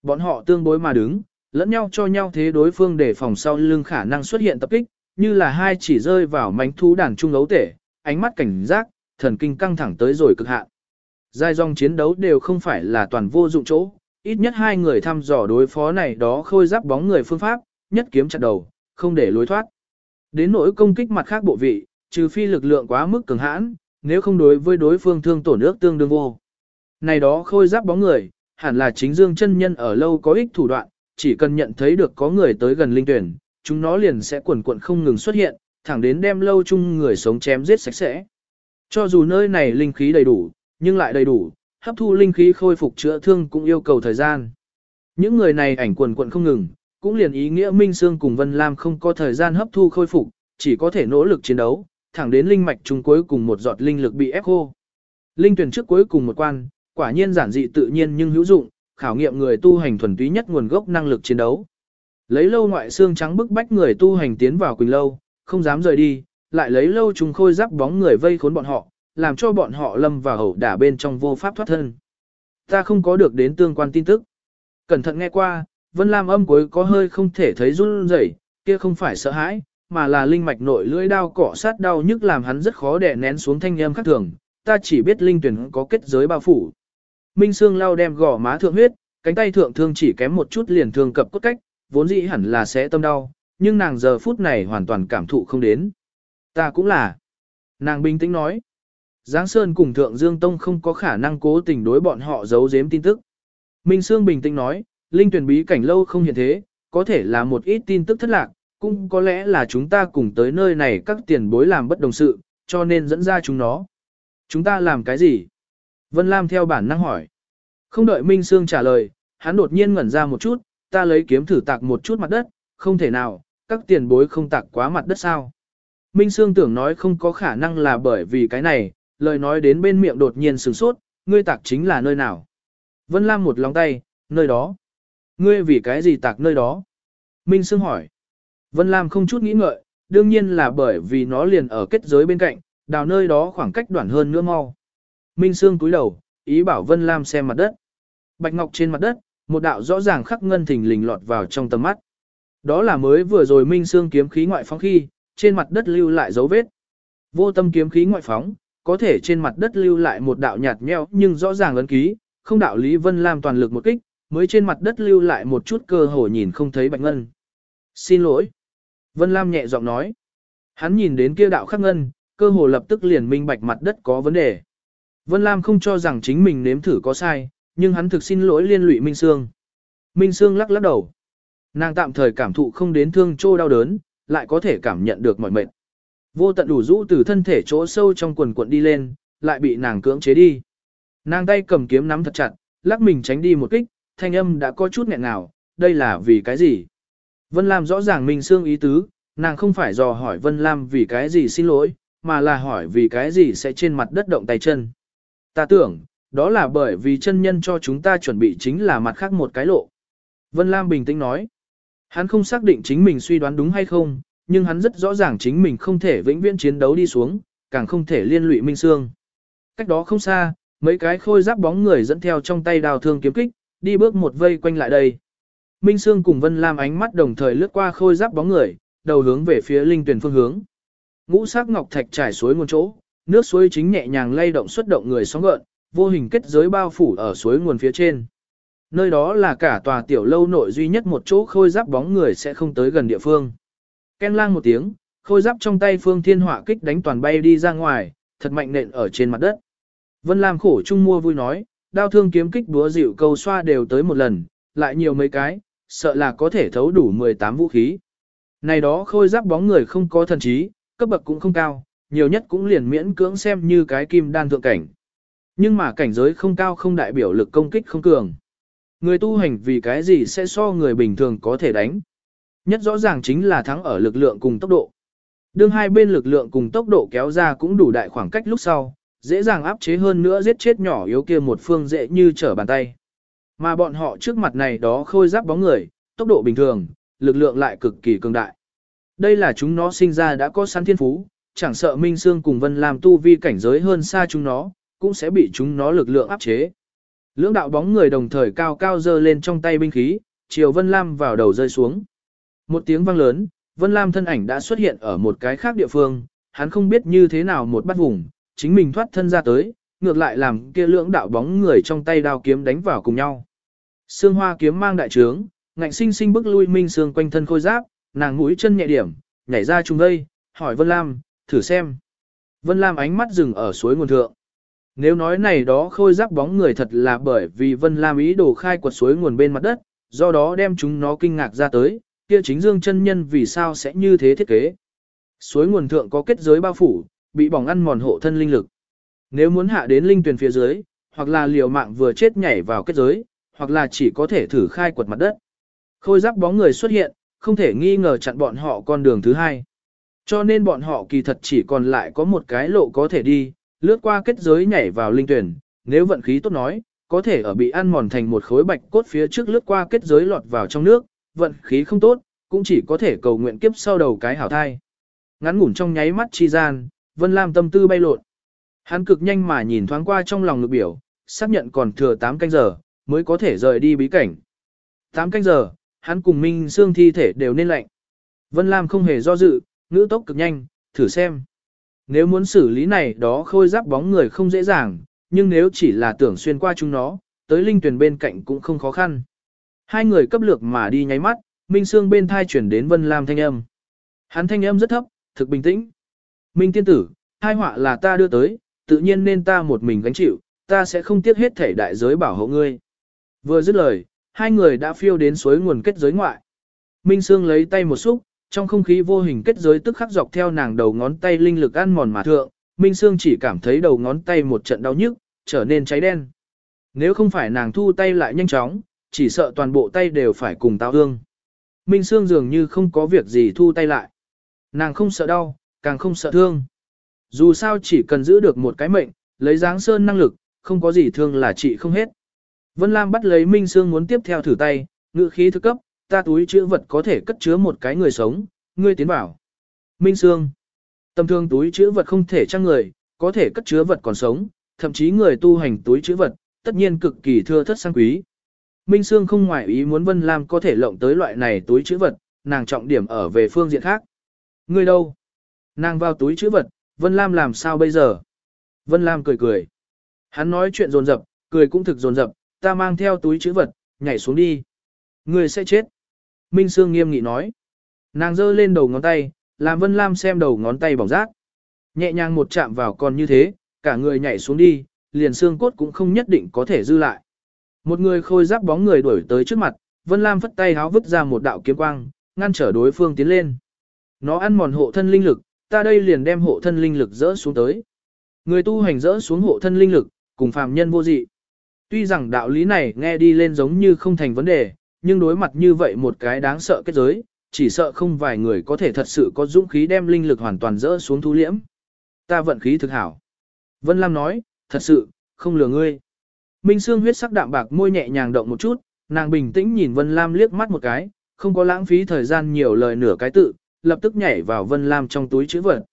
Bọn họ tương bối mà đứng, lẫn nhau cho nhau thế đối phương để phòng sau lưng khả năng xuất hiện tập kích, như là hai chỉ rơi vào mánh thú đàn trung ấu tể, ánh mắt cảnh giác, thần kinh căng thẳng tới rồi cực hạn. Giai dòng chiến đấu đều không phải là toàn vô dụng chỗ, ít nhất hai người thăm dò đối phó này đó khôi giáp bóng người phương pháp, nhất kiếm chặt đầu, không để lối thoát. Đến nỗi công kích mặt khác bộ vị, trừ phi lực lượng quá mức cường hãn, nếu không đối với đối phương thương tổn ước tương đương vô. Này đó khôi giáp bóng người, hẳn là chính dương chân nhân ở lâu có ích thủ đoạn, chỉ cần nhận thấy được có người tới gần linh tuyển, chúng nó liền sẽ quần quận không ngừng xuất hiện, thẳng đến đem lâu chung người sống chém giết sạch sẽ. Cho dù nơi này linh khí đầy đủ, nhưng lại đầy đủ, hấp thu linh khí khôi phục chữa thương cũng yêu cầu thời gian. Những người này ảnh quần quận không ngừng, cũng liền ý nghĩa Minh Sương cùng Vân Lam không có thời gian hấp thu khôi phục, chỉ có thể nỗ lực chiến đấu, thẳng đến linh mạch trung cuối cùng một giọt linh lực bị ép khô. Linh tuyển trước cuối cùng một quan, quả nhiên giản dị tự nhiên nhưng hữu dụng, khảo nghiệm người tu hành thuần túy nhất nguồn gốc năng lực chiến đấu. Lấy lâu ngoại xương trắng bức bách người tu hành tiến vào Quỳnh lâu, không dám rời đi, lại lấy lâu trùng khôi giáp bóng người vây khốn bọn họ, làm cho bọn họ lâm vào hậu đả bên trong vô pháp thoát thân. Ta không có được đến tương quan tin tức. Cẩn thận nghe qua, Vân Lam âm cuối có hơi không thể thấy run rẩy, kia không phải sợ hãi, mà là linh mạch nội lưỡi đao cọ sát đau nhức làm hắn rất khó đè nén xuống thanh âm khác thường, ta chỉ biết linh tuyển có kết giới bao phủ. Minh Sương lau đem gò má thượng huyết, cánh tay thượng thương chỉ kém một chút liền thương cập cốt cách, vốn dĩ hẳn là sẽ tâm đau, nhưng nàng giờ phút này hoàn toàn cảm thụ không đến. Ta cũng là. Nàng bình tĩnh nói. Giáng Sơn cùng Thượng Dương Tông không có khả năng cố tình đối bọn họ giấu giếm tin tức. Minh Sương bình tĩnh nói, linh tuyển bí cảnh lâu không hiện thế, có thể là một ít tin tức thất lạc, cũng có lẽ là chúng ta cùng tới nơi này các tiền bối làm bất đồng sự, cho nên dẫn ra chúng nó. Chúng ta làm cái gì? Vân Lam theo bản năng hỏi. Không đợi Minh Sương trả lời, hắn đột nhiên ngẩn ra một chút, ta lấy kiếm thử tạc một chút mặt đất, không thể nào, các tiền bối không tạc quá mặt đất sao. Minh Sương tưởng nói không có khả năng là bởi vì cái này, lời nói đến bên miệng đột nhiên sửng sốt, ngươi tạc chính là nơi nào. Vân Lam một lòng tay, nơi đó. Ngươi vì cái gì tạc nơi đó? Minh Sương hỏi. Vân Lam không chút nghĩ ngợi, đương nhiên là bởi vì nó liền ở kết giới bên cạnh, đào nơi đó khoảng cách đoạn hơn nữa mau. Minh Sương cúi đầu, ý bảo Vân Lam xem mặt đất. Bạch Ngọc trên mặt đất, một đạo rõ ràng khắc ngân thình lình lọt vào trong tầm mắt. Đó là mới vừa rồi Minh Sương kiếm khí ngoại phóng khi, trên mặt đất lưu lại dấu vết. Vô tâm kiếm khí ngoại phóng, có thể trên mặt đất lưu lại một đạo nhạt nhẽo nhưng rõ ràng ấn ký, không đạo Lý Vân Lam toàn lực một kích, mới trên mặt đất lưu lại một chút cơ hồ nhìn không thấy bạch ngân. Xin lỗi. Vân Lam nhẹ giọng nói. Hắn nhìn đến kia đạo khắc ngân, cơ hồ lập tức liền minh bạch mặt đất có vấn đề. Vân Lam không cho rằng chính mình nếm thử có sai, nhưng hắn thực xin lỗi liên lụy Minh Sương. Minh Sương lắc lắc đầu. Nàng tạm thời cảm thụ không đến thương trô đau đớn, lại có thể cảm nhận được mọi mệt. Vô tận đủ rũ từ thân thể chỗ sâu trong quần cuộn đi lên, lại bị nàng cưỡng chế đi. Nàng tay cầm kiếm nắm thật chặt, lắc mình tránh đi một kích, thanh âm đã có chút nghẹn ngào, đây là vì cái gì? Vân Lam rõ ràng Minh Sương ý tứ, nàng không phải dò hỏi Vân Lam vì cái gì xin lỗi, mà là hỏi vì cái gì sẽ trên mặt đất động tay chân. Ta tưởng, đó là bởi vì chân nhân cho chúng ta chuẩn bị chính là mặt khác một cái lộ. Vân Lam bình tĩnh nói, hắn không xác định chính mình suy đoán đúng hay không, nhưng hắn rất rõ ràng chính mình không thể vĩnh viễn chiến đấu đi xuống, càng không thể liên lụy Minh Sương. Cách đó không xa, mấy cái khôi giáp bóng người dẫn theo trong tay đào thương kiếm kích, đi bước một vây quanh lại đây. Minh Sương cùng Vân Lam ánh mắt đồng thời lướt qua khôi giáp bóng người, đầu hướng về phía linh tuyển phương hướng. Ngũ sắc ngọc thạch trải suối nguồn chỗ, nước suối chính nhẹ nhàng lay động xuất động người sóng gợn, vô hình kết giới bao phủ ở suối nguồn phía trên. Nơi đó là cả tòa tiểu lâu nội duy nhất một chỗ khôi giáp bóng người sẽ không tới gần địa phương. Ken lang một tiếng, khôi giáp trong tay phương thiên hỏa kích đánh toàn bay đi ra ngoài, thật mạnh nện ở trên mặt đất. Vân Lam khổ chung mua vui nói, đao thương kiếm kích búa dịu câu xoa đều tới một lần, lại nhiều mấy cái, sợ là có thể thấu đủ 18 vũ khí. Này đó khôi giáp bóng người không có thần trí, cấp bậc cũng không cao, nhiều nhất cũng liền miễn cưỡng xem như cái kim đan thượng cảnh. Nhưng mà cảnh giới không cao không đại biểu lực công kích không cường. Người tu hành vì cái gì sẽ so người bình thường có thể đánh. Nhất rõ ràng chính là thắng ở lực lượng cùng tốc độ. Đương hai bên lực lượng cùng tốc độ kéo ra cũng đủ đại khoảng cách lúc sau, dễ dàng áp chế hơn nữa giết chết nhỏ yếu kia một phương dễ như trở bàn tay. Mà bọn họ trước mặt này đó khôi giáp bóng người, tốc độ bình thường, lực lượng lại cực kỳ cường đại. Đây là chúng nó sinh ra đã có sẵn thiên phú, chẳng sợ Minh Sương cùng Vân làm tu vi cảnh giới hơn xa chúng nó, cũng sẽ bị chúng nó lực lượng áp chế. Lưỡng đạo bóng người đồng thời cao cao dơ lên trong tay binh khí, chiều Vân Lam vào đầu rơi xuống. Một tiếng vang lớn, Vân Lam thân ảnh đã xuất hiện ở một cái khác địa phương, hắn không biết như thế nào một bắt vùng, chính mình thoát thân ra tới, ngược lại làm kia lưỡng đạo bóng người trong tay đao kiếm đánh vào cùng nhau. Sương hoa kiếm mang đại trướng, ngạnh sinh sinh bức lui Minh Sương quanh thân khôi giáp, nàng mũi chân nhẹ điểm, nhảy ra trung đây, hỏi Vân Lam, thử xem. Vân Lam ánh mắt dừng ở suối nguồn thượng. Nếu nói này đó khôi giáp bóng người thật là bởi vì Vân Lam ý đồ khai quật suối nguồn bên mặt đất, do đó đem chúng nó kinh ngạc ra tới, kia chính dương chân nhân vì sao sẽ như thế thiết kế. Suối nguồn thượng có kết giới bao phủ, bị bỏng ăn mòn hộ thân linh lực. Nếu muốn hạ đến linh tuyển phía dưới, hoặc là liều mạng vừa chết nhảy vào kết giới, hoặc là chỉ có thể thử khai quật mặt đất. Khôi giáp bóng người xuất hiện, không thể nghi ngờ chặn bọn họ con đường thứ hai. Cho nên bọn họ kỳ thật chỉ còn lại có một cái lộ có thể đi, lướt qua kết giới nhảy vào linh tuyển, nếu vận khí tốt nói, có thể ở bị ăn mòn thành một khối bạch cốt phía trước lướt qua kết giới lọt vào trong nước, vận khí không tốt, cũng chỉ có thể cầu nguyện kiếp sau đầu cái hảo thai. Ngắn ngủn trong nháy mắt chi gian, Vân Lam tâm tư bay lộn. Hắn cực nhanh mà nhìn thoáng qua trong lòng ngực biểu, xác nhận còn thừa 8 canh giờ, mới có thể rời đi bí cảnh. 8 canh giờ, hắn cùng Minh xương thi thể đều nên lạnh. Vân Lam không hề do dự, ngữ tốc cực nhanh, thử xem. Nếu muốn xử lý này đó khôi giáp bóng người không dễ dàng, nhưng nếu chỉ là tưởng xuyên qua chúng nó, tới linh tuyển bên cạnh cũng không khó khăn. Hai người cấp lược mà đi nháy mắt, Minh Sương bên thai chuyển đến Vân Lam thanh âm. Hắn thanh âm rất thấp, thực bình tĩnh. Minh tiên tử, hai họa là ta đưa tới, tự nhiên nên ta một mình gánh chịu, ta sẽ không tiếc hết thể đại giới bảo hộ ngươi. Vừa dứt lời, hai người đã phiêu đến suối nguồn kết giới ngoại. Minh Sương lấy tay một xúc, trong không khí vô hình kết giới tức khắc dọc theo nàng đầu ngón tay linh lực ăn mòn mà thượng, Minh Sương chỉ cảm thấy đầu ngón tay một trận đau nhức, trở nên cháy đen. Nếu không phải nàng thu tay lại nhanh chóng, chỉ sợ toàn bộ tay đều phải cùng tao hương. Minh Sương dường như không có việc gì thu tay lại. Nàng không sợ đau, càng không sợ thương. Dù sao chỉ cần giữ được một cái mệnh, lấy dáng sơn năng lực, không có gì thương là trị không hết. Vân Lam bắt lấy Minh Sương muốn tiếp theo thử tay, ngự khí thứ cấp, ta túi chứa vật có thể cất chứa một cái người sống, ngươi tiến bảo. Minh Sương. Tầm thương túi chứa vật không thể trang người, có thể cất chứa vật còn sống, thậm chí người tu hành túi chứa vật, tất nhiên cực kỳ thưa thất sang quý. Minh Sương không ngoại ý muốn Vân Lam có thể lộng tới loại này túi chứa vật, nàng trọng điểm ở về phương diện khác. Ngươi đâu? Nàng vào túi chứa vật, Vân Lam làm sao bây giờ? Vân Lam cười cười. Hắn nói chuyện dồn dập, cười cũng thực dồn dập, ta mang theo túi chứa vật, nhảy xuống đi. người sẽ chết. Minh Sương nghiêm nghị nói. Nàng giơ lên đầu ngón tay, làm Vân Lam xem đầu ngón tay bỏng rát. Nhẹ nhàng một chạm vào còn như thế, cả người nhảy xuống đi, liền xương cốt cũng không nhất định có thể dư lại. Một người khôi giáp bóng người đuổi tới trước mặt, Vân Lam phất tay háo vứt ra một đạo kiếm quang, ngăn trở đối phương tiến lên. Nó ăn mòn hộ thân linh lực, ta đây liền đem hộ thân linh lực dỡ xuống tới. Người tu hành dỡ xuống hộ thân linh lực, cùng phàm nhân vô dị. Tuy rằng đạo lý này nghe đi lên giống như không thành vấn đề, nhưng đối mặt như vậy một cái đáng sợ kết giới, chỉ sợ không vài người có thể thật sự có dũng khí đem linh lực hoàn toàn dỡ xuống thu liễm. Ta vận khí thực hảo. Vân Lam nói, thật sự, không lừa ngươi. Minh Sương huyết sắc đạm bạc môi nhẹ nhàng động một chút, nàng bình tĩnh nhìn Vân Lam liếc mắt một cái, không có lãng phí thời gian nhiều lời nửa cái tự, lập tức nhảy vào Vân Lam trong túi chữ vật.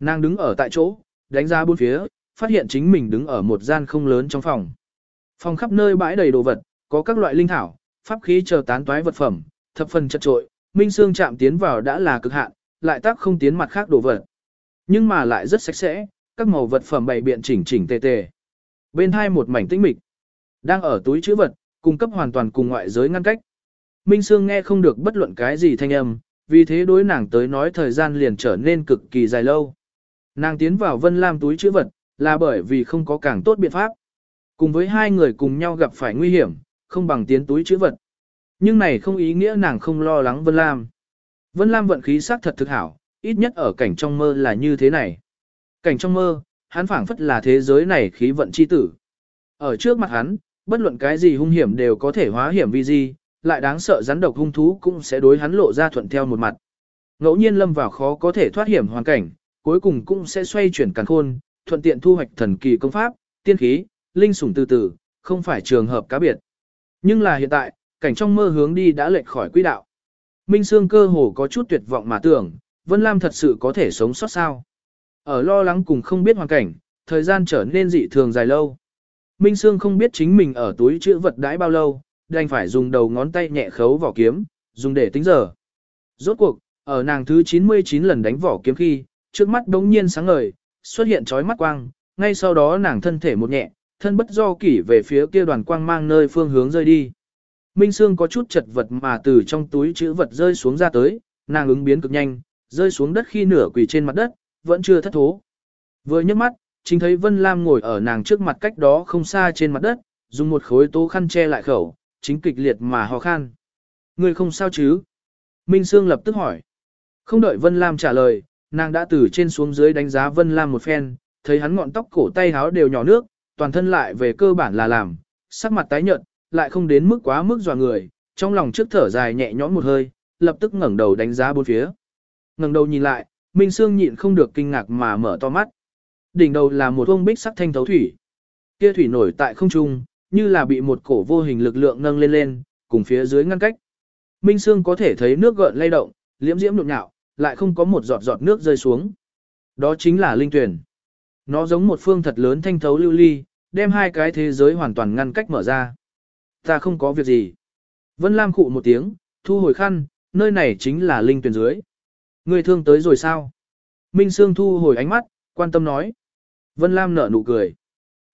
Nàng đứng ở tại chỗ, đánh ra bốn phía, phát hiện chính mình đứng ở một gian không lớn trong phòng. Phòng khắp nơi bãi đầy đồ vật, có các loại linh thảo, pháp khí chờ tán toái vật phẩm, thập phần chật trội, Minh Sương chạm tiến vào đã là cực hạn, lại tác không tiến mặt khác đồ vật. Nhưng mà lại rất sạch sẽ, các màu vật phẩm bày biện chỉnh chỉnh tề tề. Bên hai một mảnh tĩnh mịch, đang ở túi chữ vật, cung cấp hoàn toàn cùng ngoại giới ngăn cách. Minh Sương nghe không được bất luận cái gì thanh âm, vì thế đối nàng tới nói thời gian liền trở nên cực kỳ dài lâu. Nàng tiến vào Vân Lam túi chữ vật, là bởi vì không có càng tốt biện pháp. Cùng với hai người cùng nhau gặp phải nguy hiểm, không bằng tiến túi chữ vật. Nhưng này không ý nghĩa nàng không lo lắng Vân Lam. Vân Lam vận khí sắc thật thực hảo, ít nhất ở cảnh trong mơ là như thế này. Cảnh trong mơ, hắn phảng phất là thế giới này khí vận chi tử. Ở trước mặt hắn, bất luận cái gì hung hiểm đều có thể hóa hiểm vi di, lại đáng sợ rắn độc hung thú cũng sẽ đối hắn lộ ra thuận theo một mặt. Ngẫu nhiên lâm vào khó có thể thoát hiểm hoàn cảnh, cuối cùng cũng sẽ xoay chuyển càn khôn, thuận tiện thu hoạch thần kỳ công pháp, tiên khí, linh sủng từ từ, không phải trường hợp cá biệt. Nhưng là hiện tại, cảnh trong mơ hướng đi đã lệch khỏi quỹ đạo. Minh Sương cơ hồ có chút tuyệt vọng mà tưởng, Vân Lam thật sự có thể sống sót sao. Ở lo lắng cùng không biết hoàn cảnh, thời gian trở nên dị thường dài lâu. Minh Sương không biết chính mình ở túi chữ vật đãi bao lâu, đành phải dùng đầu ngón tay nhẹ khấu vỏ kiếm, dùng để tính giờ. Rốt cuộc, ở nàng thứ 99 lần đánh vỏ kiếm khi, trước mắt đống nhiên sáng ngời, xuất hiện chói mắt quang, ngay sau đó nàng thân thể một nhẹ, thân bất do kỷ về phía kia đoàn quang mang nơi phương hướng rơi đi. Minh Sương có chút chật vật mà từ trong túi chữ vật rơi xuống ra tới, nàng ứng biến cực nhanh, rơi xuống đất khi nửa quỳ trên mặt đất, vẫn chưa thất thố. Vừa nhấc mắt, chính thấy Vân Lam ngồi ở nàng trước mặt cách đó không xa trên mặt đất, dùng một khối tố khăn che lại khẩu, chính kịch liệt mà ho khan. Người không sao chứ? Minh Sương lập tức hỏi. Không đợi Vân Lam trả lời, nàng đã từ trên xuống dưới đánh giá Vân Lam một phen, thấy hắn ngọn tóc cổ tay háo đều nhỏ nước, toàn thân lại về cơ bản là làm, sắc mặt tái nhợt, lại không đến mức quá mức dò người, trong lòng trước thở dài nhẹ nhõm một hơi, lập tức ngẩng đầu đánh giá bốn phía. ngẩng đầu nhìn lại, Minh Sương nhịn không được kinh ngạc mà mở to mắt. Đỉnh đầu là một ông bích sắc thanh thấu thủy. Kia thủy nổi tại không trung, như là bị một cổ vô hình lực lượng nâng lên lên, cùng phía dưới ngăn cách. Minh Sương có thể thấy nước gợn lay động, liễm diễm nhộn nhạo, lại không có một giọt giọt nước rơi xuống. Đó chính là linh tuyển. Nó giống một phương thật lớn thanh thấu lưu ly, đem hai cái thế giới hoàn toàn ngăn cách mở ra. Ta không có việc gì. Vân Lam khụ một tiếng, thu hồi khăn, nơi này chính là linh tuyển dưới. Người thương tới rồi sao? Minh Sương thu hồi ánh mắt, quan tâm nói. Vân Lam nở nụ cười.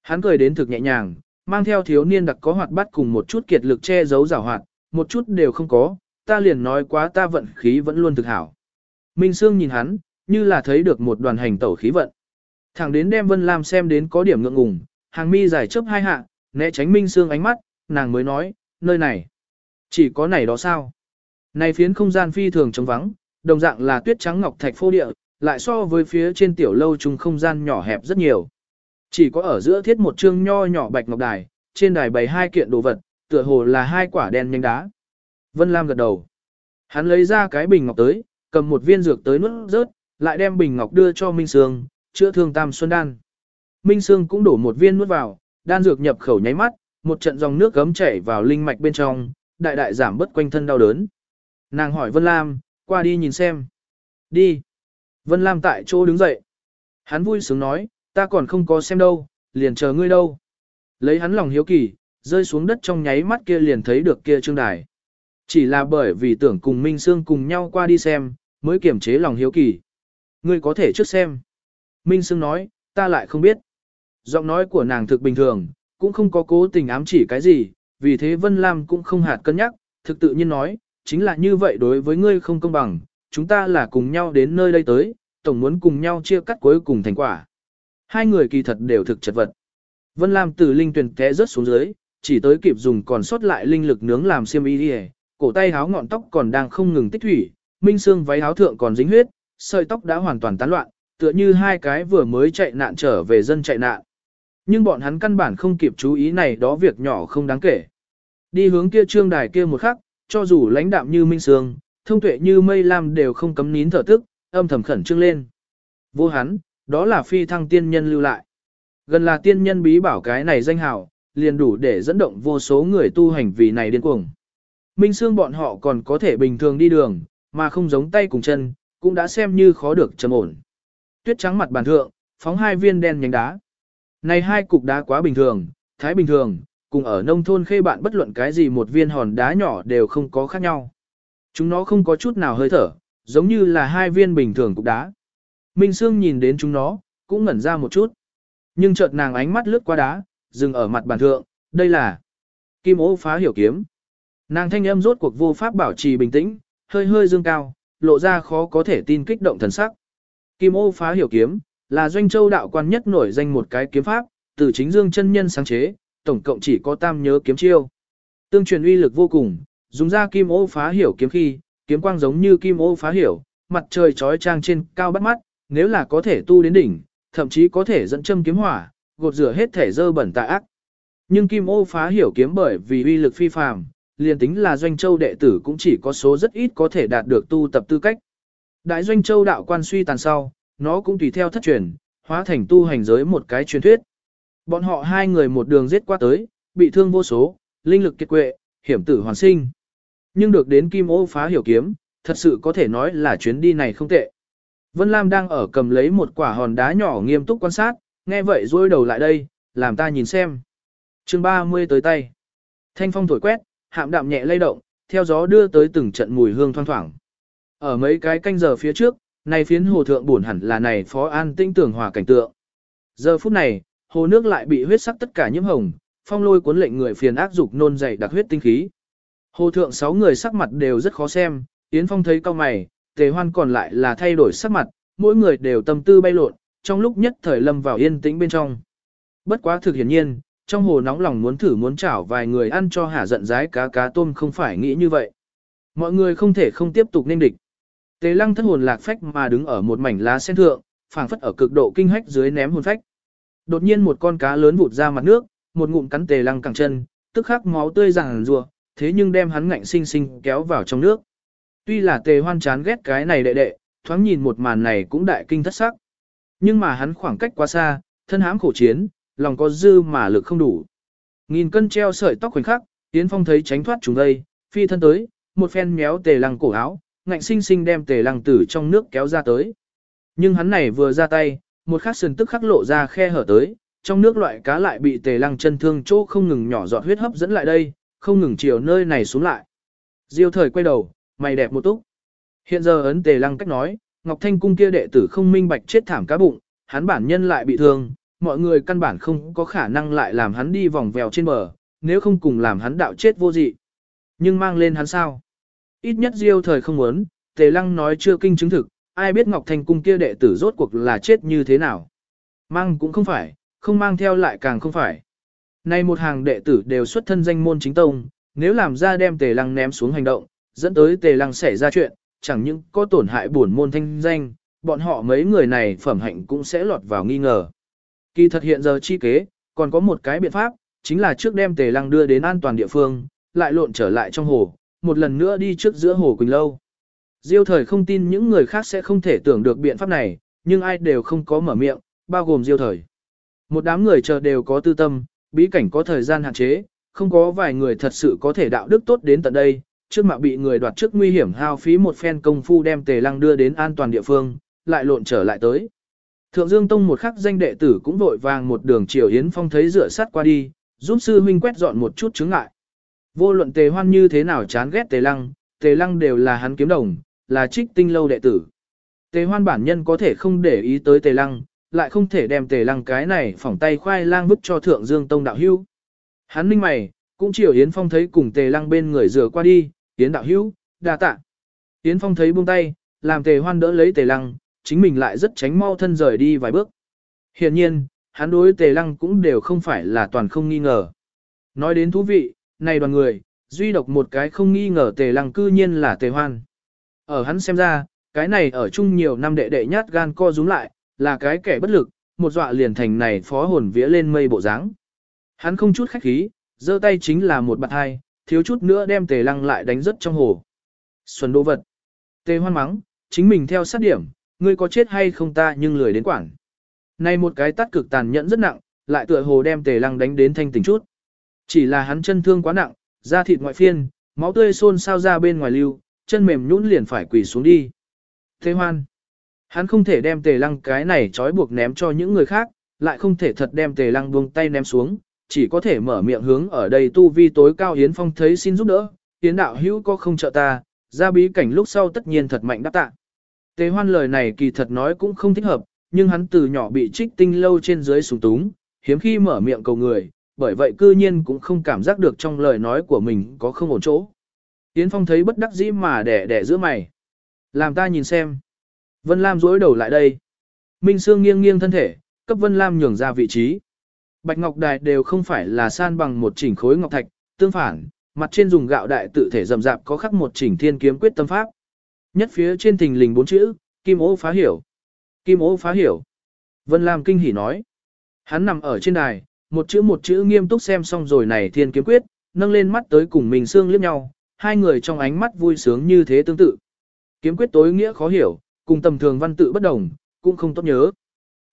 Hắn cười đến thực nhẹ nhàng, mang theo thiếu niên đặc có hoạt bát cùng một chút kiệt lực che giấu giảo hoạt, một chút đều không có, ta liền nói quá ta vận khí vẫn luôn thực hảo. Minh Sương nhìn hắn, như là thấy được một đoàn hành tẩu khí vận. Thẳng đến đem Vân Lam xem đến có điểm ngượng ngùng, hàng mi dài chớp hai hạ, né tránh Minh Sương ánh mắt, nàng mới nói, nơi này. Chỉ có này đó sao? Này phiến không gian phi thường trống vắng, đồng dạng là tuyết trắng ngọc thạch phô địa, lại so với phía trên tiểu lâu trùng không gian nhỏ hẹp rất nhiều. Chỉ có ở giữa thiết một chương nho nhỏ bạch ngọc đài, trên đài bày hai kiện đồ vật, tựa hồ là hai quả đen nhanh đá. Vân Lam gật đầu. Hắn lấy ra cái bình ngọc tới, cầm một viên dược tới nuốt rớt, lại đem bình ngọc đưa cho Minh Sương, chữa thương tam xuân đan. Minh Sương cũng đổ một viên nuốt vào, đan dược nhập khẩu nháy mắt, một trận dòng nước gấm chảy vào linh mạch bên trong, đại đại giảm bớt quanh thân đau đớn. Nàng hỏi Vân Lam, qua đi nhìn xem. Đi. Vân Lam tại chỗ đứng dậy. Hắn vui sướng nói, ta còn không có xem đâu, liền chờ ngươi đâu. Lấy hắn lòng hiếu kỳ, rơi xuống đất trong nháy mắt kia liền thấy được kia trương đài. Chỉ là bởi vì tưởng cùng Minh Sương cùng nhau qua đi xem, mới kiềm chế lòng hiếu kỳ. Ngươi có thể trước xem. Minh Sương nói, ta lại không biết. Giọng nói của nàng thực bình thường, cũng không có cố tình ám chỉ cái gì, vì thế Vân Lam cũng không hạt cân nhắc, thực tự nhiên nói, chính là như vậy đối với ngươi không công bằng, chúng ta là cùng nhau đến nơi đây tới, tổng muốn cùng nhau chia cắt cuối cùng thành quả. Hai người kỳ thật đều thực chật vật. Vân Lam từ linh tuyển té rớt xuống dưới, chỉ tới kịp dùng còn sót lại linh lực nướng làm xiêm y đi cổ tay háo ngọn tóc còn đang không ngừng tích thủy, minh xương váy háo thượng còn dính huyết, sợi tóc đã hoàn toàn tán loạn, tựa như hai cái vừa mới chạy nạn trở về dân chạy nạn. Nhưng bọn hắn căn bản không kịp chú ý này đó việc nhỏ không đáng kể. Đi hướng kia trương đài kia một khắc, cho dù lãnh đạm như minh sương, thông tuệ như mây lam đều không cấm nín thở tức, âm thầm khẩn trương lên. Vô hắn, đó là phi thăng tiên nhân lưu lại. Gần là tiên nhân bí bảo cái này danh hào, liền đủ để dẫn động vô số người tu hành vì này điên cuồng. Minh Sương bọn họ còn có thể bình thường đi đường, mà không giống tay cùng chân, cũng đã xem như khó được trầm ổn. Tuyết trắng mặt bàn thượng, phóng hai viên đen nhánh đá. Này hai cục đá quá bình thường, thái bình thường, cùng ở nông thôn khê bạn bất luận cái gì một viên hòn đá nhỏ đều không có khác nhau. Chúng nó không có chút nào hơi thở, giống như là hai viên bình thường cục đá. Minh Sương nhìn đến chúng nó, cũng ngẩn ra một chút. Nhưng chợt nàng ánh mắt lướt qua đá, dừng ở mặt bàn thượng, đây là kim ô phá hiểu kiếm. Nàng thanh âm rốt cuộc vô pháp bảo trì bình tĩnh, hơi hơi dương cao, lộ ra khó có thể tin kích động thần sắc. Kim ô phá hiểu kiếm, là doanh châu đạo quan nhất nổi danh một cái kiếm pháp, từ chính dương chân nhân sáng chế, tổng cộng chỉ có tam nhớ kiếm chiêu. Tương truyền uy lực vô cùng, dùng ra kim ô phá hiểu kiếm khi, kiếm quang giống như kim ô phá hiểu, mặt trời trói trang trên cao bắt mắt, nếu là có thể tu đến đỉnh, thậm chí có thể dẫn châm kiếm hỏa, gột rửa hết thể dơ bẩn tà ác. Nhưng kim ô phá hiểu kiếm bởi vì uy lực phi phàm, liền tính là doanh châu đệ tử cũng chỉ có số rất ít có thể đạt được tu tập tư cách. Đại doanh châu đạo quan suy tàn sau, nó cũng tùy theo thất truyền, hóa thành tu hành giới một cái truyền thuyết. Bọn họ hai người một đường giết qua tới, bị thương vô số, linh lực kiệt quệ, hiểm tử hoàn sinh. Nhưng được đến kim ô phá hiểu kiếm, thật sự có thể nói là chuyến đi này không tệ. Vân Lam đang ở cầm lấy một quả hòn đá nhỏ nghiêm túc quan sát, nghe vậy rôi đầu lại đây, làm ta nhìn xem. chương 30 tới tay. Thanh phong thổi quét, hạm đạm nhẹ lay động, theo gió đưa tới từng trận mùi hương thoang thoảng. Ở mấy cái canh giờ phía trước, này phiến hồ thượng buồn hẳn là này phó an tinh tưởng hòa cảnh tượng. Giờ phút này, hồ nước lại bị huyết sắc tất cả nhiễm hồng, phong lôi cuốn lệnh người phiền ác dục nôn dày đặc huyết tinh khí. Hồ thượng sáu người sắc mặt đều rất khó xem, Yến Phong thấy cao mày, tề hoan còn lại là thay đổi sắc mặt, mỗi người đều tâm tư bay lộn, trong lúc nhất thời lâm vào yên tĩnh bên trong. Bất quá thực hiển nhiên, trong hồ nóng lòng muốn thử muốn chảo vài người ăn cho hả giận dái cá cá tôm không phải nghĩ như vậy. Mọi người không thể không tiếp tục nên địch. Tề lăng thất hồn lạc phách mà đứng ở một mảnh lá sen thượng, phảng phất ở cực độ kinh hách dưới ném hồn phách. Đột nhiên một con cá lớn vụt ra mặt nước, một ngụm cắn tề lăng cẳng chân, tức khắc máu tươi ràng rùa, thế nhưng đem hắn ngạnh sinh sinh kéo vào trong nước. Tuy là tề hoan chán ghét cái này đệ đệ, thoáng nhìn một màn này cũng đại kinh thất sắc. Nhưng mà hắn khoảng cách quá xa, thân hãm khổ chiến, lòng có dư mà lực không đủ. Nghìn cân treo sợi tóc khoảnh khắc, Tiến Phong thấy tránh thoát chúng đây, phi thân tới, một phen méo tề lăng cổ áo, ngạnh sinh sinh đem tề lăng tử trong nước kéo ra tới. Nhưng hắn này vừa ra tay, một khắc sườn tức khắc lộ ra khe hở tới, trong nước loại cá lại bị tề lăng chân thương chỗ không ngừng nhỏ giọt huyết hấp dẫn lại đây, không ngừng chiều nơi này xuống lại. Diêu thời quay đầu, mày đẹp một túc. Hiện giờ ấn tề lăng cách nói, Ngọc Thanh cung kia đệ tử không minh bạch chết thảm cá bụng, hắn bản nhân lại bị thương, mọi người căn bản không có khả năng lại làm hắn đi vòng vèo trên bờ, nếu không cùng làm hắn đạo chết vô dị. Nhưng mang lên hắn sao? Ít nhất Diêu thời không muốn, Tề Lăng nói chưa kinh chứng thực, ai biết Ngọc Thanh cung kia đệ tử rốt cuộc là chết như thế nào. Mang cũng không phải, không mang theo lại càng không phải. Nay một hàng đệ tử đều xuất thân danh môn chính tông, nếu làm ra đem Tề Lăng ném xuống hành động, dẫn tới Tề Lăng xảy ra chuyện, chẳng những có tổn hại bổn môn thanh danh, bọn họ mấy người này phẩm hạnh cũng sẽ lọt vào nghi ngờ. Kỳ thật hiện giờ chi kế, còn có một cái biện pháp, chính là trước đem Tề Lăng đưa đến an toàn địa phương, lại lộn trở lại trong hồ, một lần nữa đi trước giữa hồ Quỳnh Lâu. Diêu thời không tin những người khác sẽ không thể tưởng được biện pháp này, nhưng ai đều không có mở miệng, bao gồm diêu thời. Một đám người chờ đều có tư tâm, bí cảnh có thời gian hạn chế, không có vài người thật sự có thể đạo đức tốt đến tận đây, trước mạo bị người đoạt trước nguy hiểm hao phí một phen công phu đem tề lăng đưa đến an toàn địa phương, lại lộn trở lại tới. Thượng Dương Tông một khắc danh đệ tử cũng vội vàng một đường chiều Yến Phong thấy rửa sắt qua đi, giúp sư huynh quét dọn một chút chứng ngại. Vô luận tề hoan như thế nào chán ghét tề lăng, tề lăng đều là hắn kiếm đồng, là trích tinh lâu đệ tử. Tề hoan bản nhân có thể không để ý tới tề lăng, lại không thể đem tề lăng cái này phỏng tay khoai lang vứt cho thượng dương tông đạo hưu. Hắn ninh mày, cũng chiều Yến Phong thấy cùng tề lăng bên người rửa qua đi, Yến đạo hưu, đa tạ. Yến Phong thấy buông tay, làm tề hoan đỡ lấy tề lăng, chính mình lại rất tránh mau thân rời đi vài bước. Hiện nhiên, hắn đối tề lăng cũng đều không phải là toàn không nghi ngờ. Nói đến thú vị, này đoàn người, duy độc một cái không nghi ngờ tề lăng cư nhiên là tề hoan. Ở hắn xem ra, cái này ở chung nhiều năm đệ đệ nhát gan co rúm lại, là cái kẻ bất lực, một dọa liền thành này phó hồn vía lên mây bộ dáng. Hắn không chút khách khí, giơ tay chính là một bạt hai, thiếu chút nữa đem tề lăng lại đánh rất trong hồ. Xuân đô vật. Tề hoan mắng, chính mình theo sát điểm, ngươi có chết hay không ta nhưng lười đến quảng. Này một cái tắt cực tàn nhẫn rất nặng, lại tựa hồ đem tề lăng đánh đến thanh tỉnh chút. Chỉ là hắn chân thương quá nặng, da thịt ngoại phiên, máu tươi xôn sao ra bên ngoài lưu, chân mềm nhũn liền phải quỳ xuống đi. Thế hoan, hắn không thể đem tề lăng cái này trói buộc ném cho những người khác, lại không thể thật đem tề lăng buông tay ném xuống, chỉ có thể mở miệng hướng ở đây tu vi tối cao Yến Phong thấy xin giúp đỡ, Yến đạo hữu có không trợ ta, ra bí cảnh lúc sau tất nhiên thật mạnh đáp tạ. tế hoan lời này kỳ thật nói cũng không thích hợp, nhưng hắn từ nhỏ bị trích tinh lâu trên dưới sùng túng, hiếm khi mở miệng cầu người, bởi vậy cư nhiên cũng không cảm giác được trong lời nói của mình có không ổn chỗ. Yến Phong thấy bất đắc dĩ mà đẻ đẻ giữa mày. Làm ta nhìn xem. Vân Lam dối đầu lại đây. Minh Sương nghiêng nghiêng thân thể, cấp Vân Lam nhường ra vị trí. Bạch Ngọc Đài đều không phải là san bằng một chỉnh khối ngọc thạch, tương phản, mặt trên dùng gạo đại tự thể rậm rạp có khắc một chỉnh thiên kiếm quyết tâm pháp. Nhất phía trên thình lình bốn chữ, Kim Ô phá hiểu. Kim Ô phá hiểu. Vân Lam kinh hỉ nói. Hắn nằm ở trên đài, một chữ một chữ nghiêm túc xem xong rồi này thiên kiếm quyết, nâng lên mắt tới cùng mình xương liếc nhau, hai người trong ánh mắt vui sướng như thế tương tự. Kiếm quyết tối nghĩa khó hiểu, cùng tầm thường văn tự bất đồng, cũng không tốt nhớ.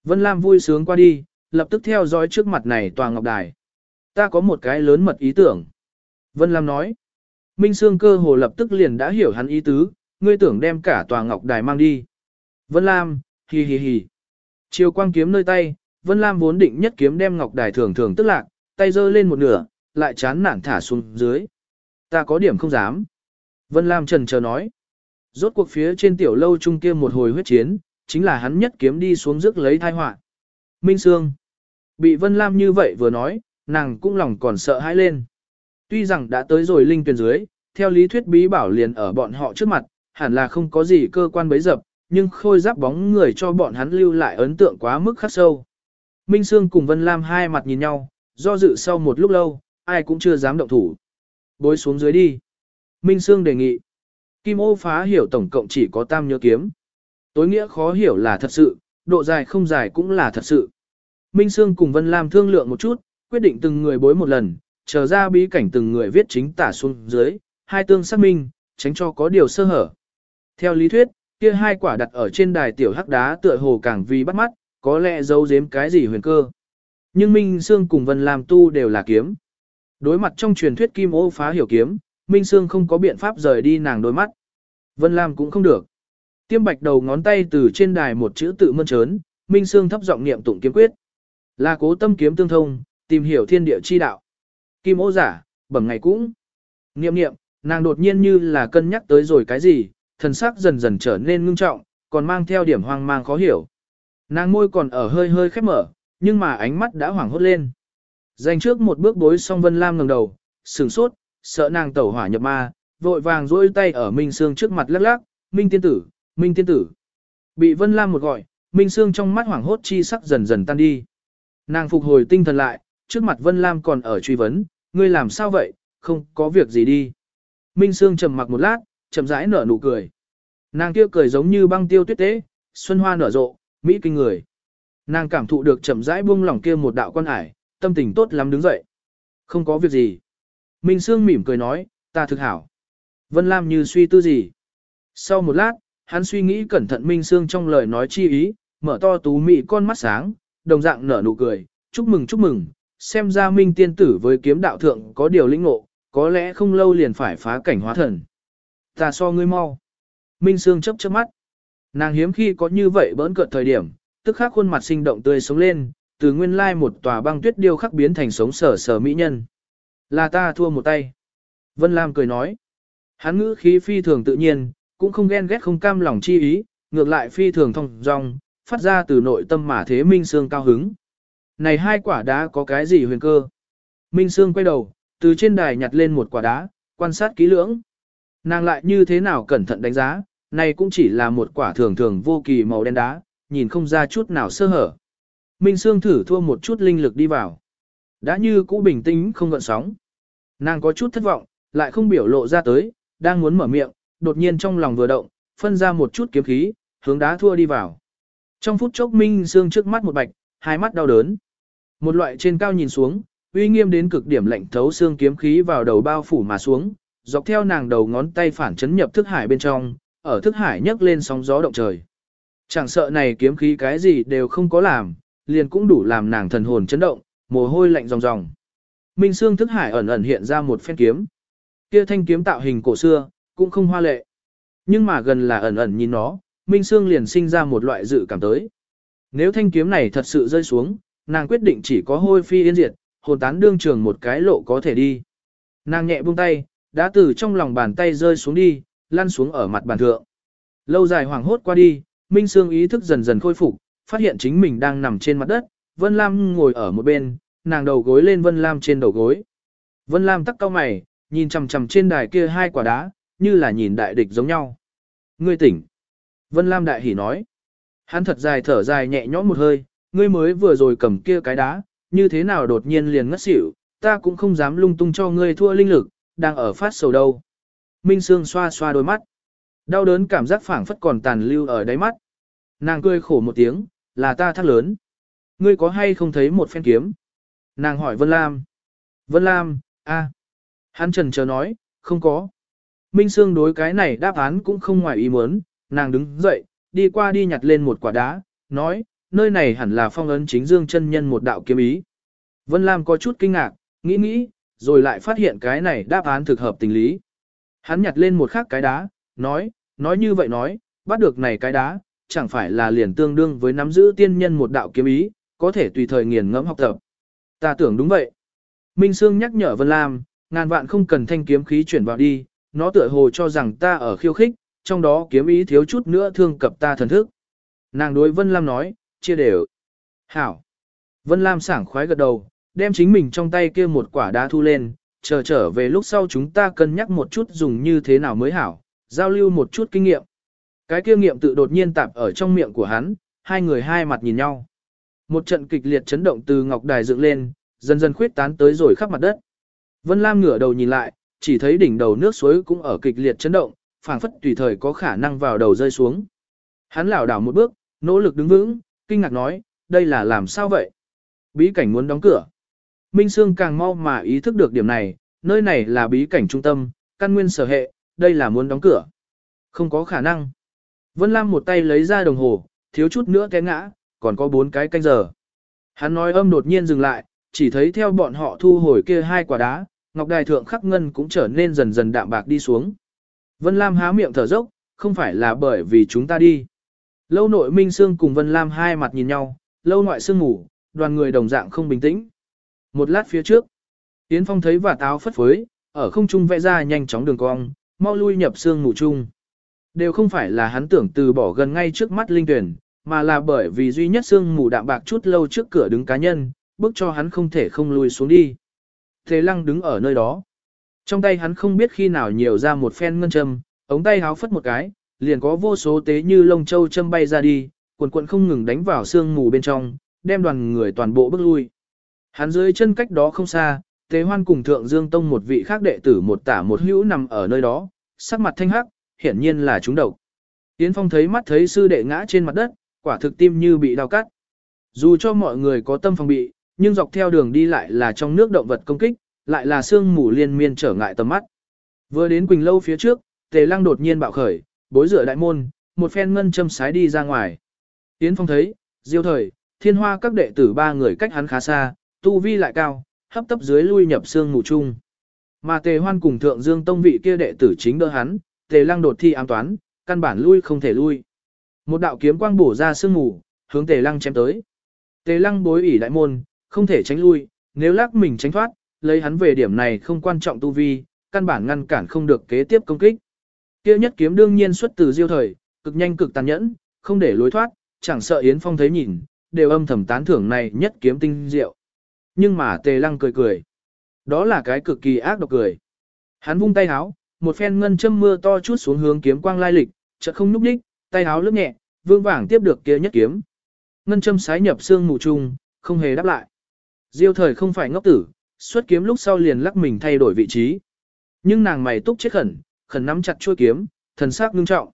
Vân Lam vui sướng qua đi, lập tức theo dõi trước mặt này tòa ngọc đài. Ta có một cái lớn mật ý tưởng. Vân Lam nói. Minh Sương cơ hồ lập tức liền đã hiểu hắn ý tứ, ngươi tưởng đem cả tòa ngọc đài mang đi. Vân Lam, hì hì hì. Chiều quang kiếm nơi tay, Vân Lam vốn định nhất kiếm đem ngọc đài thường thường tức lạc, tay giơ lên một nửa, lại chán nản thả xuống dưới. Ta có điểm không dám. Vân Lam trần chờ nói. Rốt cuộc phía trên tiểu lâu trung kia một hồi huyết chiến, chính là hắn nhất kiếm đi xuống rước lấy thai họa. Minh Sương. Bị Vân Lam như vậy vừa nói, nàng cũng lòng còn sợ hãi lên. Tuy rằng đã tới rồi linh tuyển dưới, theo lý thuyết bí bảo liền ở bọn họ trước mặt, hẳn là không có gì cơ quan bấy dập, nhưng khôi giáp bóng người cho bọn hắn lưu lại ấn tượng quá mức khắc sâu. Minh Sương cùng Vân Lam hai mặt nhìn nhau, do dự sau một lúc lâu, ai cũng chưa dám động thủ. Bối xuống dưới đi. Minh Sương đề nghị. Kim ô phá hiểu tổng cộng chỉ có tam nhớ kiếm. Tối nghĩa khó hiểu là thật sự, độ dài không dài cũng là thật sự. Minh Sương cùng Vân Lam thương lượng một chút, quyết định từng người bối một lần, chờ ra bí cảnh từng người viết chính tả xuống dưới, hai tương xác minh, tránh cho có điều sơ hở. Theo lý thuyết, kia hai quả đặt ở trên đài tiểu hắc đá tựa hồ càng vì bắt mắt, có lẽ giấu giếm cái gì huyền cơ. Nhưng Minh Sương cùng Vân Lam tu đều là kiếm. Đối mặt trong truyền thuyết kim ô phá hiểu kiếm, Minh Sương không có biện pháp rời đi nàng đôi mắt. Vân Lam cũng không được. Tiêm bạch đầu ngón tay từ trên đài một chữ tự mơn trớn, Minh Sương thấp giọng niệm tụng kiếm quyết. Là cố tâm kiếm tương thông, tìm hiểu thiên địa chi đạo. Kim ô giả, bẩm ngày cũng. Niệm niệm, nàng đột nhiên như là cân nhắc tới rồi cái gì, thần sắc dần dần trở nên ngưng trọng, còn mang theo điểm hoang mang khó hiểu. Nàng môi còn ở hơi hơi khép mở, nhưng mà ánh mắt đã hoảng hốt lên. Dành trước một bước bối song Vân Lam ngẩng đầu, sửng sốt, sợ nàng tẩu hỏa nhập ma, vội vàng duỗi tay ở Minh Sương trước mặt lắc lắc, Minh tiên tử, Minh tiên tử. Bị Vân Lam một gọi, Minh Sương trong mắt hoảng hốt chi sắc dần dần tan đi. Nàng phục hồi tinh thần lại, trước mặt Vân Lam còn ở truy vấn, ngươi làm sao vậy, không có việc gì đi. Minh Sương trầm mặc một lát, chậm rãi nở nụ cười. Nàng kia cười giống như băng tiêu tuyết tế, xuân hoa nở rộ, mỹ kinh người. Nàng cảm thụ được chậm rãi buông lỏng kia một đạo quan ải, tâm tình tốt lắm đứng dậy. Không có việc gì. Minh Sương mỉm cười nói, ta thực hảo. Vân Lam như suy tư gì. Sau một lát, hắn suy nghĩ cẩn thận Minh Sương trong lời nói chi ý, mở to tú mị con mắt sáng, đồng dạng nở nụ cười, chúc mừng chúc mừng, xem ra Minh tiên tử với kiếm đạo thượng có điều lĩnh ngộ, có lẽ không lâu liền phải phá cảnh hóa thần. Ta so ngươi mau. Minh Sương chấp chớp mắt. Nàng hiếm khi có như vậy bỡn cợt thời điểm, tức khắc khuôn mặt sinh động tươi sống lên, từ nguyên lai một tòa băng tuyết điêu khắc biến thành sống sở sở mỹ nhân. Là ta thua một tay. Vân Lam cười nói. Hắn ngữ khí phi thường tự nhiên, cũng không ghen ghét không cam lòng chi ý, ngược lại phi thường thông dong, phát ra từ nội tâm mà thế Minh Sương cao hứng. Này hai quả đá có cái gì huyền cơ? Minh Sương quay đầu, từ trên đài nhặt lên một quả đá, quan sát kỹ lưỡng. Nàng lại như thế nào cẩn thận đánh giá, này cũng chỉ là một quả thường thường vô kỳ màu đen đá, nhìn không ra chút nào sơ hở. Minh Sương thử thua một chút linh lực đi vào. Đã như cũ bình tĩnh không gợn sóng. Nàng có chút thất vọng, lại không biểu lộ ra tới, đang muốn mở miệng, đột nhiên trong lòng vừa động, phân ra một chút kiếm khí, hướng đá thua đi vào. Trong phút chốc Minh Sương trước mắt một bạch, hai mắt đau đớn. Một loại trên cao nhìn xuống, uy nghiêm đến cực điểm lạnh thấu xương kiếm khí vào đầu bao phủ mà xuống, dọc theo nàng đầu ngón tay phản chấn nhập thức hải bên trong, ở thức hải nhấc lên sóng gió động trời. Chẳng sợ này kiếm khí cái gì đều không có làm, liền cũng đủ làm nàng thần hồn chấn động, mồ hôi lạnh ròng ròng. Minh Sương thức hải ẩn ẩn hiện ra một phen kiếm. Kia thanh kiếm tạo hình cổ xưa, cũng không hoa lệ. Nhưng mà gần là ẩn ẩn nhìn nó, Minh Sương liền sinh ra một loại dự cảm tới. Nếu thanh kiếm này thật sự rơi xuống, nàng quyết định chỉ có hôi phi yên diệt, hồn tán đương trường một cái lộ có thể đi. Nàng nhẹ buông tay, đã từ trong lòng bàn tay rơi xuống đi, lăn xuống ở mặt bàn thượng. Lâu dài hoảng hốt qua đi, Minh Sương ý thức dần dần khôi phục, phát hiện chính mình đang nằm trên mặt đất, Vân Lam ngồi ở một bên, nàng đầu gối lên Vân Lam trên đầu gối. Vân Lam tắc cao mày, nhìn chằm chằm trên đài kia hai quả đá, như là nhìn đại địch giống nhau. Ngươi tỉnh. Vân Lam đại hỉ nói. Hắn thật dài thở dài nhẹ nhõm một hơi, ngươi mới vừa rồi cầm kia cái đá, như thế nào đột nhiên liền ngất xỉu, ta cũng không dám lung tung cho ngươi thua linh lực, đang ở phát sầu đâu. Minh Sương xoa xoa đôi mắt. Đau đớn cảm giác phảng phất còn tàn lưu ở đáy mắt. Nàng cười khổ một tiếng, là ta thắt lớn. Ngươi có hay không thấy một phen kiếm? Nàng hỏi Vân Lam. Vân Lam, a. Hắn trần chờ nói, không có. Minh Sương đối cái này đáp án cũng không ngoài ý muốn, nàng đứng dậy, đi qua đi nhặt lên một quả đá, nói, nơi này hẳn là phong ấn chính dương chân nhân một đạo kiếm ý. Vân Lam có chút kinh ngạc, nghĩ nghĩ, rồi lại phát hiện cái này đáp án thực hợp tình lý. Hắn nhặt lên một khác cái đá, nói, nói như vậy nói, bắt được này cái đá, chẳng phải là liền tương đương với nắm giữ tiên nhân một đạo kiếm ý, có thể tùy thời nghiền ngẫm học tập. Ta tưởng đúng vậy. Minh Sương nhắc nhở Vân Lam, ngàn vạn không cần thanh kiếm khí chuyển vào đi, nó tựa hồ cho rằng ta ở khiêu khích, trong đó kiếm ý thiếu chút nữa thương cập ta thần thức. Nàng đối Vân Lam nói, chia đều. Hảo. Vân Lam sảng khoái gật đầu, đem chính mình trong tay kia một quả đá thu lên, chờ trở về lúc sau chúng ta cân nhắc một chút dùng như thế nào mới hảo, giao lưu một chút kinh nghiệm. Cái kia nghiệm tự đột nhiên tạp ở trong miệng của hắn, hai người hai mặt nhìn nhau. Một trận kịch liệt chấn động từ ngọc đài dựng lên, dần dần khuyết tán tới rồi khắp mặt đất. Vân Lam ngửa đầu nhìn lại, chỉ thấy đỉnh đầu nước suối cũng ở kịch liệt chấn động, phảng phất tùy thời có khả năng vào đầu rơi xuống. Hắn lảo đảo một bước, nỗ lực đứng vững, kinh ngạc nói, đây là làm sao vậy? Bí cảnh muốn đóng cửa. Minh Sương càng mau mà ý thức được điểm này, nơi này là bí cảnh trung tâm, căn nguyên sở hệ, đây là muốn đóng cửa. Không có khả năng. Vân Lam một tay lấy ra đồng hồ, thiếu chút nữa té ngã, còn có bốn cái canh giờ. Hắn nói âm đột nhiên dừng lại, chỉ thấy theo bọn họ thu hồi kia hai quả đá, ngọc đài thượng khắc ngân cũng trở nên dần dần đạm bạc đi xuống. Vân Lam há miệng thở dốc, không phải là bởi vì chúng ta đi. Lâu nội Minh Sương cùng Vân Lam hai mặt nhìn nhau, lâu ngoại sương ngủ, đoàn người đồng dạng không bình tĩnh. Một lát phía trước, Yến Phong thấy và táo phất phới, ở không trung vẽ ra nhanh chóng đường cong, mau lui nhập sương ngủ chung. Đều không phải là hắn tưởng từ bỏ gần ngay trước mắt linh tuyển, mà là bởi vì duy nhất sương mù đạm bạc chút lâu trước cửa đứng cá nhân, bước cho hắn không thể không lùi xuống đi. Thế lăng đứng ở nơi đó. Trong tay hắn không biết khi nào nhiều ra một phen ngân châm, ống tay háo phất một cái, liền có vô số tế như lông châu châm bay ra đi, cuộn cuộn không ngừng đánh vào sương mù bên trong, đem đoàn người toàn bộ bước lui. Hắn dưới chân cách đó không xa, Tế Hoan cùng Thượng Dương Tông một vị khác đệ tử một tả một hữu nằm ở nơi đó, sắc mặt thanh hắc, hiển nhiên là chúng độc. Tiến Phong thấy mắt thấy sư đệ ngã trên mặt đất, quả thực tim như bị đau cắt. Dù cho mọi người có tâm phòng bị, nhưng dọc theo đường đi lại là trong nước động vật công kích, lại là sương mù liên miên trở ngại tầm mắt. Vừa đến Quỳnh Lâu phía trước, Tề Lăng đột nhiên bạo khởi, bối rửa đại môn, một phen ngân châm sái đi ra ngoài. Tiến Phong thấy, diêu thời, thiên hoa các đệ tử ba người cách hắn khá xa, tu vi lại cao, hấp tấp dưới lui nhập sương mù chung. Mà Tề Hoan cùng Thượng Dương Tông vị kia đệ tử chính đỡ hắn, Tề Lăng đột thi ám toán, căn bản lui không thể lui. Một đạo kiếm quang bổ ra sương mù, hướng Tề Lăng chém tới. Tề Lăng bối ủy đại môn, không thể tránh lui, nếu lắc mình tránh thoát, lấy hắn về điểm này không quan trọng tu vi, căn bản ngăn cản không được kế tiếp công kích. Kia nhất kiếm đương nhiên xuất từ diêu thời, cực nhanh cực tàn nhẫn, không để lối thoát, chẳng sợ Yến Phong thấy nhìn, đều âm thầm tán thưởng này nhất kiếm tinh diệu. Nhưng mà Tề Lăng cười cười. Đó là cái cực kỳ ác độc cười. Hắn vung tay háo, một phen ngân châm mưa to chút xuống hướng kiếm quang lai lịch, chợt không núp đích, tay háo lướt nhẹ, vương vàng tiếp được kia nhất kiếm. Ngân châm sái nhập xương mù trùng, không hề đáp lại. Diêu thời không phải ngốc tử, xuất kiếm lúc sau liền lắc mình thay đổi vị trí. Nhưng nàng mày túc chết khẩn, khẩn nắm chặt chuôi kiếm, thần sắc ngưng trọng.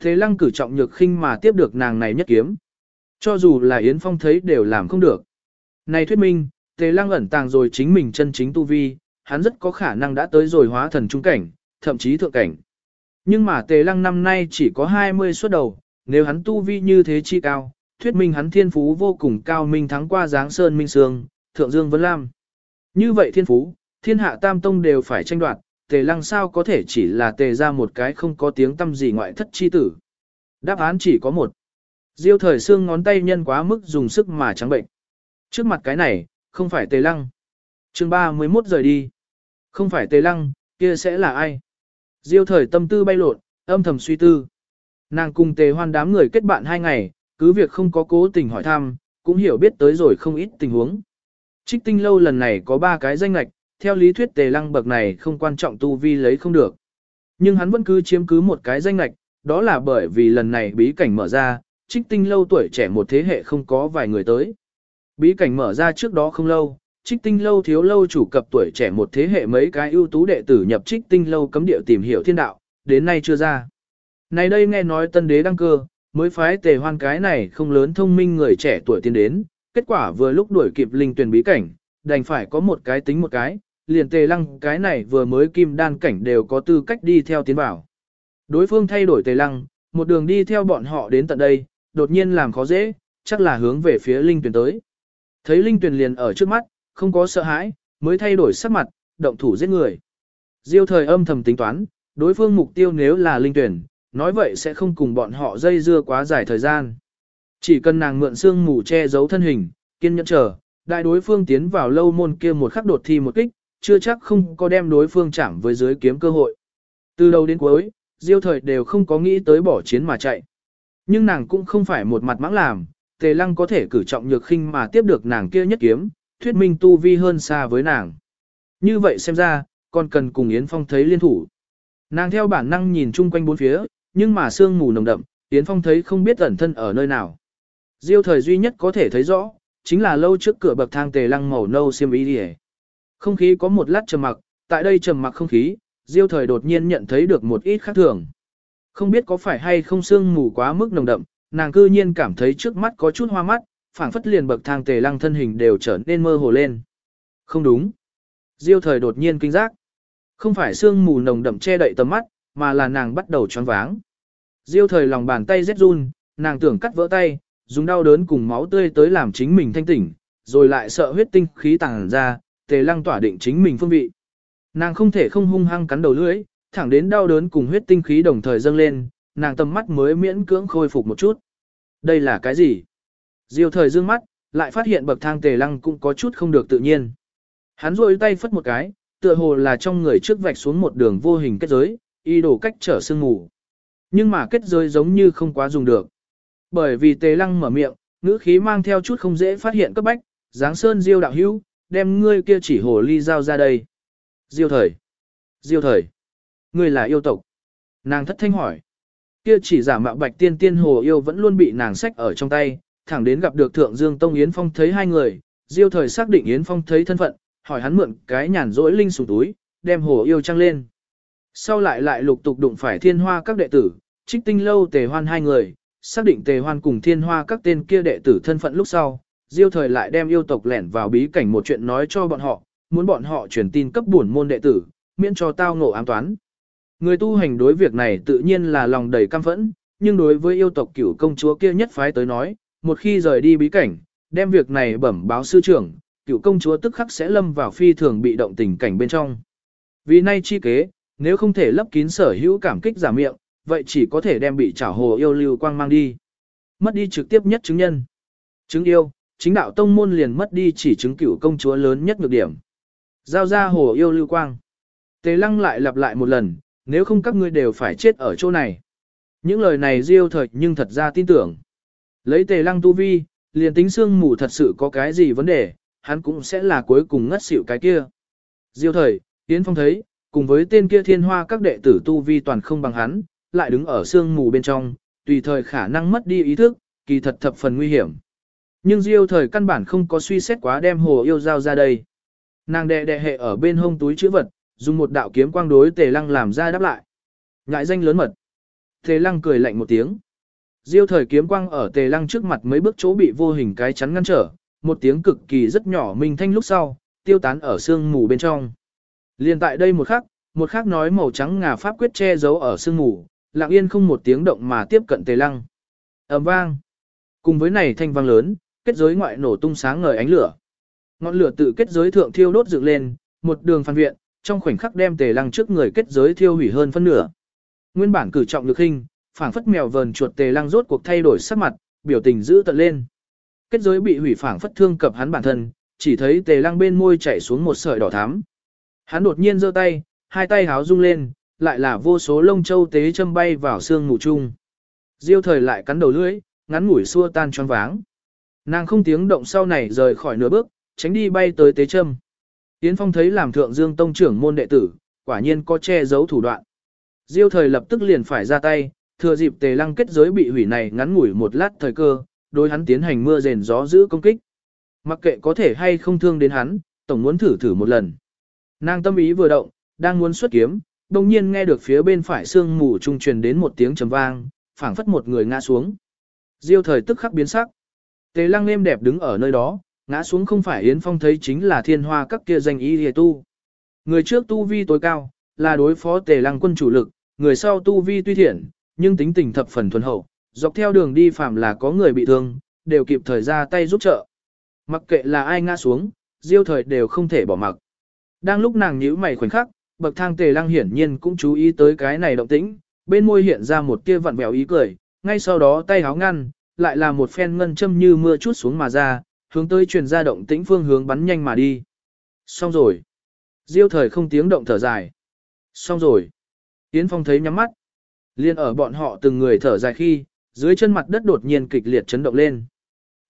Thế lăng cử trọng nhược khinh mà tiếp được nàng này nhất kiếm. Cho dù là Yến Phong thấy đều làm không được. Này thuyết minh, Tề lăng ẩn tàng rồi chính mình chân chính tu vi, hắn rất có khả năng đã tới rồi hóa thần trung cảnh, thậm chí thượng cảnh. Nhưng mà Tề lăng năm nay chỉ có 20 xuất đầu, nếu hắn tu vi như thế chi cao, thuyết minh hắn thiên phú vô cùng cao minh thắng qua giáng sơn minh sương, thượng dương Vân lam. Như vậy thiên phú, thiên hạ tam tông đều phải tranh đoạt, tề lăng sao có thể chỉ là tề ra một cái không có tiếng tâm gì ngoại thất chi tử. Đáp án chỉ có một. Diêu thời xương ngón tay nhân quá mức dùng sức mà trắng bệnh. Trước mặt cái này, không phải tề lăng. chương 31 rời đi. Không phải tề lăng, kia sẽ là ai? Diêu thời tâm tư bay lộn, âm thầm suy tư. Nàng cùng tề hoan đám người kết bạn hai ngày, cứ việc không có cố tình hỏi thăm, cũng hiểu biết tới rồi không ít tình huống. Trích tinh lâu lần này có ba cái danh lạch, theo lý thuyết tề lăng bậc này không quan trọng tu vi lấy không được. Nhưng hắn vẫn cứ chiếm cứ một cái danh lạch, đó là bởi vì lần này bí cảnh mở ra, trích tinh lâu tuổi trẻ một thế hệ không có vài người tới. Bí cảnh mở ra trước đó không lâu, trích tinh lâu thiếu lâu chủ cập tuổi trẻ một thế hệ mấy cái ưu tú đệ tử nhập trích tinh lâu cấm địa tìm hiểu thiên đạo, đến nay chưa ra. Này đây nghe nói tân đế đăng cơ, mới phái tề hoan cái này không lớn thông minh người trẻ tuổi tiên đến, kết quả vừa lúc đuổi kịp linh tuyển bí cảnh, đành phải có một cái tính một cái, liền tề lăng cái này vừa mới kim đan cảnh đều có tư cách đi theo tiến bảo. Đối phương thay đổi tề lăng, một đường đi theo bọn họ đến tận đây, đột nhiên làm khó dễ, chắc là hướng về phía linh tuyển tới. Thấy linh tuyển liền ở trước mắt, không có sợ hãi, mới thay đổi sắc mặt, động thủ giết người. Diêu thời âm thầm tính toán, đối phương mục tiêu nếu là linh tuyển, nói vậy sẽ không cùng bọn họ dây dưa quá dài thời gian. Chỉ cần nàng mượn xương mù che giấu thân hình, kiên nhẫn chờ, đại đối phương tiến vào lâu môn kia một khắc đột thi một kích, chưa chắc không có đem đối phương chạm với dưới kiếm cơ hội. Từ đầu đến cuối, diêu thời đều không có nghĩ tới bỏ chiến mà chạy. Nhưng nàng cũng không phải một mặt mãng làm, tề lăng có thể cử trọng nhược khinh mà tiếp được nàng kia nhất kiếm, thuyết minh tu vi hơn xa với nàng. Như vậy xem ra, còn cần cùng Yến Phong thấy liên thủ. Nàng theo bản năng nhìn chung quanh bốn phía, nhưng mà sương mù nồng đậm, Yến Phong thấy không biết ẩn thân ở nơi nào. Diêu thời duy nhất có thể thấy rõ, chính là lâu trước cửa bậc thang tề lăng màu nâu xiêm y đi Không khí có một lát trầm mặc, tại đây trầm mặc không khí, Diêu thời đột nhiên nhận thấy được một ít khác thường. Không biết có phải hay không sương mù quá mức nồng đậm, nàng cư nhiên cảm thấy trước mắt có chút hoa mắt, phảng phất liền bậc thang tề lăng thân hình đều trở nên mơ hồ lên. Không đúng. Diêu thời đột nhiên kinh giác. Không phải sương mù nồng đậm che đậy tầm mắt, mà là nàng bắt đầu choáng váng. Diêu thời lòng bàn tay rét run, nàng tưởng cắt vỡ tay, dùng đau đớn cùng máu tươi tới làm chính mình thanh tỉnh, rồi lại sợ huyết tinh khí tàng ra, tề lăng tỏa định chính mình phương vị. Nàng không thể không hung hăng cắn đầu lưỡi, thẳng đến đau đớn cùng huyết tinh khí đồng thời dâng lên, nàng tầm mắt mới miễn cưỡng khôi phục một chút. Đây là cái gì? Diêu thời dương mắt, lại phát hiện bậc thang tề lăng cũng có chút không được tự nhiên. Hắn rôi tay phất một cái, tựa hồ là trong người trước vạch xuống một đường vô hình kết giới, y đổ cách trở sương mù. Nhưng mà kết giới giống như không quá dùng được. Bởi vì tề lăng mở miệng, ngữ khí mang theo chút không dễ phát hiện cấp bách, dáng sơn diêu đạo hữu, đem ngươi kia chỉ hồ ly giao ra đây. Diêu thời. Diêu thời. Ngươi là yêu tộc. Nàng thất thanh hỏi. Kia chỉ giả mạo bạch tiên tiên hồ yêu vẫn luôn bị nàng sách ở trong tay, thẳng đến gặp được thượng dương tông Yến Phong thấy hai người, diêu thời xác định Yến Phong thấy thân phận, hỏi hắn mượn cái nhàn rỗi linh sủng túi, đem hồ yêu trăng lên. Sau lại lại lục tục đụng phải thiên hoa các đệ tử, trích tinh lâu tề hoan hai người, xác định tề hoan cùng thiên hoa các tên kia đệ tử thân phận lúc sau, diêu thời lại đem yêu tộc lẻn vào bí cảnh một chuyện nói cho bọn họ, muốn bọn họ truyền tin cấp bổn môn đệ tử, miễn cho tao ngộ ám toán. Người tu hành đối việc này tự nhiên là lòng đầy căm phẫn, nhưng đối với yêu tộc cửu công chúa kia nhất phái tới nói, một khi rời đi bí cảnh, đem việc này bẩm báo sư trưởng, cựu công chúa tức khắc sẽ lâm vào phi thường bị động tình cảnh bên trong. Vì nay chi kế, nếu không thể lấp kín sở hữu cảm kích giả miệng, vậy chỉ có thể đem bị chảo hồ yêu lưu quang mang đi. Mất đi trực tiếp nhất chứng nhân. Chứng yêu, chính đạo tông môn liền mất đi chỉ chứng cửu công chúa lớn nhất nhược điểm. Giao ra hồ yêu lưu quang. Tề lăng lại lặp lại một lần, nếu không các ngươi đều phải chết ở chỗ này. Những lời này diêu thời nhưng thật ra tin tưởng. Lấy tề lăng tu vi, liền tính xương mù thật sự có cái gì vấn đề, hắn cũng sẽ là cuối cùng ngất xỉu cái kia. Diêu thời, Yến Phong thấy, cùng với tên kia thiên hoa các đệ tử tu vi toàn không bằng hắn, lại đứng ở xương mù bên trong, tùy thời khả năng mất đi ý thức, kỳ thật thập phần nguy hiểm. Nhưng Diêu thời căn bản không có suy xét quá đem hồ yêu giao ra đây. Nàng đệ đệ hệ ở bên hông túi chữ vật, dùng một đạo kiếm quang đối tề lăng làm ra đáp lại. Ngại danh lớn mật. Tề lăng cười lạnh một tiếng. Diêu thời kiếm quang ở tề lăng trước mặt mấy bước chỗ bị vô hình cái chắn ngăn trở, một tiếng cực kỳ rất nhỏ minh thanh lúc sau, tiêu tán ở sương mù bên trong. Liên tại đây một khắc, một khắc nói màu trắng ngà pháp quyết che giấu ở sương mù, lặng yên không một tiếng động mà tiếp cận tề lăng. ầm vang. Cùng với này thanh vang lớn, kết giới ngoại nổ tung sáng ngời ánh lửa. Ngọn lửa tự kết giới thượng thiêu đốt dựng lên, một đường phan viện, trong khoảnh khắc đem tề lăng trước người kết giới thiêu hủy hơn phân nửa. Nguyên bản cử trọng lực hình, phảng phất mèo vờn chuột tề lăng rốt cuộc thay đổi sắc mặt, biểu tình giữ tận lên. Kết giới bị hủy phảng phất thương cập hắn bản thân, chỉ thấy tề lăng bên môi chảy xuống một sợi đỏ thắm. Hắn đột nhiên giơ tay, hai tay háo rung lên, lại là vô số lông châu tế châm bay vào xương ngủ chung. Diêu thời lại cắn đầu lưỡi, ngắn ngủi xua tan choáng váng. Nàng không tiếng động sau này rời khỏi nửa bước, tránh đi bay tới tế châm. Yến Phong thấy làm thượng dương tông trưởng môn đệ tử, quả nhiên có che giấu thủ đoạn. Diêu thời lập tức liền phải ra tay, thừa dịp tề lăng kết giới bị hủy này ngắn ngủi một lát thời cơ, đối hắn tiến hành mưa rền gió giữ công kích. Mặc kệ có thể hay không thương đến hắn, tổng muốn thử thử một lần. Nàng tâm ý vừa động, đang muốn xuất kiếm, đồng nhiên nghe được phía bên phải xương mù trung truyền đến một tiếng trầm vang, phảng phất một người ngã xuống. Diêu thời tức khắc biến sắc. Tề lăng êm đẹp đứng ở nơi đó, ngã xuống không phải Yến Phong thấy chính là thiên hoa các kia danh y hề tu. Người trước tu vi tối cao, là đối phó tề lăng quân chủ lực, người sau tu vi tuy thiện, nhưng tính tình thập phần thuần hậu, dọc theo đường đi phạm là có người bị thương, đều kịp thời ra tay giúp trợ. Mặc kệ là ai ngã xuống, diêu thời đều không thể bỏ mặc. Đang lúc nàng nhíu mày khoảnh khắc, bậc thang tề lăng hiển nhiên cũng chú ý tới cái này động tĩnh, bên môi hiện ra một tia vặn vẹo ý cười, ngay sau đó tay háo ngăn, lại là một phen ngân châm như mưa chút xuống mà ra, hướng tới truyền ra động tĩnh phương hướng bắn nhanh mà đi. Xong rồi. Diêu thời không tiếng động thở dài. Xong rồi. Yến Phong thấy nhắm mắt. Liên ở bọn họ từng người thở dài khi, dưới chân mặt đất đột nhiên kịch liệt chấn động lên.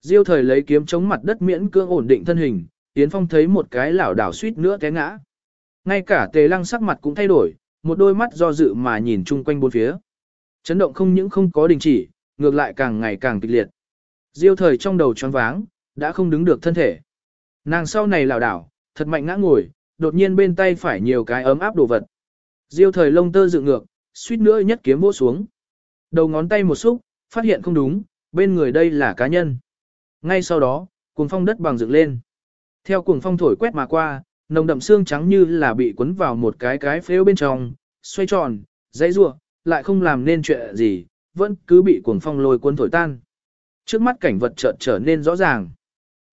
Diêu thời lấy kiếm chống mặt đất miễn cưỡng ổn định thân hình, Yến Phong thấy một cái lảo đảo suýt nữa té ngã. Ngay cả tề lăng sắc mặt cũng thay đổi, một đôi mắt do dự mà nhìn chung quanh bốn phía. Chấn động không những không có đình chỉ, ngược lại càng ngày càng kịch liệt. Diêu thời trong đầu choáng váng, đã không đứng được thân thể. Nàng sau này lảo đảo, thật mạnh ngã ngồi, đột nhiên bên tay phải nhiều cái ấm áp đồ vật. Diêu thời lông tơ dựng ngược, suýt nữa nhất kiếm vỗ xuống. Đầu ngón tay một xúc, phát hiện không đúng, bên người đây là cá nhân. Ngay sau đó, cuồng phong đất bằng dựng lên. Theo cuồng phong thổi quét mà qua, nồng đậm xương trắng như là bị cuốn vào một cái cái phếu bên trong, xoay tròn, dãy rua, lại không làm nên chuyện gì, vẫn cứ bị cuồng phong lôi cuốn thổi tan. Trước mắt cảnh vật chợt trở nên rõ ràng.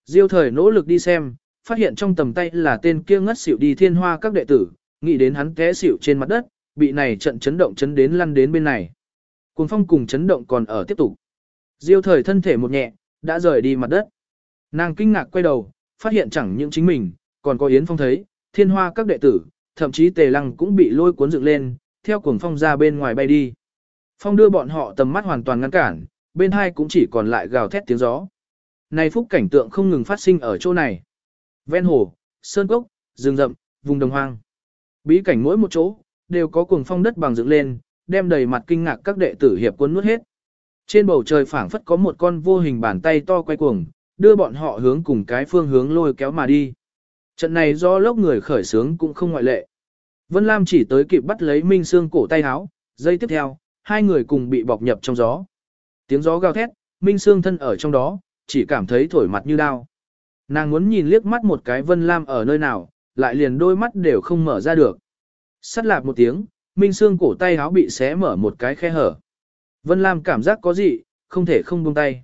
Diêu thời nỗ lực đi xem, phát hiện trong tầm tay là tên kia ngất xỉu đi thiên hoa các đệ tử, nghĩ đến hắn té xỉu trên mặt đất, bị này trận chấn động chấn đến lăn đến bên này. Cuồng phong cùng chấn động còn ở tiếp tục. Diêu thời thân thể một nhẹ, đã rời đi mặt đất. Nàng kinh ngạc quay đầu, phát hiện chẳng những chính mình, còn có Yến Phong thấy, thiên hoa các đệ tử, thậm chí tề lăng cũng bị lôi cuốn dựng lên, theo cuồng phong ra bên ngoài bay đi. Phong đưa bọn họ tầm mắt hoàn toàn ngăn cản, bên hai cũng chỉ còn lại gào thét tiếng gió. Này phúc cảnh tượng không ngừng phát sinh ở chỗ này. Ven hồ, sơn cốc, rừng rậm, vùng đồng hoang. Bí cảnh mỗi một chỗ, đều có cuồng phong đất bằng dựng lên, đem đầy mặt kinh ngạc các đệ tử hiệp quân nuốt hết. Trên bầu trời phảng phất có một con vô hình bàn tay to quay cuồng, đưa bọn họ hướng cùng cái phương hướng lôi kéo mà đi. Trận này do lốc người khởi sướng cũng không ngoại lệ. Vân Lam chỉ tới kịp bắt lấy Minh Sương cổ tay áo, giây tiếp theo, hai người cùng bị bọc nhập trong gió. Tiếng gió gào thét, Minh Sương thân ở trong đó, chỉ cảm thấy thổi mặt như đau. Nàng muốn nhìn liếc mắt một cái Vân Lam ở nơi nào, lại liền đôi mắt đều không mở ra được. Sắt lạp một tiếng, Minh Sương cổ tay áo bị xé mở một cái khe hở. Vân Lam cảm giác có gì, không thể không buông tay.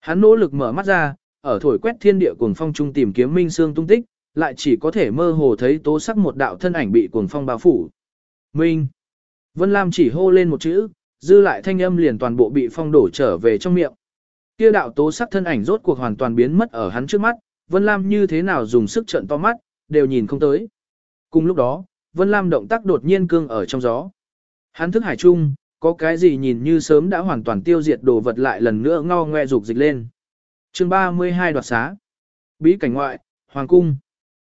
Hắn nỗ lực mở mắt ra, ở thổi quét thiên địa cuồng phong trung tìm kiếm Minh Sương tung tích, lại chỉ có thể mơ hồ thấy tố sắc một đạo thân ảnh bị cuồng phong bao phủ. Minh. Vân Lam chỉ hô lên một chữ, dư lại thanh âm liền toàn bộ bị phong đổ trở về trong miệng. Kia đạo tố sắc thân ảnh rốt cuộc hoàn toàn biến mất ở hắn trước mắt, Vân Lam như thế nào dùng sức trận to mắt, đều nhìn không tới. Cùng lúc đó, Vân Lam động tác đột nhiên cương ở trong gió. Hắn thức hải trung, có cái gì nhìn như sớm đã hoàn toàn tiêu diệt đồ vật lại lần nữa ngao ngoe dục dịch lên. chương 32 đoạt xá. Bí cảnh ngoại, Hoàng cung.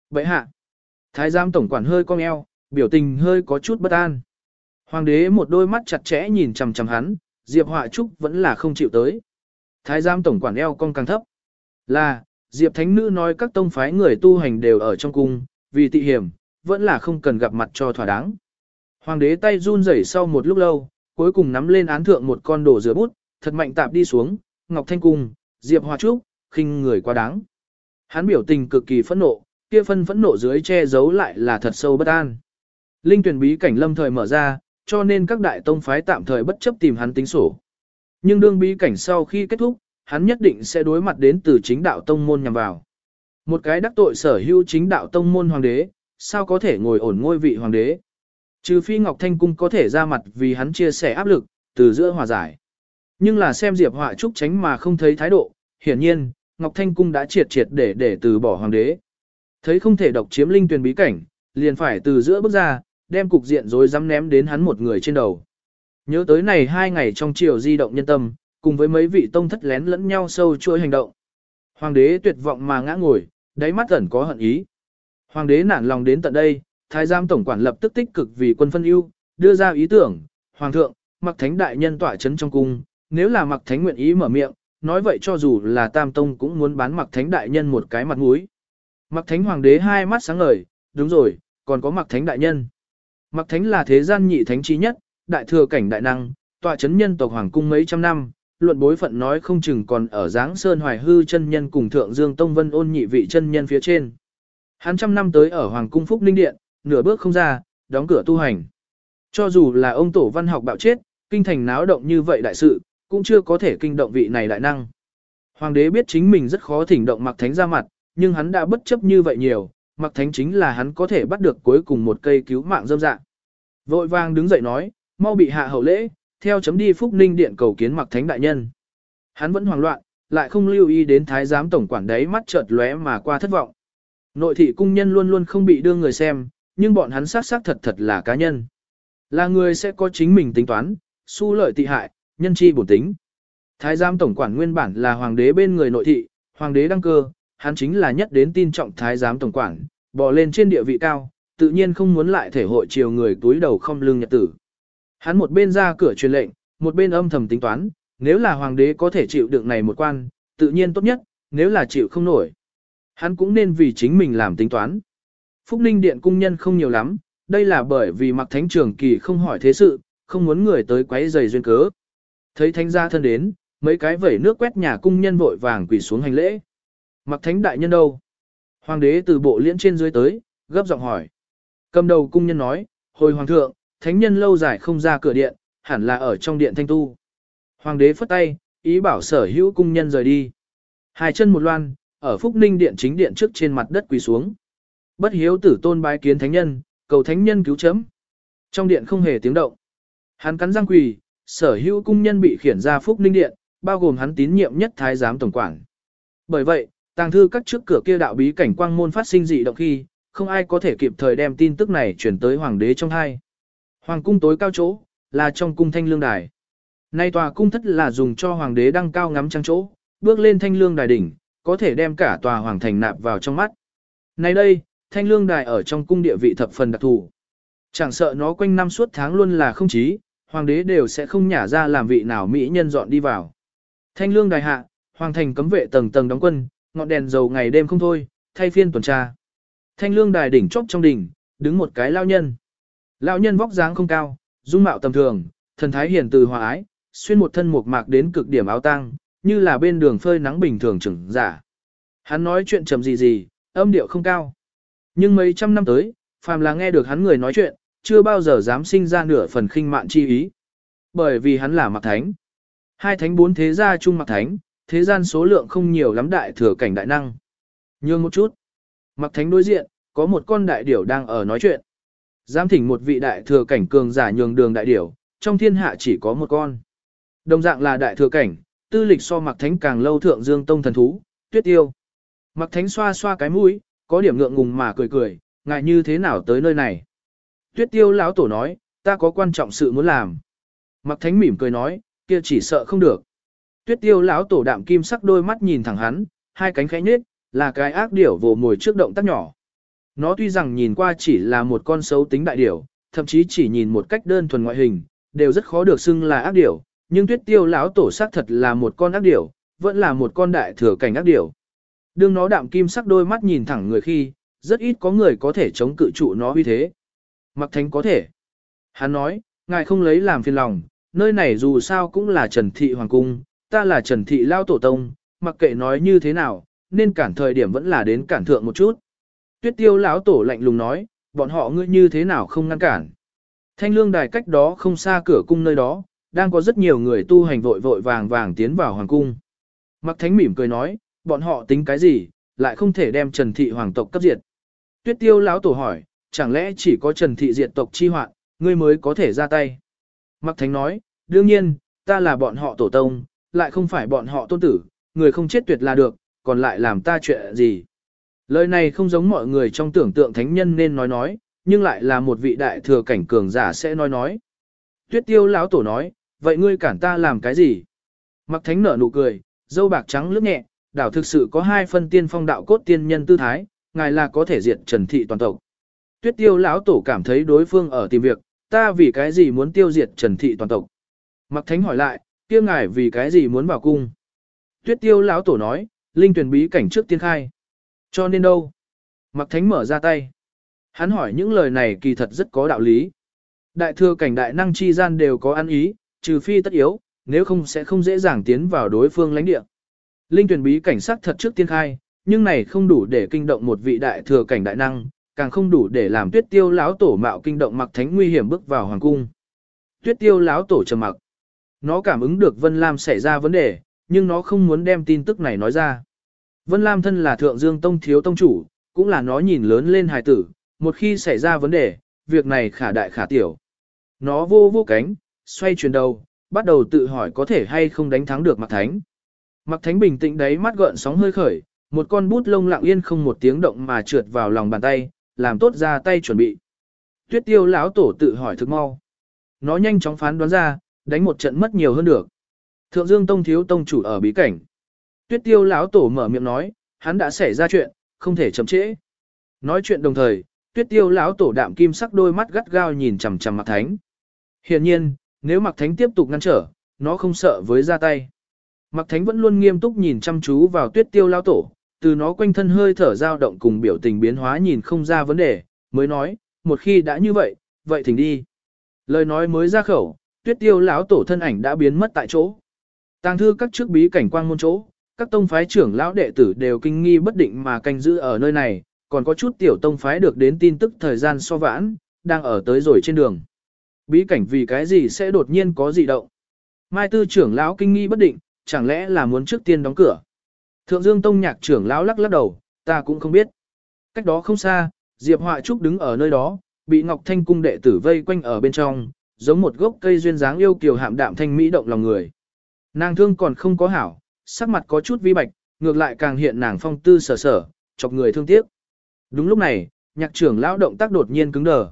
Bậy hạ. Thái giám tổng quản hơi cong eo, biểu tình hơi có chút bất an. Hoàng đế một đôi mắt chặt chẽ nhìn chằm chằm hắn, Diệp Họa Trúc vẫn là không chịu tới. Thái giám tổng quản eo cong càng thấp. Là, Diệp Thánh Nữ nói các tông phái người tu hành đều ở trong cung, vì tị hiểm, vẫn là không cần gặp mặt cho thỏa đáng. Hoàng đế tay run rẩy sau một lúc lâu, cuối cùng nắm lên án thượng một con đồ rửa bút, thật mạnh tạp đi xuống, Ngọc Thanh Cung, Diệp Hoa Trúc, khinh người quá đáng. Hắn biểu tình cực kỳ phẫn nộ, kia phân phẫn nộ dưới che giấu lại là thật sâu bất an. Linh tuyển bí cảnh lâm thời mở ra, cho nên các đại tông phái tạm thời bất chấp tìm hắn tính sổ. Nhưng đương bí cảnh sau khi kết thúc, hắn nhất định sẽ đối mặt đến từ chính đạo tông môn nhằm vào. Một cái đắc tội sở hữu chính đạo tông môn hoàng đế, sao có thể ngồi ổn ngôi vị hoàng đế. Trừ phi Ngọc Thanh Cung có thể ra mặt vì hắn chia sẻ áp lực, từ giữa hòa giải. Nhưng là xem Diệp Họa Trúc tránh mà không thấy thái độ, hiển nhiên, Ngọc Thanh Cung đã triệt triệt để để từ bỏ hoàng đế. Thấy không thể độc chiếm linh tuyển bí cảnh, liền phải từ giữa bước ra, đem cục diện rối rắm ném đến hắn một người trên đầu. Nhớ tới này hai ngày trong chiều di động nhân tâm, cùng với mấy vị tông thất lén lẫn nhau sâu chuỗi hành động. Hoàng đế tuyệt vọng mà ngã ngồi, đáy mắt ẩn có hận ý. Hoàng đế nản lòng đến tận đây, thái giám tổng quản lập tức tích cực vì quân phân ưu, đưa ra ý tưởng, hoàng thượng, mặc thánh đại nhân tỏa chấn trong cung, nếu là mặc thánh nguyện ý mở miệng, nói vậy cho dù là tam tông cũng muốn bán mặc thánh đại nhân một cái mặt mũi. Mặc thánh hoàng đế hai mắt sáng ngời, đúng rồi, còn có mặc thánh đại nhân. Mặc thánh là thế gian nhị thánh trí nhất, đại thừa cảnh đại năng, tọa chấn nhân tộc hoàng cung mấy trăm năm, luận bối phận nói không chừng còn ở dáng sơn hoài hư chân nhân cùng thượng dương tông vân ôn nhị vị chân nhân phía trên. Hắn trăm năm tới ở hoàng cung phúc ninh điện, nửa bước không ra, đóng cửa tu hành. Cho dù là ông tổ văn học bạo chết, kinh thành náo động như vậy đại sự, cũng chưa có thể kinh động vị này đại năng. Hoàng đế biết chính mình rất khó thỉnh động mặc thánh ra mặt, nhưng hắn đã bất chấp như vậy nhiều, mặc thánh chính là hắn có thể bắt được cuối cùng một cây cứu mạng dâm dạng. Vội vàng đứng dậy nói, mau bị hạ hậu lễ, theo chấm đi phúc ninh điện cầu kiến mặc thánh đại nhân. Hắn vẫn hoảng loạn, lại không lưu ý đến thái giám tổng quản đấy mắt chợt lóe mà qua thất vọng. Nội thị cung nhân luôn luôn không bị đưa người xem, nhưng bọn hắn sát sát thật thật là cá nhân. Là người sẽ có chính mình tính toán, su lợi tị hại, nhân chi bổn tính. Thái giám tổng quản nguyên bản là hoàng đế bên người nội thị, hoàng đế đăng cơ, hắn chính là nhất đến tin trọng thái giám tổng quản, bò lên trên địa vị cao, tự nhiên không muốn lại thể hội chiều người túi đầu không lương nhật tử. Hắn một bên ra cửa truyền lệnh, một bên âm thầm tính toán, nếu là hoàng đế có thể chịu đựng này một quan, tự nhiên tốt nhất, nếu là chịu không nổi. Hắn cũng nên vì chính mình làm tính toán. Phúc Ninh Điện cung nhân không nhiều lắm, đây là bởi vì mặc thánh trưởng kỳ không hỏi thế sự, không muốn người tới quấy giày duyên cớ. Thấy thánh gia thân đến, mấy cái vẩy nước quét nhà cung nhân vội vàng quỳ xuống hành lễ. Mặc thánh đại nhân đâu? Hoàng đế từ bộ liễn trên dưới tới, gấp giọng hỏi. Cầm đầu cung nhân nói, hồi hoàng thượng, thánh nhân lâu dài không ra cửa điện, hẳn là ở trong điện thanh tu. Hoàng đế phất tay, ý bảo sở hữu cung nhân rời đi. Hai chân một loan, ở Phúc Ninh điện chính điện trước trên mặt đất quỳ xuống. Bất hiếu tử tôn bái kiến thánh nhân, cầu thánh nhân cứu chấm. Trong điện không hề tiếng động. Hắn cắn răng quỳ, sở hữu cung nhân bị khiển ra Phúc Ninh điện, bao gồm hắn tín nhiệm nhất thái giám tổng quản. Bởi vậy, tàng thư các trước cửa kia đạo bí cảnh quang môn phát sinh dị động khi, không ai có thể kịp thời đem tin tức này chuyển tới hoàng đế trong hai. Hoàng cung tối cao chỗ, là trong cung thanh lương đài. Nay tòa cung thất là dùng cho hoàng đế đăng cao ngắm trăng chỗ, bước lên thanh lương đài đỉnh, có thể đem cả tòa hoàng thành nạp vào trong mắt. Nay đây, thanh lương đài ở trong cung địa vị thập phần đặc thù. Chẳng sợ nó quanh năm suốt tháng luôn là không chí, hoàng đế đều sẽ không nhả ra làm vị nào mỹ nhân dọn đi vào. Thanh lương đài hạ, hoàng thành cấm vệ tầng tầng đóng quân, ngọn đèn dầu ngày đêm không thôi, thay phiên tuần tra. Thanh lương đài đỉnh chốc trong đỉnh, đứng một cái lao nhân. Lão nhân vóc dáng không cao, dung mạo tầm thường, thần thái hiền từ hòa ái, xuyên một thân mộc mạc đến cực điểm áo tang, như là bên đường phơi nắng bình thường trưởng giả. Hắn nói chuyện trầm gì gì, âm điệu không cao. Nhưng mấy trăm năm tới, phàm là nghe được hắn người nói chuyện, chưa bao giờ dám sinh ra nửa phần khinh mạn chi ý. Bởi vì hắn là mặc thánh. Hai thánh bốn thế gia chung mặc thánh, thế gian số lượng không nhiều lắm đại thừa cảnh đại năng. Nhường một chút. Mặc thánh đối diện, có một con đại điểu đang ở nói chuyện. Giám thỉnh một vị đại thừa cảnh cường giả nhường đường đại điểu, trong thiên hạ chỉ có một con. Đồng dạng là đại thừa cảnh, tư lịch so mặc thánh càng lâu thượng dương tông thần thú, tuyết tiêu. Mặc thánh xoa xoa cái mũi, có điểm ngượng ngùng mà cười cười, ngại như thế nào tới nơi này. Tuyết tiêu lão tổ nói, ta có quan trọng sự muốn làm. Mặc thánh mỉm cười nói, kia chỉ sợ không được. Tuyết tiêu lão tổ đạm kim sắc đôi mắt nhìn thẳng hắn, hai cánh khẽ nhếch, là cái ác điểu vồ mồi trước động tác nhỏ. Nó tuy rằng nhìn qua chỉ là một con xấu tính đại điểu, thậm chí chỉ nhìn một cách đơn thuần ngoại hình, đều rất khó được xưng là ác điểu, nhưng tuyết tiêu lão tổ xác thật là một con ác điểu, vẫn là một con đại thừa cảnh ác điểu. Đương nó đạm kim sắc đôi mắt nhìn thẳng người khi, rất ít có người có thể chống cự trụ nó uy thế. Mặc thánh có thể. Hắn nói, ngài không lấy làm phiền lòng, nơi này dù sao cũng là Trần Thị Hoàng Cung, ta là Trần Thị Lao Tổ Tông, mặc kệ nói như thế nào, nên cản thời điểm vẫn là đến cản thượng một chút. Tuyết tiêu lão tổ lạnh lùng nói, bọn họ ngươi như thế nào không ngăn cản. Thanh lương đài cách đó không xa cửa cung nơi đó, đang có rất nhiều người tu hành vội vội vàng vàng tiến vào hoàng cung. Mặc thánh mỉm cười nói, bọn họ tính cái gì, lại không thể đem Trần Thị hoàng tộc cấp diệt. Tuyết tiêu lão tổ hỏi, chẳng lẽ chỉ có Trần Thị diệt tộc chi hoạn, ngươi mới có thể ra tay. Mặc Thánh nói, đương nhiên, ta là bọn họ tổ tông, lại không phải bọn họ tôn tử, người không chết tuyệt là được, còn lại làm ta chuyện gì. Lời này không giống mọi người trong tưởng tượng thánh nhân nên nói nói, nhưng lại là một vị đại thừa cảnh cường giả sẽ nói nói. Tuyết tiêu lão tổ nói, vậy ngươi cản ta làm cái gì? Mặc thánh nở nụ cười, dâu bạc trắng lướt nhẹ, đảo thực sự có hai phân tiên phong đạo cốt tiên nhân tư thái, ngài là có thể diệt trần thị toàn tộc. Tuyết tiêu lão tổ cảm thấy đối phương ở tìm việc, ta vì cái gì muốn tiêu diệt trần thị toàn tộc. Mặc thánh hỏi lại, kia ngài vì cái gì muốn vào cung. Tuyết tiêu lão tổ nói, linh tuyển bí cảnh trước tiên khai. Cho nên đâu? Mặc thánh mở ra tay. Hắn hỏi những lời này kỳ thật rất có đạo lý. Đại thừa cảnh đại năng chi gian đều có ăn ý, trừ phi tất yếu, nếu không sẽ không dễ dàng tiến vào đối phương lãnh địa. Linh tuyển bí cảnh sắc thật trước tiên khai, nhưng này không đủ để kinh động một vị đại thừa cảnh đại năng, càng không đủ để làm tuyết tiêu lão tổ mạo kinh động mặc thánh nguy hiểm bước vào hoàng cung. Tuyết tiêu lão tổ trầm mặc. Nó cảm ứng được Vân Lam xảy ra vấn đề, nhưng nó không muốn đem tin tức này nói ra. Vân Lam thân là thượng dương tông thiếu tông chủ, cũng là nó nhìn lớn lên hài tử, một khi xảy ra vấn đề, việc này khả đại khả tiểu. Nó vô vô cánh, xoay chuyển đầu, bắt đầu tự hỏi có thể hay không đánh thắng được Mạc Thánh. Mạc Thánh bình tĩnh đấy mắt gợn sóng hơi khởi, một con bút lông lặng yên không một tiếng động mà trượt vào lòng bàn tay, làm tốt ra tay chuẩn bị. Tuyết tiêu lão tổ tự hỏi thực mau. Nó nhanh chóng phán đoán ra, đánh một trận mất nhiều hơn được. Thượng Dương Tông thiếu tông chủ ở bí cảnh. Tuyết tiêu lão tổ mở miệng nói, hắn đã xảy ra chuyện, không thể chậm trễ. Nói chuyện đồng thời, tuyết tiêu lão tổ đạm kim sắc đôi mắt gắt gao nhìn chằm chằm Mạc Thánh. Hiển nhiên, nếu Mạc Thánh tiếp tục ngăn trở, nó không sợ với ra tay. Mạc Thánh vẫn luôn nghiêm túc nhìn chăm chú vào tuyết tiêu lão tổ, từ nó quanh thân hơi thở dao động cùng biểu tình biến hóa nhìn không ra vấn đề, mới nói, một khi đã như vậy, vậy thỉnh đi. Lời nói mới ra khẩu, tuyết tiêu lão tổ thân ảnh đã biến mất tại chỗ. Tàng thư các trước bí cảnh quang môn chỗ, các tông phái trưởng lão đệ tử đều kinh nghi bất định mà canh giữ ở nơi này, còn có chút tiểu tông phái được đến tin tức thời gian so vãn, đang ở tới rồi trên đường. Bí cảnh vì cái gì sẽ đột nhiên có dị động. Mai tư trưởng lão kinh nghi bất định, chẳng lẽ là muốn trước tiên đóng cửa. Thượng Dương Tông nhạc trưởng lão lắc lắc đầu, ta cũng không biết. Cách đó không xa, Diệp Họa Trúc đứng ở nơi đó, bị Ngọc Thanh cung đệ tử vây quanh ở bên trong, giống một gốc cây duyên dáng yêu kiều hạm đạm thanh mỹ động lòng người. Nàng thương còn không có hảo, sắc mặt có chút vi bạch, ngược lại càng hiện nàng phong tư sở sở, chọc người thương tiếc. Đúng lúc này, nhạc trưởng lão động tác đột nhiên cứng đờ.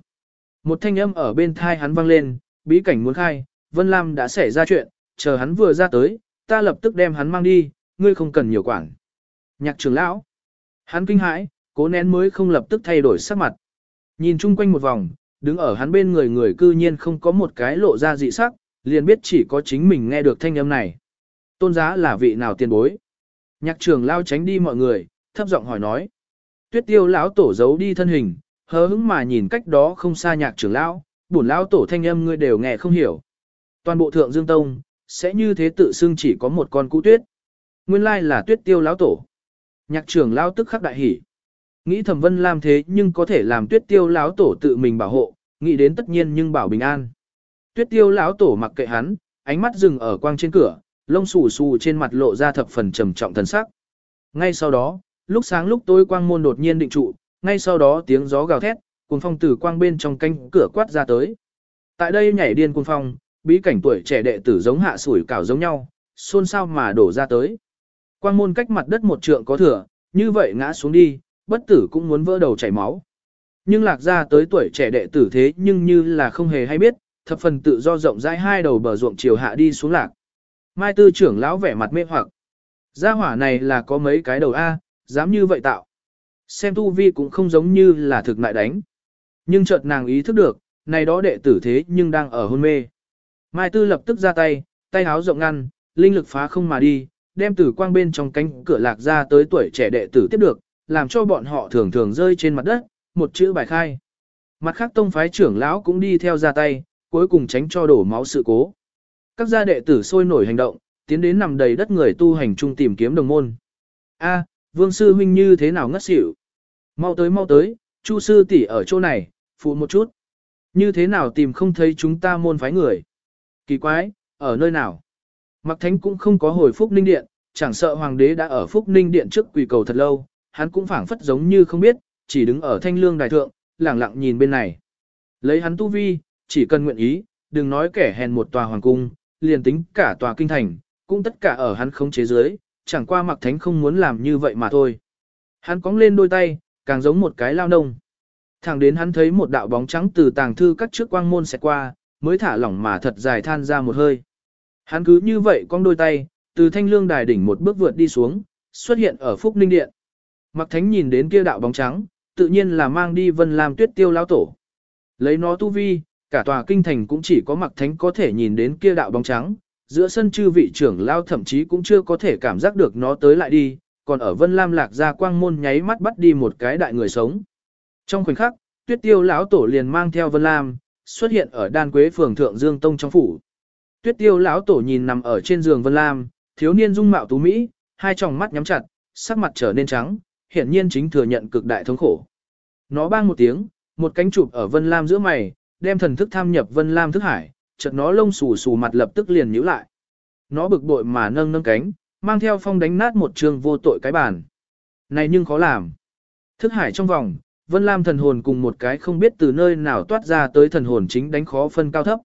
Một thanh âm ở bên thai hắn vang lên, bí cảnh muốn khai, Vân Lam đã xảy ra chuyện, chờ hắn vừa ra tới, ta lập tức đem hắn mang đi, ngươi không cần nhiều quản. Nhạc trưởng lão, hắn kinh hãi, cố nén mới không lập tức thay đổi sắc mặt. Nhìn chung quanh một vòng, đứng ở hắn bên người người cư nhiên không có một cái lộ ra dị sắc, liền biết chỉ có chính mình nghe được thanh âm này. Tôn giá là vị nào tiền bối? Nhạc trưởng lao tránh đi mọi người, thấp giọng hỏi nói. Tuyết tiêu lão tổ giấu đi thân hình, hờ hững mà nhìn cách đó không xa nhạc trưởng lão, bổn lão tổ thanh âm ngươi đều nghe không hiểu. Toàn bộ thượng dương tông, sẽ như thế tự xưng chỉ có một con cũ tuyết. Nguyên lai là tuyết tiêu lão tổ. Nhạc trưởng lao tức khắc đại hỉ. Nghĩ thẩm vân làm thế nhưng có thể làm tuyết tiêu lão tổ tự mình bảo hộ, nghĩ đến tất nhiên nhưng bảo bình an. Tuyết tiêu lão tổ mặc kệ hắn, ánh mắt dừng ở quang trên cửa, lông xù xù trên mặt lộ ra thập phần trầm trọng thần sắc. Ngay sau đó, lúc sáng lúc tối quang môn đột nhiên định trụ, ngay sau đó tiếng gió gào thét, cuồng phong từ quang bên trong canh cửa quát ra tới. Tại đây nhảy điên cuồng phong, bí cảnh tuổi trẻ đệ tử giống hạ sủi cảo giống nhau, xôn xao mà đổ ra tới. Quang môn cách mặt đất một trượng có thừa, như vậy ngã xuống đi, bất tử cũng muốn vỡ đầu chảy máu. Nhưng lạc ra tới tuổi trẻ đệ tử thế nhưng như là không hề hay biết, thập phần tự do rộng rãi hai đầu bờ ruộng chiều hạ đi xuống lạc. Mai tư trưởng lão vẻ mặt mê hoặc. Gia hỏa này là có mấy cái đầu A, dám như vậy tạo. Xem tu vi cũng không giống như là thực ngại đánh. Nhưng chợt nàng ý thức được, này đó đệ tử thế nhưng đang ở hôn mê. Mai tư lập tức ra tay, tay háo rộng ngăn, linh lực phá không mà đi, đem tử quang bên trong cánh cửa lạc ra tới tuổi trẻ đệ tử tiếp được, làm cho bọn họ thường thường rơi trên mặt đất, một chữ bài khai. Mặt khác tông phái trưởng lão cũng đi theo ra tay, cuối cùng tránh cho đổ máu sự cố. Các gia đệ tử sôi nổi hành động, tiến đến nằm đầy đất người tu hành chung tìm kiếm đồng môn. A, vương sư huynh như thế nào ngất xỉu? Mau tới mau tới, chu sư tỷ ở chỗ này, phụ một chút. Như thế nào tìm không thấy chúng ta môn phái người? Kỳ quái, ở nơi nào? Mặc thánh cũng không có hồi phúc ninh điện, chẳng sợ hoàng đế đã ở phúc ninh điện trước quỳ cầu thật lâu, hắn cũng phảng phất giống như không biết, chỉ đứng ở thanh lương đài thượng, lẳng lặng nhìn bên này. Lấy hắn tu vi, chỉ cần nguyện ý, đừng nói kẻ hèn một tòa hoàng cung, liền tính cả tòa kinh thành, cũng tất cả ở hắn khống chế dưới, chẳng qua mặc thánh không muốn làm như vậy mà thôi. Hắn cong lên đôi tay, càng giống một cái lao nông. Thẳng đến hắn thấy một đạo bóng trắng từ tàng thư các trước quang môn xẹt qua, mới thả lỏng mà thật dài than ra một hơi. Hắn cứ như vậy cong đôi tay, từ thanh lương đài đỉnh một bước vượt đi xuống, xuất hiện ở Phúc Ninh Điện. Mặc thánh nhìn đến kia đạo bóng trắng, tự nhiên là mang đi vân làm tuyết tiêu lão tổ. Lấy nó tu vi, cả tòa kinh thành cũng chỉ có mặc thánh có thể nhìn đến kia đạo bóng trắng, giữa sân chư vị trưởng lao thậm chí cũng chưa có thể cảm giác được nó tới lại đi, còn ở Vân Lam lạc ra quang môn nháy mắt bắt đi một cái đại người sống. Trong khoảnh khắc, Tuyết Tiêu lão tổ liền mang theo Vân Lam, xuất hiện ở Đan Quế phường Thượng Dương Tông trong phủ. Tuyết Tiêu lão tổ nhìn nằm ở trên giường Vân Lam, thiếu niên dung mạo tú mỹ, hai tròng mắt nhắm chặt, sắc mặt trở nên trắng, hiển nhiên chính thừa nhận cực đại thống khổ. Nó bang một tiếng, một cánh chụp ở Vân Lam giữa mày, đem thần thức tham nhập Vân Lam thức hải, chợt nó lông xù xù mặt lập tức liền nhíu lại. Nó bực bội mà nâng nâng cánh, mang theo phong đánh nát một trường vô tội cái bàn. Này nhưng khó làm. Thức hải trong vòng, Vân Lam thần hồn cùng một cái không biết từ nơi nào toát ra tới thần hồn chính đánh khó phân cao thấp.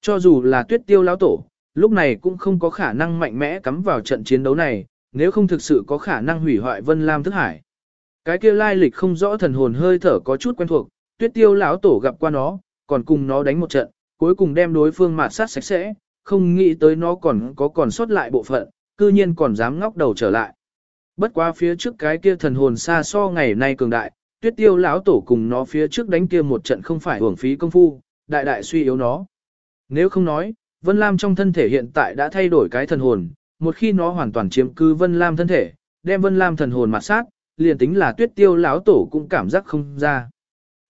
Cho dù là tuyết tiêu lão tổ, lúc này cũng không có khả năng mạnh mẽ cắm vào trận chiến đấu này, nếu không thực sự có khả năng hủy hoại Vân Lam thức hải. Cái kia lai lịch không rõ thần hồn hơi thở có chút quen thuộc, tuyết tiêu lão tổ gặp qua nó, còn cùng nó đánh một trận, cuối cùng đem đối phương mạt sát sạch sẽ, không nghĩ tới nó còn có còn sót lại bộ phận, cư nhiên còn dám ngóc đầu trở lại. Bất quá phía trước cái kia thần hồn xa so ngày nay cường đại, tuyết tiêu lão tổ cùng nó phía trước đánh kia một trận không phải uổng phí công phu, đại đại suy yếu nó. Nếu không nói, Vân Lam trong thân thể hiện tại đã thay đổi cái thần hồn, một khi nó hoàn toàn chiếm cứ Vân Lam thân thể, đem Vân Lam thần hồn mặt sát, liền tính là tuyết tiêu lão tổ cũng cảm giác không ra.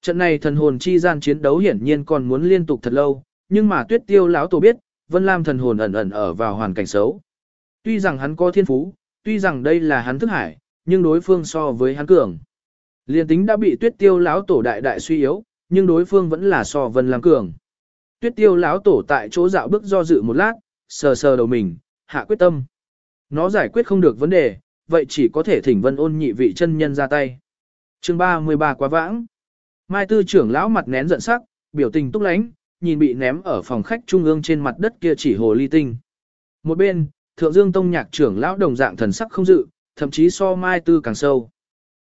Trận này thần hồn chi gian chiến đấu hiển nhiên còn muốn liên tục thật lâu, nhưng mà tuyết tiêu lão tổ biết, Vân Lam thần hồn ẩn ẩn ở vào hoàn cảnh xấu. Tuy rằng hắn có thiên phú, tuy rằng đây là hắn thức hải, nhưng đối phương so với hắn cường. Liên tính đã bị tuyết tiêu lão tổ đại đại suy yếu, nhưng đối phương vẫn là so Vân Lam cường. Tuyết tiêu lão tổ tại chỗ dạo bước do dự một lát, sờ sờ đầu mình, hạ quyết tâm. Nó giải quyết không được vấn đề, vậy chỉ có thể thỉnh vân ôn nhị vị chân nhân ra tay. chương 33 quá vãng. Mai tư trưởng lão mặt nén giận sắc, biểu tình túc lánh, nhìn bị ném ở phòng khách trung ương trên mặt đất kia chỉ hồ ly tinh. Một bên, thượng dương tông nhạc trưởng lão đồng dạng thần sắc không dự, thậm chí so mai tư càng sâu.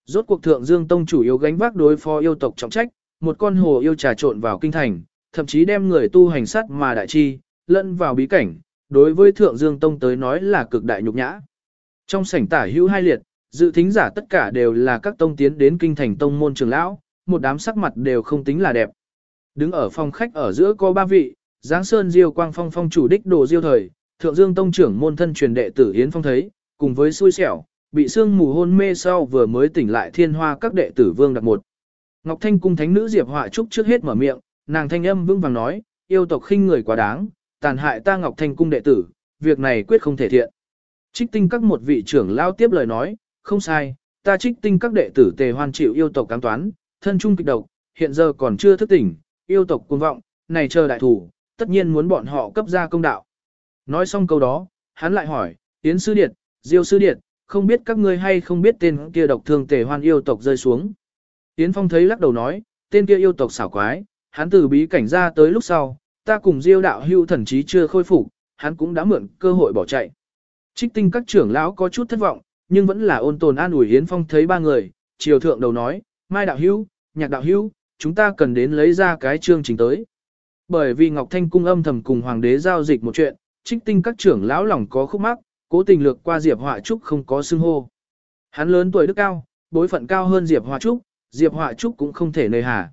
Rốt cuộc thượng dương tông chủ yếu gánh vác đối phó yêu tộc trọng trách, một con hồ yêu trà trộn vào kinh thành, thậm chí đem người tu hành sát mà đại chi, lẫn vào bí cảnh, đối với thượng dương tông tới nói là cực đại nhục nhã. Trong sảnh tả hữu hai liệt, dự thính giả tất cả đều là các tông tiến đến kinh thành tông môn trường lão, một đám sắc mặt đều không tính là đẹp. Đứng ở phòng khách ở giữa có ba vị, Giáng Sơn Diêu Quang Phong phong chủ đích đồ diêu thời, Thượng Dương Tông trưởng môn thân truyền đệ tử Yến Phong thấy, cùng với xui xẻo, bị sương mù hôn mê sau vừa mới tỉnh lại thiên hoa các đệ tử Vương đặt một. Ngọc Thanh cung thánh nữ Diệp Họa Trúc trước hết mở miệng, nàng thanh âm vững vàng nói, yêu tộc khinh người quá đáng, tàn hại ta Ngọc Thanh cung đệ tử, việc này quyết không thể thiện. Trích tinh các một vị trưởng lao tiếp lời nói, không sai, ta trích tinh các đệ tử tề hoan chịu yêu tộc cám toán, thân trung kịch độc, hiện giờ còn chưa thức tỉnh, yêu tộc cuồng vọng, này chờ đại thủ, tất nhiên muốn bọn họ cấp ra công đạo. Nói xong câu đó, hắn lại hỏi, Yến Sư Điệt, Diêu Sư Điệt, không biết các ngươi hay không biết tên kia độc thương tề hoan yêu tộc rơi xuống. Yến Phong thấy lắc đầu nói, tên kia yêu tộc xảo quái, hắn từ bí cảnh ra tới lúc sau, ta cùng Diêu đạo hưu thần trí chưa khôi phục, hắn cũng đã mượn cơ hội bỏ chạy. Trích tinh các trưởng lão có chút thất vọng, nhưng vẫn là ôn tồn an ủi Yến Phong thấy ba người, triều thượng đầu nói, Mai đạo hưu, nhạc đạo hưu, chúng ta cần đến lấy ra cái chương trình tới. Bởi vì Ngọc Thanh cung âm thầm cùng hoàng đế giao dịch một chuyện, trích tinh các trưởng lão lòng có khúc mắc, cố tình lược qua Diệp Họa Trúc không có xưng hô. Hắn lớn tuổi đức cao, bối phận cao hơn Diệp Họa Trúc, Diệp Họa Trúc cũng không thể nơi hà.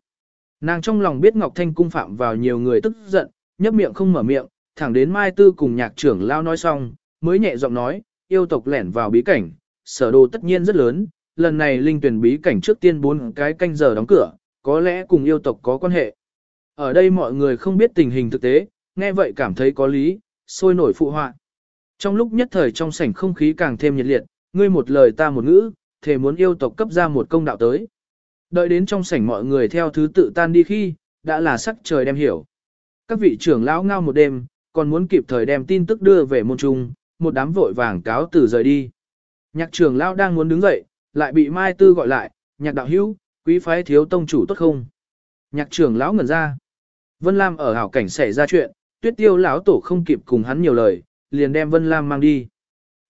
Nàng trong lòng biết Ngọc Thanh cung phạm vào nhiều người tức giận, nhấp miệng không mở miệng, thẳng đến Mai Tư cùng nhạc trưởng lao nói xong, mới nhẹ giọng nói, yêu tộc lẻn vào bí cảnh, sở đồ tất nhiên rất lớn, lần này linh tuyển bí cảnh trước tiên bốn cái canh giờ đóng cửa, có lẽ cùng yêu tộc có quan hệ. Ở đây mọi người không biết tình hình thực tế, nghe vậy cảm thấy có lý, sôi nổi phụ họa. Trong lúc nhất thời trong sảnh không khí càng thêm nhiệt liệt, ngươi một lời ta một ngữ, thể muốn yêu tộc cấp ra một công đạo tới. Đợi đến trong sảnh mọi người theo thứ tự tan đi khi, đã là sắc trời đem hiểu. Các vị trưởng lão ngao một đêm, còn muốn kịp thời đem tin tức đưa về môn trung, một đám vội vàng cáo từ rời đi. Nhạc trưởng lão đang muốn đứng dậy, lại bị Mai Tư gọi lại, nhạc đạo hữu, quý phái thiếu tông chủ tốt không? Nhạc trưởng lão ngẩn ra. Vân Lam ở hảo cảnh xảy ra chuyện, tuyết tiêu lão tổ không kịp cùng hắn nhiều lời, liền đem Vân Lam mang đi.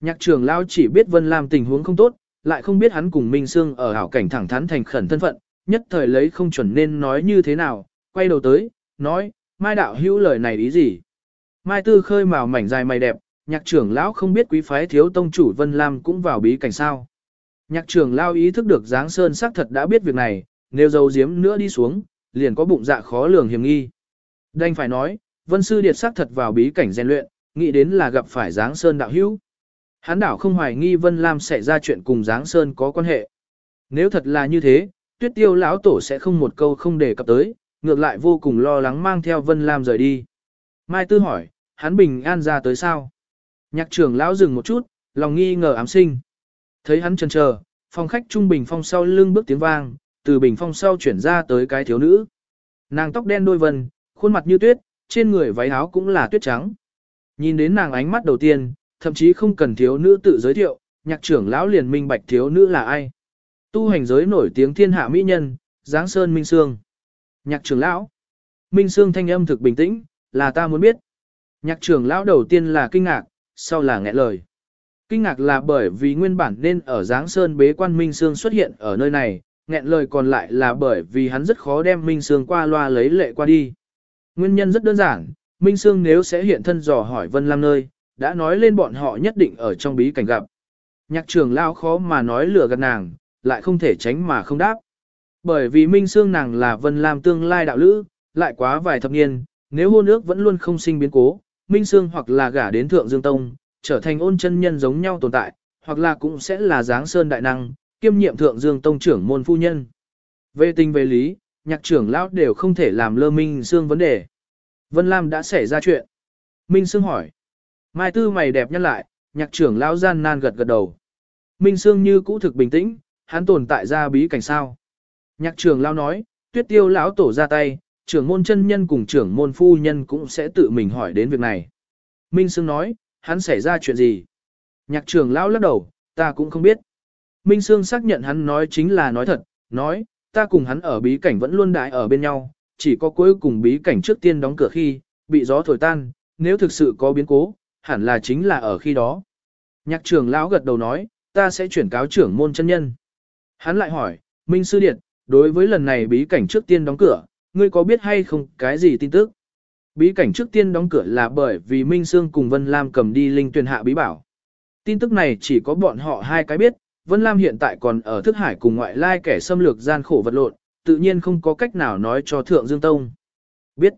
Nhạc trưởng lão chỉ biết Vân Lam tình huống không tốt, lại không biết hắn cùng Minh Sương ở hảo cảnh thẳng thắn thành khẩn thân phận, nhất thời lấy không chuẩn nên nói như thế nào, quay đầu tới, nói, Mai đạo hữu lời này ý gì? Mai Tư khơi màu mảnh dài mày đẹp, nhạc trưởng lão không biết quý phái thiếu tông chủ Vân Lam cũng vào bí cảnh sao. Nhạc trưởng lão ý thức được Giáng Sơn xác thật đã biết việc này, nếu dấu diếm nữa đi xuống, liền có bụng dạ khó lường hiểm nghi. Đành phải nói, Vân Sư Điệt xác thật vào bí cảnh rèn luyện, nghĩ đến là gặp phải Giáng Sơn đạo hữu. Hán đảo không hoài nghi Vân Lam sẽ ra chuyện cùng Giáng Sơn có quan hệ. Nếu thật là như thế, tuyết tiêu lão tổ sẽ không một câu không đề cập tới, ngược lại vô cùng lo lắng mang theo Vân Lam rời đi. Mai Tư hỏi, hắn bình an ra tới sao? Nhạc trưởng lão dừng một chút, lòng nghi ngờ ám sinh. Thấy hắn chần chờ, phòng khách trung bình phong sau lưng bước tiếng vang, từ bình phong sau chuyển ra tới cái thiếu nữ. Nàng tóc đen đôi vân, khuôn mặt như tuyết, trên người váy áo cũng là tuyết trắng. Nhìn đến nàng ánh mắt đầu tiên, thậm chí không cần thiếu nữ tự giới thiệu, nhạc trưởng lão liền minh bạch thiếu nữ là ai. Tu hành giới nổi tiếng thiên hạ mỹ nhân, Giáng Sơn Minh Sương. Nhạc trưởng lão. Minh Sương thanh âm thực bình tĩnh, là ta muốn biết. Nhạc trưởng lão đầu tiên là kinh ngạc, sau là nghẹn lời. Kinh ngạc là bởi vì nguyên bản nên ở Giáng Sơn bế quan Minh Sương xuất hiện ở nơi này, nghẹn lời còn lại là bởi vì hắn rất khó đem Minh Sương qua loa lấy lệ qua đi. Nguyên nhân rất đơn giản, Minh Sương nếu sẽ hiện thân dò hỏi Vân Lam nơi, đã nói lên bọn họ nhất định ở trong bí cảnh gặp. Nhạc trưởng lao khó mà nói lừa gạt nàng, lại không thể tránh mà không đáp. Bởi vì Minh Sương nàng là Vân Lam tương lai đạo lữ, lại quá vài thập niên, nếu hôn ước vẫn luôn không sinh biến cố, Minh Sương hoặc là gả đến Thượng Dương Tông, trở thành ôn chân nhân giống nhau tồn tại, hoặc là cũng sẽ là dáng sơn đại năng, kiêm nhiệm Thượng Dương Tông trưởng môn phu nhân. Về tình về lý, nhạc trưởng lão đều không thể làm lơ Minh Sương vấn đề. Vân Lam đã xảy ra chuyện. Minh Sương hỏi. Mai Tư mày đẹp nhăn lại, nhạc trưởng lão gian nan gật gật đầu. Minh Sương như cũ thực bình tĩnh, hắn tồn tại ra bí cảnh sao. Nhạc trưởng lão nói, tuyết tiêu lão tổ ra tay, trưởng môn chân nhân cùng trưởng môn phu nhân cũng sẽ tự mình hỏi đến việc này. Minh Sương nói, hắn xảy ra chuyện gì? Nhạc trưởng lão lắc đầu, ta cũng không biết. Minh Sương xác nhận hắn nói chính là nói thật, nói, ta cùng hắn ở bí cảnh vẫn luôn đại ở bên nhau, chỉ có cuối cùng bí cảnh trước tiên đóng cửa khi, bị gió thổi tan, nếu thực sự có biến cố, hẳn là chính là ở khi đó. Nhạc trưởng lão gật đầu nói, ta sẽ chuyển cáo trưởng môn chân nhân. Hắn lại hỏi, Minh Sư Điệt, đối với lần này bí cảnh trước tiên đóng cửa, ngươi có biết hay không cái gì tin tức? Bí cảnh trước tiên đóng cửa là bởi vì Minh Sương cùng Vân Lam cầm đi linh tuyển hạ bí bảo. Tin tức này chỉ có bọn họ hai cái biết, Vân Lam hiện tại còn ở thức hải cùng ngoại lai kẻ xâm lược gian khổ vật lộn, tự nhiên không có cách nào nói cho Thượng Dương Tông. Biết.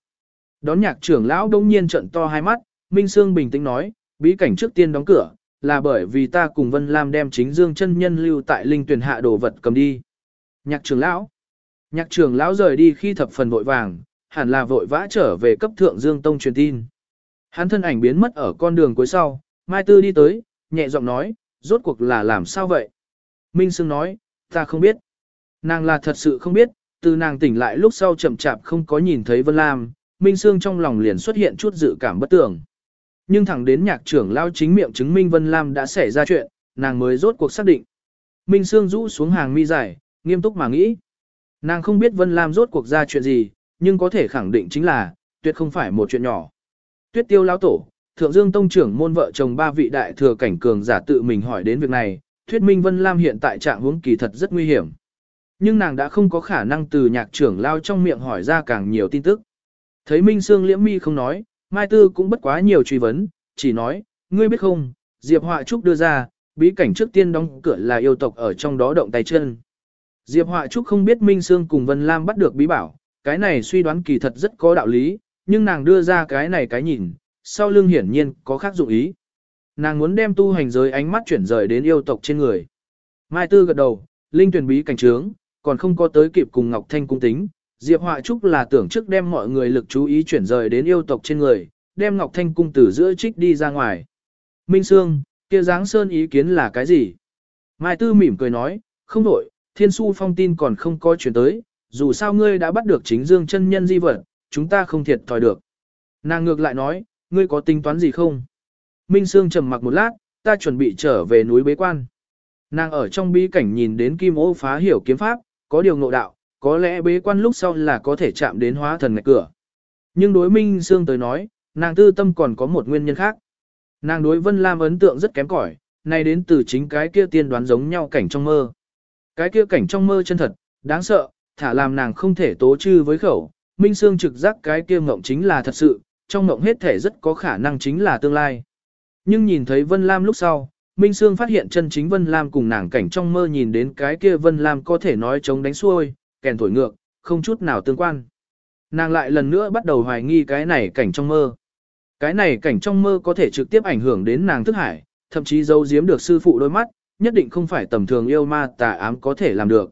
Đón nhạc trưởng lão đông nhiên trận to hai mắt, Minh Sương bình tĩnh nói, bí cảnh trước tiên đóng cửa, là bởi vì ta cùng Vân Lam đem chính Dương chân nhân lưu tại linh tuyển hạ đồ vật cầm đi. Nhạc trưởng lão. Nhạc trưởng lão rời đi khi thập phần vội vàng, hẳn là vội vã trở về cấp Thượng Dương Tông truyền tin. Hắn thân ảnh biến mất ở con đường cuối sau, Mai Tư đi tới, nhẹ giọng nói, rốt cuộc là làm sao vậy? Minh Sương nói, ta không biết. Nàng là thật sự không biết, từ nàng tỉnh lại lúc sau chậm chạp không có nhìn thấy Vân Lam, Minh Sương trong lòng liền xuất hiện chút dự cảm bất tưởng. Nhưng thẳng đến nhạc trưởng lao chính miệng chứng minh Vân Lam đã xảy ra chuyện, nàng mới rốt cuộc xác định. Minh Sương rũ xuống hàng mi dài, nghiêm túc mà nghĩ. Nàng không biết Vân Lam rốt cuộc ra chuyện gì, nhưng có thể khẳng định chính là, tuyệt không phải một chuyện nhỏ. Tuyết tiêu lão tổ, Thượng Dương Tông trưởng môn vợ chồng ba vị đại thừa cảnh cường giả tự mình hỏi đến việc này, thuyết minh Vân Lam hiện tại trạng huống kỳ thật rất nguy hiểm. Nhưng nàng đã không có khả năng từ nhạc trưởng lao trong miệng hỏi ra càng nhiều tin tức. Thấy Minh Sương liễm mi không nói, Mai Tư cũng bất quá nhiều truy vấn, chỉ nói, ngươi biết không, Diệp Họa Trúc đưa ra, bí cảnh trước tiên đóng cửa là yêu tộc ở trong đó động tay chân. Diệp Họa Trúc không biết Minh Sương cùng Vân Lam bắt được bí bảo, cái này suy đoán kỳ thật rất có đạo lý, nhưng nàng đưa ra cái này cái nhìn, sau lưng hiển nhiên có khác dụng ý. Nàng muốn đem tu hành giới ánh mắt chuyển rời đến yêu tộc trên người. Mai Tư gật đầu, linh tuyển bí cảnh trướng, còn không có tới kịp cùng Ngọc Thanh cung tính. Diệp Họa Trúc là tưởng trước đem mọi người lực chú ý chuyển rời đến yêu tộc trên người, đem Ngọc Thanh cung từ giữa trích đi ra ngoài. Minh Sương, kia Giáng Sơn ý kiến là cái gì? Mai Tư mỉm cười nói, không đổi, thiên su phong tin còn không có chuyển tới, dù sao ngươi đã bắt được chính dương chân nhân di vật, chúng ta không thiệt thòi được. Nàng ngược lại nói, ngươi có tính toán gì không? Minh Sương trầm mặc một lát, ta chuẩn bị trở về núi bế quan. Nàng ở trong bí cảnh nhìn đến kim ô phá hiểu kiếm pháp, có điều ngộ đạo, có lẽ bế quan lúc sau là có thể chạm đến hóa thần ngạch cửa. Nhưng đối Minh Sương tới nói, nàng tư tâm còn có một nguyên nhân khác. Nàng đối Vân Lam ấn tượng rất kém cỏi, này đến từ chính cái kia tiên đoán giống nhau cảnh trong mơ. Cái kia cảnh trong mơ chân thật, đáng sợ, thả làm nàng không thể tố chư với khẩu. Minh Sương trực giác cái kia mộng chính là thật sự, trong mộng hết thể rất có khả năng chính là tương lai. Nhưng nhìn thấy Vân Lam lúc sau, Minh Sương phát hiện chân chính Vân Lam cùng nàng cảnh trong mơ nhìn đến cái kia Vân Lam có thể nói chống đánh xuôi, kèn thổi ngược, không chút nào tương quan. Nàng lại lần nữa bắt đầu hoài nghi cái này cảnh trong mơ. Cái này cảnh trong mơ có thể trực tiếp ảnh hưởng đến nàng thức hải, thậm chí giấu giếm được sư phụ đôi mắt, nhất định không phải tầm thường yêu ma tà ám có thể làm được.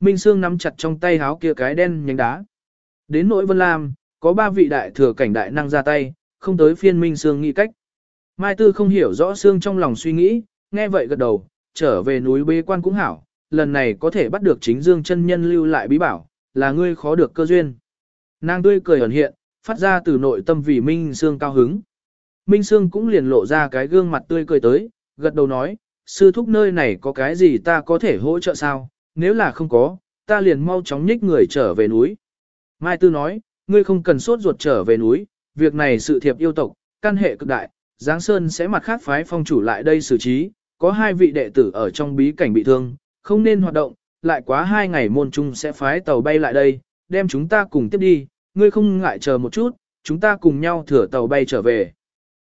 Minh Sương nắm chặt trong tay háo kia cái đen nhánh đá. Đến nỗi Vân Lam, có ba vị đại thừa cảnh đại năng ra tay, không tới phiên Minh Sương nghĩ cách. Mai Tư không hiểu rõ Sương trong lòng suy nghĩ, nghe vậy gật đầu, trở về núi bế quan cũng hảo, lần này có thể bắt được chính dương chân nhân lưu lại bí bảo, là ngươi khó được cơ duyên. Nàng tươi cười ẩn hiện, phát ra từ nội tâm vì Minh Sương cao hứng. Minh Sương cũng liền lộ ra cái gương mặt tươi cười tới, gật đầu nói, sư thúc nơi này có cái gì ta có thể hỗ trợ sao, nếu là không có, ta liền mau chóng nhích người trở về núi. Mai Tư nói, ngươi không cần sốt ruột trở về núi, việc này sự thiệp yêu tộc, căn hệ cực đại, Giáng Sơn sẽ mặt khác phái phong chủ lại đây xử trí, có hai vị đệ tử ở trong bí cảnh bị thương, không nên hoạt động, lại quá hai ngày môn trung sẽ phái tàu bay lại đây, đem chúng ta cùng tiếp đi, ngươi không ngại chờ một chút, chúng ta cùng nhau thửa tàu bay trở về.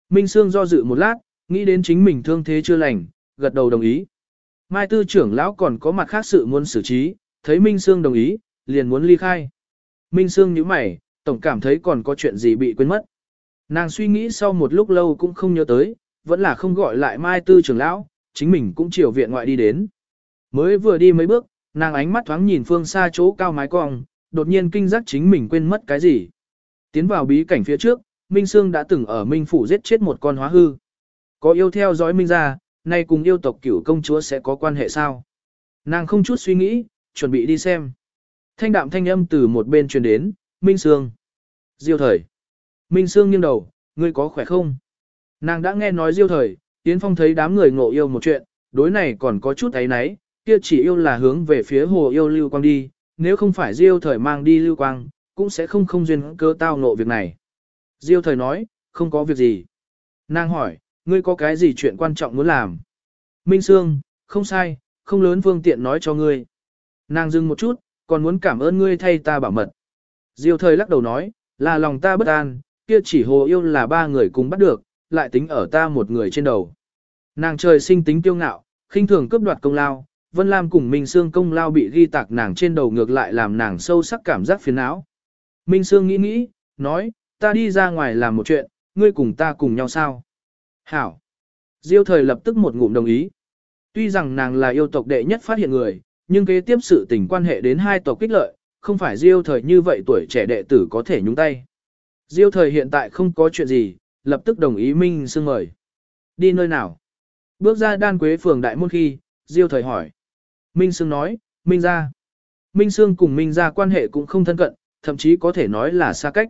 Minh Sương do dự một lát, nghĩ đến chính mình thương thế chưa lành, gật đầu đồng ý. Mai tư trưởng lão còn có mặt khác sự muốn xử trí, thấy Minh Sương đồng ý, liền muốn ly khai. Minh Sương nhíu mày, tổng cảm thấy còn có chuyện gì bị quên mất. Nàng suy nghĩ sau một lúc lâu cũng không nhớ tới, vẫn là không gọi lại Mai tư trưởng lão, chính mình cũng chiều viện ngoại đi đến. Mới vừa đi mấy bước, nàng ánh mắt thoáng nhìn phương xa chỗ cao mái cong, đột nhiên kinh giác chính mình quên mất cái gì. Tiến vào bí cảnh phía trước, Minh Sương đã từng ở Minh Phủ giết chết một con hóa hư. Có yêu theo dõi Minh ra, nay cùng yêu tộc cửu công chúa sẽ có quan hệ sao? Nàng không chút suy nghĩ, chuẩn bị đi xem. Thanh đạm thanh âm từ một bên truyền đến, Minh Sương. Diêu thời. Minh Sương nghiêng đầu, ngươi có khỏe không? Nàng đã nghe nói diêu thời, Tiến Phong thấy đám người ngộ yêu một chuyện, đối này còn có chút ấy náy, kia chỉ yêu là hướng về phía hồ yêu lưu quang đi, nếu không phải diêu thời mang đi lưu quang, cũng sẽ không không duyên cơ tao ngộ việc này. Diêu thời nói, không có việc gì. Nàng hỏi, ngươi có cái gì chuyện quan trọng muốn làm? Minh Sương, không sai, không lớn phương tiện nói cho ngươi. Nàng dừng một chút, còn muốn cảm ơn ngươi thay ta bảo mật. Diêu thời lắc đầu nói, là lòng ta bất an, kia chỉ hồ yêu là ba người cùng bắt được, lại tính ở ta một người trên đầu. Nàng trời sinh tính tiêu ngạo, khinh thường cướp đoạt công lao, Vân Lam cùng Minh Sương công lao bị ghi tạc nàng trên đầu ngược lại làm nàng sâu sắc cảm giác phiền não. Minh Sương nghĩ nghĩ, nói, ta đi ra ngoài làm một chuyện, ngươi cùng ta cùng nhau sao? Hảo. Diêu thời lập tức một ngụm đồng ý. Tuy rằng nàng là yêu tộc đệ nhất phát hiện người, nhưng kế tiếp sự tình quan hệ đến hai tộc kích lợi, không phải Diêu thời như vậy tuổi trẻ đệ tử có thể nhúng tay. Diêu thời hiện tại không có chuyện gì, lập tức đồng ý Minh Sương mời. Đi nơi nào? Bước ra đan quế phường đại môn khi, Diêu thời hỏi. Minh Sương nói, Minh ra. Minh Sương cùng Minh ra quan hệ cũng không thân cận, thậm chí có thể nói là xa cách.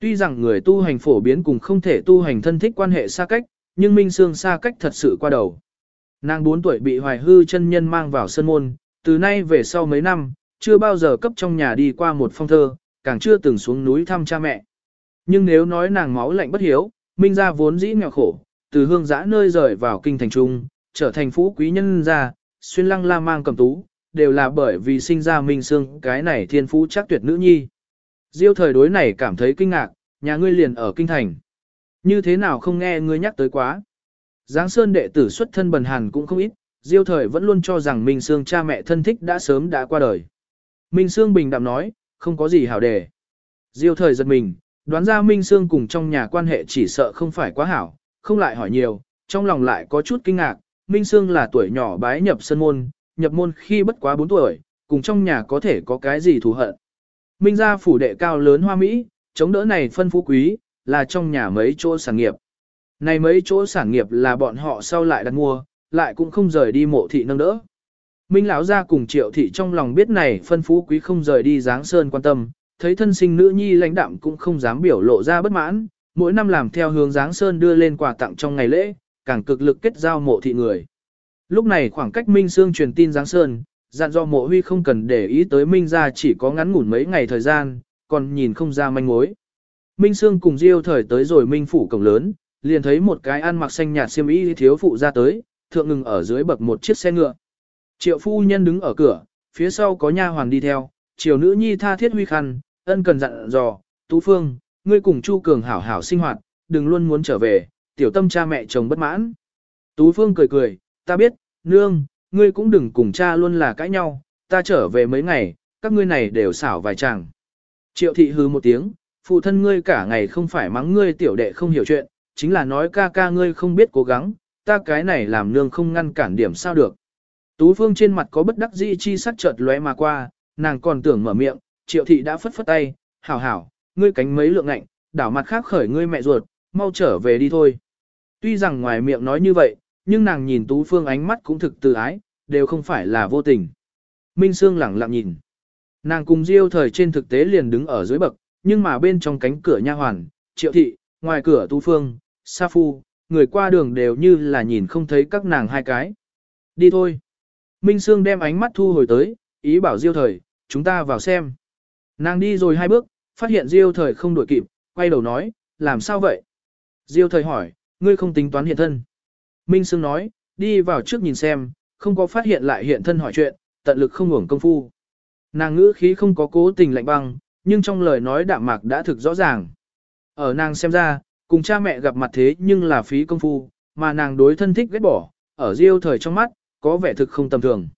Tuy rằng người tu hành phổ biến cùng không thể tu hành thân thích quan hệ xa cách, nhưng Minh Sương xa cách thật sự qua đầu. Nàng 4 tuổi bị hoài hư chân nhân mang vào sân môn, từ nay về sau mấy năm, chưa bao giờ cấp trong nhà đi qua một phong thơ, càng chưa từng xuống núi thăm cha mẹ. Nhưng nếu nói nàng máu lạnh bất hiếu, Minh ra vốn dĩ nghèo khổ, từ hương giã nơi rời vào kinh thành trung, trở thành phú quý nhân gia, xuyên lăng la mang cầm tú, đều là bởi vì sinh ra Minh Sương cái này thiên phú chắc tuyệt nữ nhi. Diêu thời đối này cảm thấy kinh ngạc, nhà ngươi liền ở kinh thành. Như thế nào không nghe ngươi nhắc tới quá. Giáng Sơn đệ tử xuất thân bần hàn cũng không ít, Diêu thời vẫn luôn cho rằng Minh Sương cha mẹ thân thích đã sớm đã qua đời. Minh Sương bình đạm nói, không có gì hảo đề. Diêu thời giật mình, đoán ra Minh Sương cùng trong nhà quan hệ chỉ sợ không phải quá hảo, không lại hỏi nhiều, trong lòng lại có chút kinh ngạc. Minh Sương là tuổi nhỏ bái nhập sân môn, nhập môn khi bất quá 4 tuổi, cùng trong nhà có thể có cái gì thù hận. Minh gia phủ đệ cao lớn hoa Mỹ, chống đỡ này phân phú quý, là trong nhà mấy chỗ sản nghiệp. Này mấy chỗ sản nghiệp là bọn họ sau lại đặt mua, lại cũng không rời đi mộ thị nâng đỡ. Minh lão gia cùng triệu thị trong lòng biết này phân phú quý không rời đi dáng sơn quan tâm, thấy thân sinh nữ nhi lãnh đạm cũng không dám biểu lộ ra bất mãn, mỗi năm làm theo hướng dáng sơn đưa lên quà tặng trong ngày lễ, càng cực lực kết giao mộ thị người. Lúc này khoảng cách Minh Sương truyền tin Giáng Sơn, dặn do mộ huy không cần để ý tới Minh ra chỉ có ngắn ngủn mấy ngày thời gian, còn nhìn không ra manh mối. Minh Sương cùng Diêu thời tới rồi Minh phủ cổng lớn, liền thấy một cái ăn mặc xanh nhạt xiêm y thiếu phụ ra tới, thượng ngừng ở dưới bậc một chiếc xe ngựa. Triệu phu nhân đứng ở cửa, phía sau có nha hoàng đi theo, triều nữ nhi tha thiết huy khăn, ân cần dặn dò, Tú Phương, ngươi cùng Chu Cường hảo hảo sinh hoạt, đừng luôn muốn trở về, tiểu tâm cha mẹ chồng bất mãn. Tú Phương cười cười, ta biết, nương, ngươi cũng đừng cùng cha luôn là cãi nhau, ta trở về mấy ngày, các ngươi này đều xảo vài chàng. Triệu thị hư một tiếng, phụ thân ngươi cả ngày không phải mắng ngươi tiểu đệ không hiểu chuyện, chính là nói ca ca ngươi không biết cố gắng, ta cái này làm nương không ngăn cản điểm sao được. Tú Phương trên mặt có bất đắc dĩ chi sắc chợt lóe mà qua, nàng còn tưởng mở miệng, triệu thị đã phất phất tay, hảo hảo, ngươi cánh mấy lượng ngạnh, đảo mặt khác khởi ngươi mẹ ruột, mau trở về đi thôi. Tuy rằng ngoài miệng nói như vậy, nhưng nàng nhìn Tú Phương ánh mắt cũng thực từ ái, đều không phải là vô tình. Minh Sương lẳng lặng nhìn. Nàng cùng Diêu thời trên thực tế liền đứng ở dưới bậc, nhưng mà bên trong cánh cửa nha hoàn, triệu thị, ngoài cửa Tú Phương, Sa Phu, người qua đường đều như là nhìn không thấy các nàng hai cái. Đi thôi. Minh Sương đem ánh mắt thu hồi tới, ý bảo Diêu thời, chúng ta vào xem. Nàng đi rồi hai bước, phát hiện Diêu thời không đuổi kịp, quay đầu nói, làm sao vậy? Diêu thời hỏi, ngươi không tính toán hiện thân. Minh Sương nói, đi vào trước nhìn xem, không có phát hiện lại hiện thân hỏi chuyện, tận lực không ngủng công phu. Nàng ngữ khí không có cố tình lạnh băng, nhưng trong lời nói đạm mạc đã thực rõ ràng. Ở nàng xem ra, cùng cha mẹ gặp mặt thế nhưng là phí công phu, mà nàng đối thân thích ghét bỏ, ở Diêu thời trong mắt, có vẻ thực không tầm thường.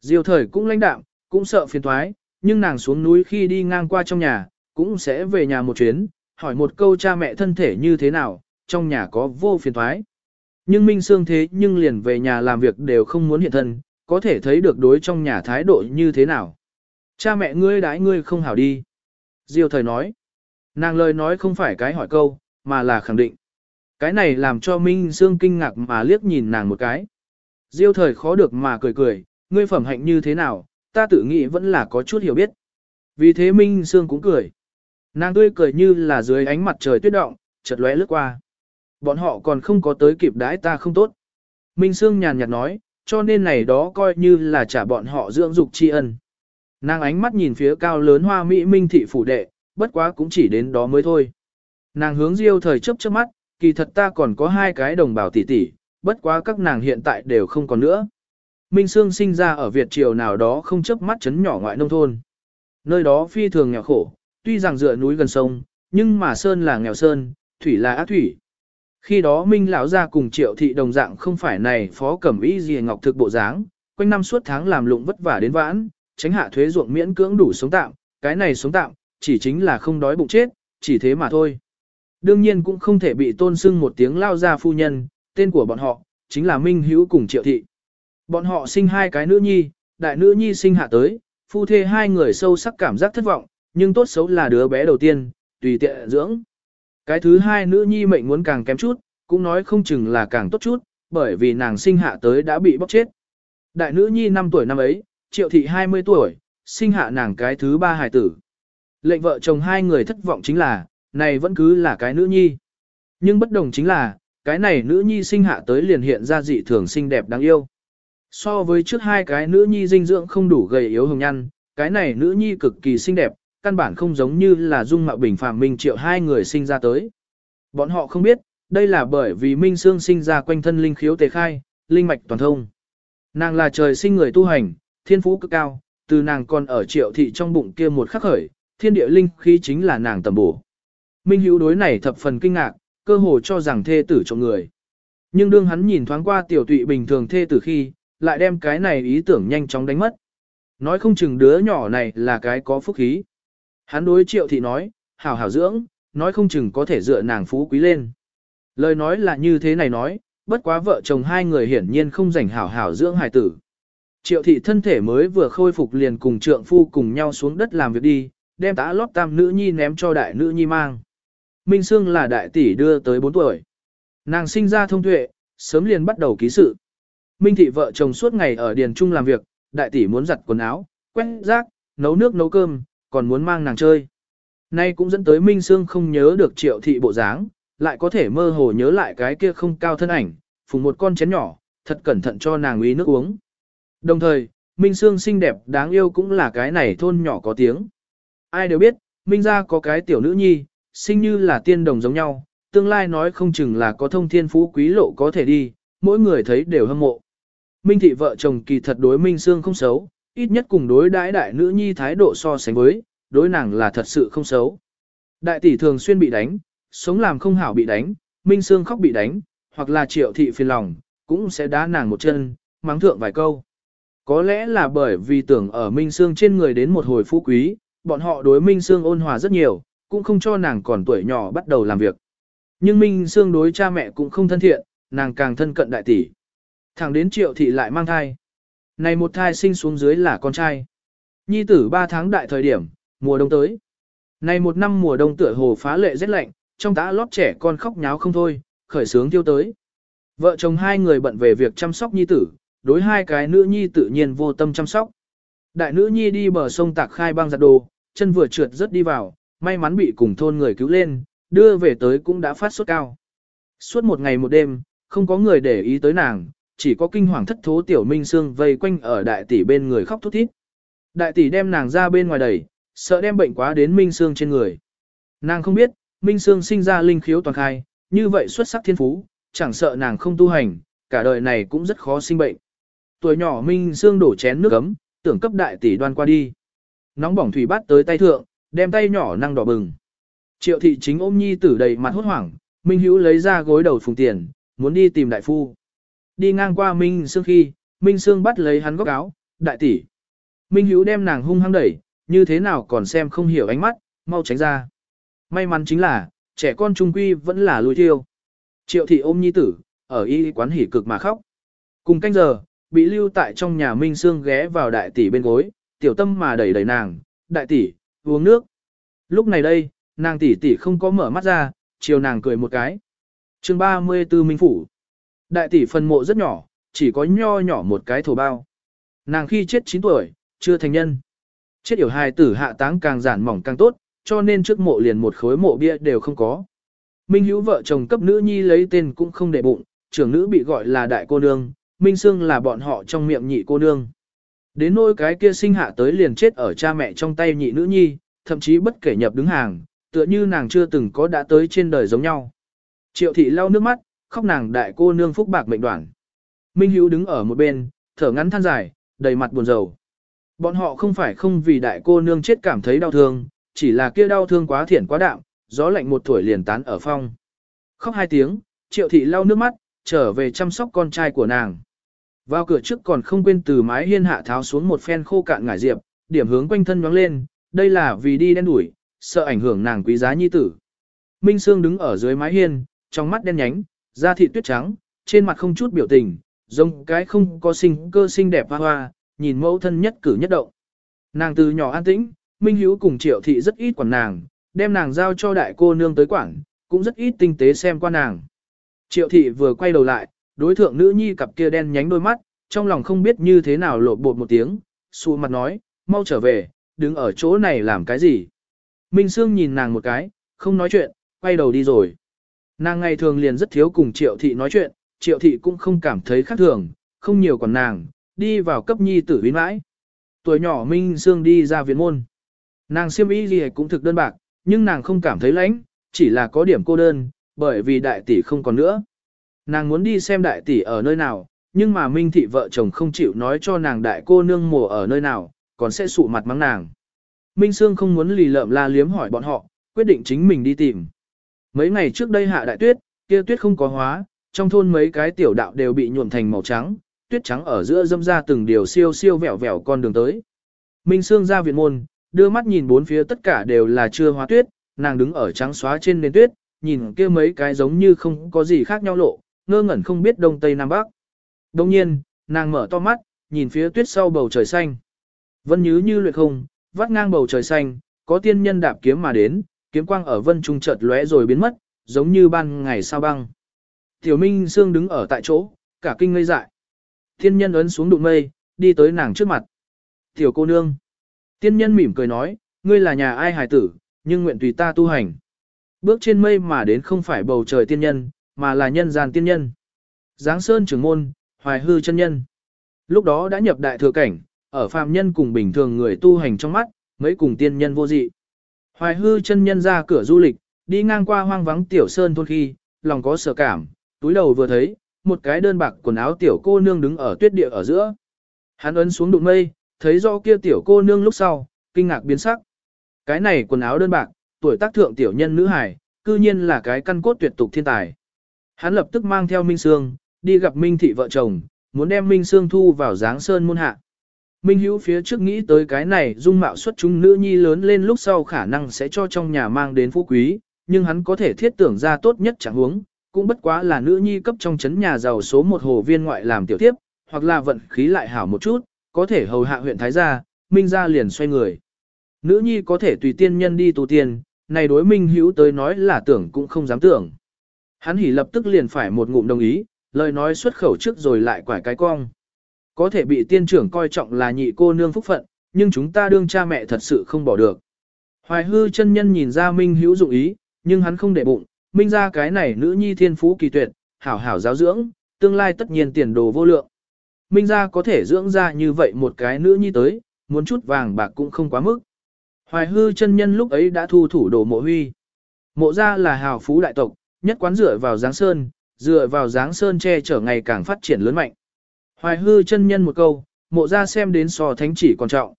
Diêu thời cũng lãnh đạm, cũng sợ phiền thoái, nhưng nàng xuống núi khi đi ngang qua trong nhà, cũng sẽ về nhà một chuyến, hỏi một câu cha mẹ thân thể như thế nào, trong nhà có vô phiền thoái. Nhưng Minh Sương thế nhưng liền về nhà làm việc đều không muốn hiện thân, có thể thấy được đối trong nhà thái độ như thế nào. Cha mẹ ngươi đãi ngươi không hảo đi. Diêu thời nói. Nàng lời nói không phải cái hỏi câu, mà là khẳng định. Cái này làm cho Minh Sương kinh ngạc mà liếc nhìn nàng một cái. Diêu thời khó được mà cười cười, ngươi phẩm hạnh như thế nào, ta tự nghĩ vẫn là có chút hiểu biết. Vì thế Minh Sương cũng cười. Nàng tươi cười như là dưới ánh mặt trời tuyết động, chợt lóe lướt qua. Bọn họ còn không có tới kịp đãi ta không tốt. Minh Sương nhàn nhạt nói, cho nên này đó coi như là trả bọn họ dưỡng dục tri ân. Nàng ánh mắt nhìn phía cao lớn hoa mỹ minh thị phủ đệ, bất quá cũng chỉ đến đó mới thôi. Nàng hướng diêu thời chấp trước mắt, kỳ thật ta còn có hai cái đồng bào tỷ tỷ, bất quá các nàng hiện tại đều không còn nữa. Minh Sương sinh ra ở Việt Triều nào đó không chấp mắt chấn nhỏ ngoại nông thôn. Nơi đó phi thường nghèo khổ, tuy rằng dựa núi gần sông, nhưng mà sơn là nghèo sơn, thủy là ác thủy. Khi đó Minh lão gia cùng Triệu thị đồng dạng không phải này phó cẩm y gì ngọc thực bộ dáng, quanh năm suốt tháng làm lụng vất vả đến vãn, tránh hạ thuế ruộng miễn cưỡng đủ sống tạm, cái này sống tạm, chỉ chính là không đói bụng chết, chỉ thế mà thôi. Đương nhiên cũng không thể bị tôn sưng một tiếng lao ra phu nhân, tên của bọn họ, chính là Minh Hữu cùng Triệu Thị. Bọn họ sinh hai cái nữ nhi, đại nữ nhi sinh hạ tới, phu thê hai người sâu sắc cảm giác thất vọng, nhưng tốt xấu là đứa bé đầu tiên, tùy tiện dưỡng. Cái thứ hai nữ nhi mệnh muốn càng kém chút, cũng nói không chừng là càng tốt chút, bởi vì nàng sinh hạ tới đã bị bóc chết. Đại nữ nhi 5 tuổi năm ấy, triệu thị 20 tuổi, sinh hạ nàng cái thứ ba hài tử. Lệnh vợ chồng hai người thất vọng chính là, này vẫn cứ là cái nữ nhi. Nhưng bất đồng chính là, cái này nữ nhi sinh hạ tới liền hiện ra dị thường xinh đẹp đáng yêu. So với trước hai cái nữ nhi dinh dưỡng không đủ gầy yếu hồng nhăn, cái này nữ nhi cực kỳ xinh đẹp, căn bản không giống như là dung mạo bình phàm Minh Triệu hai người sinh ra tới. Bọn họ không biết, đây là bởi vì Minh Sương sinh ra quanh thân linh khiếu tề khai, linh mạch toàn thông. Nàng là trời sinh người tu hành, thiên phú cực cao, từ nàng còn ở triệu thị trong bụng kia một khắc khởi, thiên địa linh khí chính là nàng tầm bổ. Minh hữu đối này thập phần kinh ngạc, cơ hồ cho rằng thê tử trong người. Nhưng đương hắn nhìn thoáng qua tiểu tụy bình thường thê tử khi, lại đem cái này ý tưởng nhanh chóng đánh mất. Nói không chừng đứa nhỏ này là cái có phúc khí. Hắn đối triệu thị nói, hảo hảo dưỡng, nói không chừng có thể dựa nàng phú quý lên. Lời nói là như thế này nói, bất quá vợ chồng hai người hiển nhiên không rảnh hảo hảo dưỡng hài tử. Triệu thị thân thể mới vừa khôi phục liền cùng trượng phu cùng nhau xuống đất làm việc đi, đem tã lót tam nữ nhi ném cho đại nữ nhi mang. Minh Sương là đại tỷ đưa tới 4 tuổi. Nàng sinh ra thông tuệ, sớm liền bắt đầu ký sự. Minh thị vợ chồng suốt ngày ở điền trung làm việc, đại tỷ muốn giặt quần áo, quét rác, nấu nước nấu cơm, còn muốn mang nàng chơi. Nay cũng dẫn tới Minh Sương không nhớ được triệu thị bộ dáng, lại có thể mơ hồ nhớ lại cái kia không cao thân ảnh, phùng một con chén nhỏ, thật cẩn thận cho nàng uy nước uống. Đồng thời, Minh Sương xinh đẹp đáng yêu cũng là cái này thôn nhỏ có tiếng. Ai đều biết, Minh gia có cái tiểu nữ nhi, sinh như là tiên đồng giống nhau, tương lai nói không chừng là có thông thiên phú quý lộ có thể đi, mỗi người thấy đều hâm mộ. Minh thị vợ chồng kỳ thật đối Minh Sương không xấu, ít nhất cùng đối đãi đại nữ nhi thái độ so sánh với, đối nàng là thật sự không xấu. Đại tỷ thường xuyên bị đánh, sống làm không hảo bị đánh, Minh Sương khóc bị đánh, hoặc là triệu thị phiền lòng, cũng sẽ đá nàng một chân, mắng thượng vài câu. Có lẽ là bởi vì tưởng ở Minh Sương trên người đến một hồi phú quý, bọn họ đối Minh Sương ôn hòa rất nhiều, cũng không cho nàng còn tuổi nhỏ bắt đầu làm việc. Nhưng Minh Sương đối cha mẹ cũng không thân thiện, nàng càng thân cận đại tỷ. Thẳng đến triệu thị lại mang thai. Này một thai sinh xuống dưới là con trai. Nhi tử 3 tháng đại thời điểm, mùa đông tới. Này một năm mùa đông tựa hồ phá lệ rất lạnh, trong tã lót trẻ con khóc nháo không thôi, khởi sướng tiêu tới. Vợ chồng hai người bận về việc chăm sóc nhi tử, đối hai cái nữ nhi tự nhiên vô tâm chăm sóc. Đại nữ nhi đi bờ sông tạc khai băng giặt đồ, chân vừa trượt rất đi vào, may mắn bị cùng thôn người cứu lên, đưa về tới cũng đã phát sốt cao. Suốt một ngày một đêm, không có người để ý tới nàng, chỉ có kinh hoàng thất thố tiểu minh xương vây quanh ở đại tỷ bên người khóc thút thít. Đại tỷ đem nàng ra bên ngoài đẩy, sợ đem bệnh quá đến minh xương trên người. Nàng không biết, minh xương sinh ra linh khiếu toàn khai, như vậy xuất sắc thiên phú, chẳng sợ nàng không tu hành, cả đời này cũng rất khó sinh bệnh. Tuổi nhỏ minh xương đổ chén nước ấm, tưởng cấp đại tỷ đoan qua đi. Nóng bỏng thủy bát tới tay thượng, đem tay nhỏ năng đỏ bừng. Triệu thị chính ôm nhi tử đầy mặt hốt hoảng, Minh Hữu lấy ra gối đầu phùng tiền, muốn đi tìm đại phu. Đi ngang qua Minh Sương khi, Minh Sương bắt lấy hắn góc áo, đại tỷ. Minh Hữu đem nàng hung hăng đẩy, như thế nào còn xem không hiểu ánh mắt, mau tránh ra. May mắn chính là, trẻ con trung quy vẫn là lùi thiêu. Triệu thị ôm nhi tử, ở y quán hỉ cực mà khóc. Cùng canh giờ, bị lưu tại trong nhà Minh Sương ghé vào đại tỷ bên gối, tiểu tâm mà đẩy đẩy nàng, đại tỷ, uống nước. Lúc này đây, nàng tỷ tỷ không có mở mắt ra, chiều nàng cười một cái. chương 34 Minh Phủ. Đại tỷ phần mộ rất nhỏ, chỉ có nho nhỏ một cái thổ bao. Nàng khi chết 9 tuổi, chưa thành nhân. Chết yểu hài tử hạ táng càng giản mỏng càng tốt, cho nên trước mộ liền một khối mộ bia đều không có. Minh hữu vợ chồng cấp nữ nhi lấy tên cũng không để bụng, trưởng nữ bị gọi là đại cô nương, Minh Sương là bọn họ trong miệng nhị cô nương. Đến nỗi cái kia sinh hạ tới liền chết ở cha mẹ trong tay nhị nữ nhi, thậm chí bất kể nhập đứng hàng, tựa như nàng chưa từng có đã tới trên đời giống nhau. Triệu thị lau nước mắt, khóc nàng đại cô nương phúc bạc mệnh đoạn. Minh Hữu đứng ở một bên, thở ngắn than dài, đầy mặt buồn rầu. Bọn họ không phải không vì đại cô nương chết cảm thấy đau thương, chỉ là kia đau thương quá thiển quá đạm, gió lạnh một tuổi liền tán ở phong. Khóc hai tiếng, triệu thị lau nước mắt, trở về chăm sóc con trai của nàng. Vào cửa trước còn không quên từ mái hiên hạ tháo xuống một phen khô cạn ngải diệp, điểm hướng quanh thân nhoáng lên, đây là vì đi đen đuổi, sợ ảnh hưởng nàng quý giá nhi tử. Minh Sương đứng ở dưới mái hiên, trong mắt đen nhánh, da thịt tuyết trắng, trên mặt không chút biểu tình, giống cái không có sinh cơ xinh đẹp hoa hoa, nhìn mẫu thân nhất cử nhất động. Nàng từ nhỏ an tĩnh, Minh Hữu cùng Triệu thị rất ít quản nàng, đem nàng giao cho đại cô nương tới quản, cũng rất ít tinh tế xem qua nàng. Triệu thị vừa quay đầu lại, đối thượng nữ nhi cặp kia đen nhánh đôi mắt, trong lòng không biết như thế nào lộ bột một tiếng, xù mặt nói, mau trở về, đứng ở chỗ này làm cái gì. Minh Sương nhìn nàng một cái, không nói chuyện, quay đầu đi rồi. Nàng ngày thường liền rất thiếu cùng triệu thị nói chuyện, triệu thị cũng không cảm thấy khác thường, không nhiều còn nàng, đi vào cấp nhi tử huyến mãi. Tuổi nhỏ Minh Sương đi ra viện môn. Nàng siêm y gì cũng thực đơn bạc, nhưng nàng không cảm thấy lãnh, chỉ là có điểm cô đơn, bởi vì đại tỷ không còn nữa. Nàng muốn đi xem đại tỷ ở nơi nào, nhưng mà Minh thị vợ chồng không chịu nói cho nàng đại cô nương mùa ở nơi nào, còn sẽ sụ mặt mắng nàng. Minh Sương không muốn lì lợm la liếm hỏi bọn họ, quyết định chính mình đi tìm. Mấy ngày trước đây hạ đại tuyết, kia tuyết không có hóa, trong thôn mấy cái tiểu đạo đều bị nhuộm thành màu trắng, tuyết trắng ở giữa dâm ra từng điều siêu siêu vẹo vẹo con đường tới. Minh Sương ra viện môn, đưa mắt nhìn bốn phía tất cả đều là chưa hóa tuyết, nàng đứng ở trắng xóa trên nền tuyết, nhìn kia mấy cái giống như không có gì khác nhau lộ, ngơ ngẩn không biết đông tây nam bắc. Đồng nhiên, nàng mở to mắt, nhìn phía tuyết sau bầu trời xanh. Vân như như luyện không, vắt ngang bầu trời xanh, có tiên nhân đạp kiếm mà đến, kiếm quang ở vân trung chợt lóe rồi biến mất, giống như ban ngày sao băng. Tiểu Minh Sương đứng ở tại chỗ, cả kinh ngây dại. Thiên nhân ấn xuống đụng mây, đi tới nàng trước mặt. Tiểu cô nương. Tiên nhân mỉm cười nói, ngươi là nhà ai hài tử, nhưng nguyện tùy ta tu hành. Bước trên mây mà đến không phải bầu trời tiên nhân, mà là nhân gian tiên nhân. Giáng sơn trưởng môn, hoài hư chân nhân. Lúc đó đã nhập đại thừa cảnh, ở phàm nhân cùng bình thường người tu hành trong mắt, mấy cùng tiên nhân vô dị. Hoài hư chân nhân ra cửa du lịch, đi ngang qua hoang vắng tiểu sơn thôn khi, lòng có sợ cảm, túi đầu vừa thấy, một cái đơn bạc quần áo tiểu cô nương đứng ở tuyết địa ở giữa. Hắn ấn xuống đụng mây, thấy do kia tiểu cô nương lúc sau, kinh ngạc biến sắc. Cái này quần áo đơn bạc, tuổi tác thượng tiểu nhân nữ hải, cư nhiên là cái căn cốt tuyệt tục thiên tài. Hắn lập tức mang theo Minh Sương, đi gặp Minh thị vợ chồng, muốn đem Minh Sương thu vào dáng sơn môn hạ. Minh Hữu phía trước nghĩ tới cái này dung mạo xuất chúng nữ nhi lớn lên lúc sau khả năng sẽ cho trong nhà mang đến phú quý, nhưng hắn có thể thiết tưởng ra tốt nhất chẳng huống, cũng bất quá là nữ nhi cấp trong chấn nhà giàu số một hồ viên ngoại làm tiểu tiếp, hoặc là vận khí lại hảo một chút, có thể hầu hạ huyện Thái gia, Minh gia liền xoay người. Nữ nhi có thể tùy tiên nhân đi tu tiên, này đối Minh Hữu tới nói là tưởng cũng không dám tưởng. Hắn hỉ lập tức liền phải một ngụm đồng ý, lời nói xuất khẩu trước rồi lại quải cái cong. Có thể bị tiên trưởng coi trọng là nhị cô nương phúc phận, nhưng chúng ta đương cha mẹ thật sự không bỏ được. Hoài hư chân nhân nhìn ra Minh hữu dụng ý, nhưng hắn không để bụng, Minh ra cái này nữ nhi thiên phú kỳ tuyệt, hảo hảo giáo dưỡng, tương lai tất nhiên tiền đồ vô lượng. Minh ra có thể dưỡng ra như vậy một cái nữ nhi tới, muốn chút vàng bạc cũng không quá mức. Hoài hư chân nhân lúc ấy đã thu thủ đồ mộ huy. Mộ ra là hào phú đại tộc, nhất quán dựa vào Giáng Sơn, dựa vào Giáng Sơn che chở ngày càng phát triển lớn mạnh. Hoài hư chân nhân một câu, mộ ra xem đến so thánh chỉ còn trọng.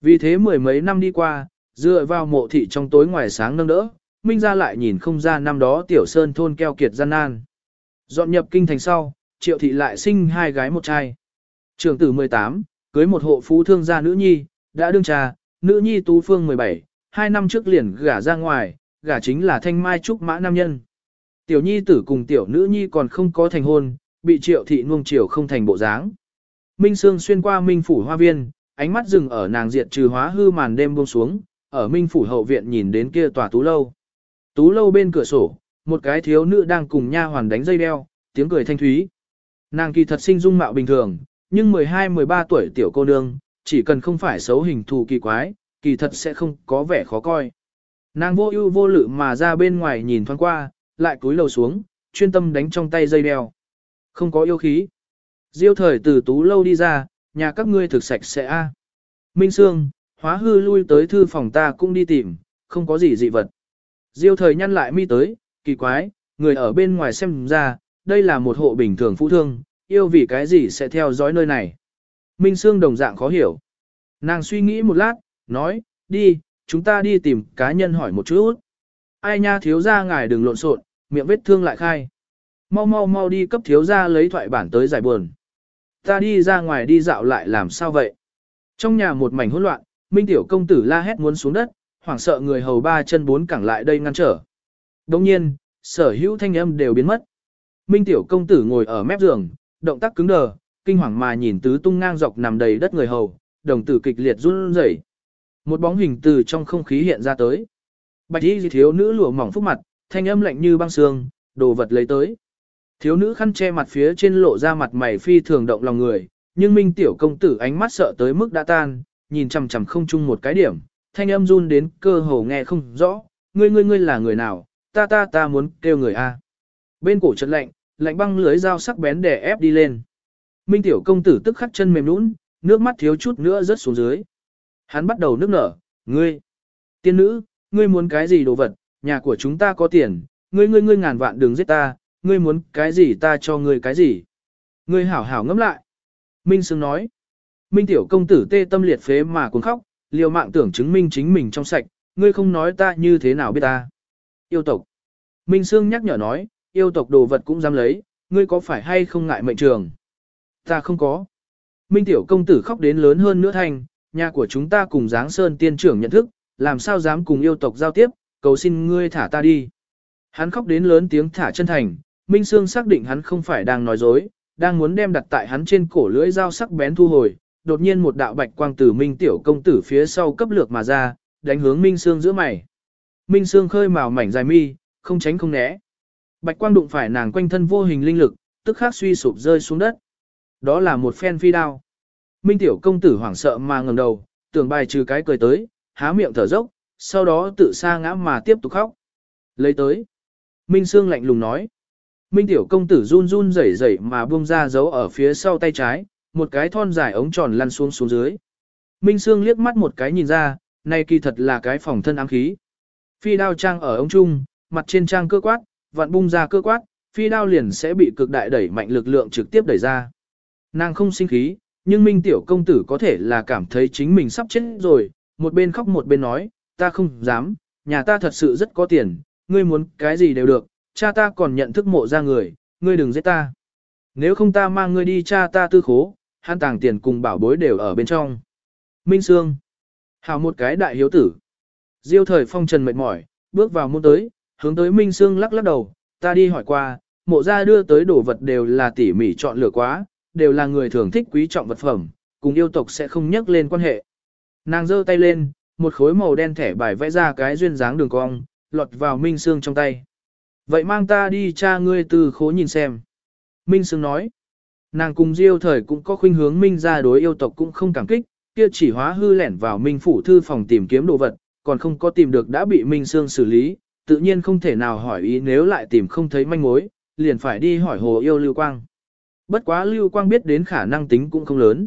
Vì thế mười mấy năm đi qua, dựa vào mộ thị trong tối ngoài sáng nâng đỡ, Minh ra lại nhìn không ra năm đó tiểu sơn thôn keo kiệt gian nan. Dọn nhập kinh thành sau, triệu thị lại sinh hai gái một trai. Trường tử 18, cưới một hộ phú thương gia nữ nhi, đã đương trà, nữ nhi tú phương 17, hai năm trước liền gả ra ngoài, gả chính là thanh mai trúc mã nam nhân. Tiểu nhi tử cùng tiểu nữ nhi còn không có thành hôn, bị triệu thị nuông chiều không thành bộ dáng. Minh Sương xuyên qua Minh Phủ Hoa Viên, ánh mắt dừng ở nàng diệt trừ hóa hư màn đêm buông xuống, ở Minh Phủ hậu viện nhìn đến kia tòa tú lâu. Tú lâu bên cửa sổ, một cái thiếu nữ đang cùng nha hoàn đánh dây đeo, tiếng cười thanh thúy. Nàng kỳ thật sinh dung mạo bình thường, nhưng 12-13 tuổi tiểu cô nương, chỉ cần không phải xấu hình thù kỳ quái, kỳ thật sẽ không có vẻ khó coi. Nàng vô ưu vô lự mà ra bên ngoài nhìn thoáng qua, lại cúi lầu xuống, chuyên tâm đánh trong tay dây đeo. Không có yêu khí. Diêu thời từ tú lâu đi ra, nhà các ngươi thực sạch sẽ a. Minh Sương, hóa hư lui tới thư phòng ta cũng đi tìm, không có gì dị vật. Diêu thời nhăn lại mi tới, kỳ quái, người ở bên ngoài xem ra, đây là một hộ bình thường phú thương, yêu vì cái gì sẽ theo dõi nơi này. Minh Sương đồng dạng khó hiểu. Nàng suy nghĩ một lát, nói, đi, chúng ta đi tìm cá nhân hỏi một chút. Ai nha thiếu ra ngài đừng lộn xộn, miệng vết thương lại khai. Mau mau mau đi cấp thiếu ra lấy thoại bản tới giải buồn. Ta đi ra ngoài đi dạo lại làm sao vậy? Trong nhà một mảnh hỗn loạn, Minh tiểu công tử la hét muốn xuống đất, hoảng sợ người hầu ba chân bốn cẳng lại đây ngăn trở. Đồng nhiên, sở hữu thanh âm đều biến mất. Minh tiểu công tử ngồi ở mép giường, động tác cứng đờ, kinh hoàng mà nhìn tứ tung ngang dọc nằm đầy đất người hầu, đồng tử kịch liệt run rẩy. Một bóng hình từ trong không khí hiện ra tới. Bạch y thiếu nữ lụa mỏng phúc mặt, thanh âm lạnh như băng xương, đồ vật lấy tới. Thiếu nữ khăn che mặt phía trên lộ ra mặt mày phi thường động lòng người, nhưng Minh tiểu công tử ánh mắt sợ tới mức đã tan, nhìn chằm chằm không chung một cái điểm, thanh âm run đến cơ hồ nghe không rõ, ngươi ngươi ngươi là người nào, ta ta ta muốn kêu người a. Bên cổ chợt lạnh, lạnh băng lưới dao sắc bén đè ép đi lên. Minh tiểu công tử tức khắc chân mềm nhũn, nước mắt thiếu chút nữa rớt xuống dưới. Hắn bắt đầu nước nở, ngươi, tiên nữ, ngươi muốn cái gì đồ vật, nhà của chúng ta có tiền, ngươi ngươi ngươi ngàn vạn đừng giết ta, ngươi muốn cái gì ta cho ngươi cái gì. Ngươi hảo hảo ngẫm lại. Minh Sương nói, Minh tiểu công tử tê tâm liệt phế mà cuốn khóc, liều mạng tưởng chứng minh chính mình trong sạch, ngươi không nói ta như thế nào biết ta. Yêu tộc. Minh Sương nhắc nhở nói, yêu tộc đồ vật cũng dám lấy, ngươi có phải hay không ngại mệnh trường? Ta không có. Minh tiểu công tử khóc đến lớn hơn nữa thành, nhà của chúng ta cùng Giáng Sơn tiên trưởng nhận thức, làm sao dám cùng yêu tộc giao tiếp, cầu xin ngươi thả ta đi. Hắn khóc đến lớn tiếng thả chân thành, Minh Sương xác định hắn không phải đang nói dối, đang muốn đem đặt tại hắn trên cổ lưỡi dao sắc bén thu hồi, đột nhiên một đạo bạch quang từ Minh tiểu công tử phía sau cấp lược mà ra, đánh hướng Minh Sương giữa mày. Minh Sương khơi màu mảnh dài mi, không tránh không né. Bạch quang đụng phải nàng quanh thân vô hình linh lực, tức khắc suy sụp rơi xuống đất. Đó là một phen phi đao. Minh tiểu công tử hoảng sợ mà ngẩng đầu, tưởng bài trừ cái cười tới, há miệng thở dốc, sau đó tự sa ngã mà tiếp tục khóc. Lấy tới. Minh Sương lạnh lùng nói. Minh tiểu công tử run run rẩy rẩy mà buông ra giấu ở phía sau tay trái, một cái thon dài ống tròn lăn xuống xuống dưới. Minh Sương liếc mắt một cái nhìn ra, này kỳ thật là cái phòng thân ám khí. Phi đao trang ở ống trung, mặt trên trang cơ quát, vặn bung ra cơ quát, phi đao liền sẽ bị cực đại đẩy mạnh lực lượng trực tiếp đẩy ra. Nàng không sinh khí, nhưng Minh tiểu công tử có thể là cảm thấy chính mình sắp chết rồi, một bên khóc một bên nói, ta không dám, nhà ta thật sự rất có tiền, ngươi muốn cái gì đều được, cha ta còn nhận thức mộ ra người, ngươi đừng giết ta. Nếu không ta mang ngươi đi cha ta tư khố, hắn tàng tiền cùng bảo bối đều ở bên trong. Minh Sương. Hào một cái đại hiếu tử. Diêu thời phong trần mệt mỏi, bước vào môn tới, hướng tới Minh Sương lắc lắc đầu, ta đi hỏi qua, mộ ra đưa tới đồ vật đều là tỉ mỉ chọn lựa quá, đều là người thường thích quý trọng vật phẩm, cùng yêu tộc sẽ không nhắc lên quan hệ. Nàng giơ tay lên, một khối màu đen thẻ bài vẽ ra cái duyên dáng đường cong, lọt vào Minh Sương trong tay. Vậy mang ta đi cha ngươi từ khố nhìn xem. Minh Sương nói, nàng cùng Diêu thời cũng có khuynh hướng Minh ra đối yêu tộc cũng không cảm kích, kia chỉ hóa hư lẻn vào Minh phủ thư phòng tìm kiếm đồ vật, còn không có tìm được đã bị Minh Sương xử lý, tự nhiên không thể nào hỏi ý nếu lại tìm không thấy manh mối, liền phải đi hỏi hồ yêu Lưu Quang. Bất quá Lưu Quang biết đến khả năng tính cũng không lớn.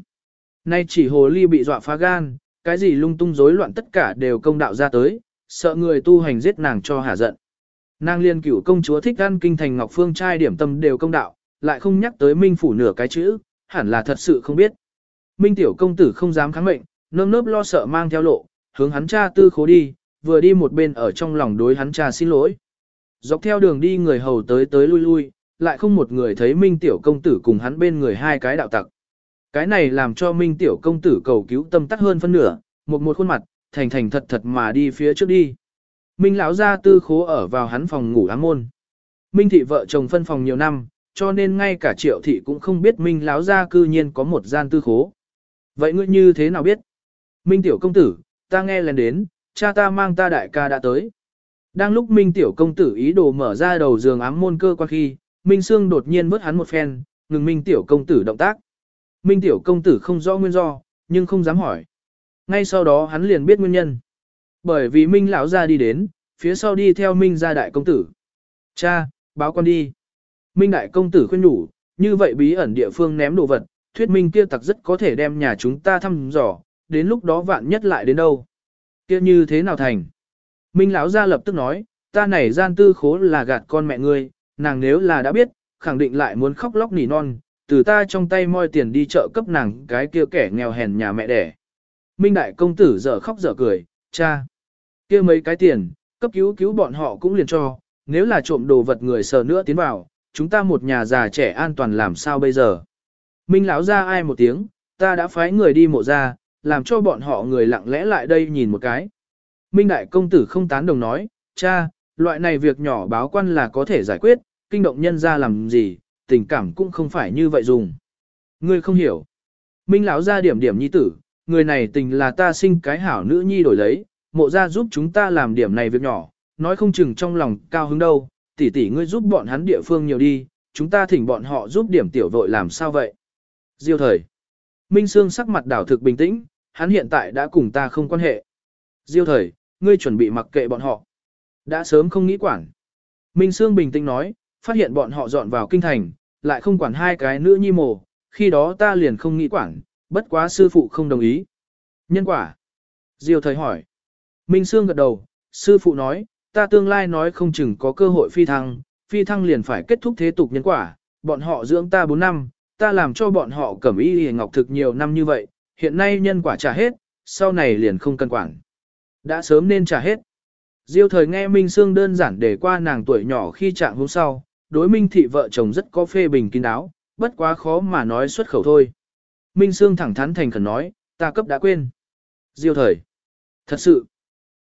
Nay chỉ hồ ly bị dọa phá gan, cái gì lung tung rối loạn tất cả đều công đạo ra tới, sợ người tu hành giết nàng cho hả giận. Nàng liên cửu công chúa thích ăn kinh thành ngọc phương trai điểm tâm đều công đạo, lại không nhắc tới minh phủ nửa cái chữ, hẳn là thật sự không biết. Minh tiểu công tử không dám kháng mệnh, nơm nớp lo sợ mang theo lộ, hướng hắn cha tư khố đi, vừa đi một bên ở trong lòng đối hắn cha xin lỗi. Dọc theo đường đi người hầu tới tới lui lui, lại không một người thấy Minh tiểu công tử cùng hắn bên người hai cái đạo tặc. Cái này làm cho Minh tiểu công tử cầu cứu tâm tắc hơn phân nửa, một một khuôn mặt, thành thành thật thật mà đi phía trước đi. Minh lão gia tư khố ở vào hắn phòng ngủ ám môn. Minh thị vợ chồng phân phòng nhiều năm, cho nên ngay cả triệu thị cũng không biết Minh lão gia cư nhiên có một gian tư khố. Vậy ngươi như thế nào biết? Minh tiểu công tử, ta nghe lên đến, cha ta mang ta đại ca đã tới. Đang lúc Minh tiểu công tử ý đồ mở ra đầu giường ám môn cơ qua khi, Minh Sương đột nhiên vớt hắn một phen, ngừng Minh tiểu công tử động tác. Minh tiểu công tử không rõ nguyên do, nhưng không dám hỏi. Ngay sau đó hắn liền biết nguyên nhân. Bởi vì Minh lão ra đi đến, phía sau đi theo Minh gia đại công tử. Cha, báo con đi. Minh đại công tử khuyên nhủ, như vậy bí ẩn địa phương ném đồ vật, thuyết minh kia tặc rất có thể đem nhà chúng ta thăm dò, đến lúc đó vạn nhất lại đến đâu. Kia như thế nào thành? Minh lão ra lập tức nói, ta này gian tư khố là gạt con mẹ ngươi, nàng nếu là đã biết, khẳng định lại muốn khóc lóc nỉ non, từ ta trong tay moi tiền đi chợ cấp nàng cái kia kẻ nghèo hèn nhà mẹ đẻ. Minh đại công tử dở khóc dở cười, cha kia mấy cái tiền, cấp cứu cứu bọn họ cũng liền cho, nếu là trộm đồ vật người sờ nữa tiến vào, chúng ta một nhà già trẻ an toàn làm sao bây giờ. Minh lão ra ai một tiếng, ta đã phái người đi mộ ra, làm cho bọn họ người lặng lẽ lại đây nhìn một cái. Minh đại công tử không tán đồng nói, cha, loại này việc nhỏ báo quan là có thể giải quyết, kinh động nhân ra làm gì, tình cảm cũng không phải như vậy dùng. Ngươi không hiểu. Minh lão ra điểm điểm nhi tử, người này tình là ta sinh cái hảo nữ nhi đổi lấy, mộ ra giúp chúng ta làm điểm này việc nhỏ, nói không chừng trong lòng cao hứng đâu, tỷ tỷ ngươi giúp bọn hắn địa phương nhiều đi, chúng ta thỉnh bọn họ giúp điểm tiểu vội làm sao vậy. Diêu thời. Minh Sương sắc mặt đảo thực bình tĩnh, hắn hiện tại đã cùng ta không quan hệ. Diêu thời, ngươi chuẩn bị mặc kệ bọn họ. Đã sớm không nghĩ quản. Minh Sương bình tĩnh nói, phát hiện bọn họ dọn vào kinh thành, lại không quản hai cái nữ nhi mồ, khi đó ta liền không nghĩ quản, bất quá sư phụ không đồng ý. Nhân quả. Diêu thời hỏi. Minh Sương gật đầu, sư phụ nói, ta tương lai nói không chừng có cơ hội phi thăng, phi thăng liền phải kết thúc thế tục nhân quả, bọn họ dưỡng ta 4 năm, ta làm cho bọn họ cẩm y hề ngọc thực nhiều năm như vậy, hiện nay nhân quả trả hết, sau này liền không cần quản. Đã sớm nên trả hết. Diêu thời nghe Minh Sương đơn giản để qua nàng tuổi nhỏ khi trạng hôm sau, đối Minh thị vợ chồng rất có phê bình kín đáo, bất quá khó mà nói xuất khẩu thôi. Minh Sương thẳng thắn thành khẩn nói, ta cấp đã quên. Diêu thời. Thật sự.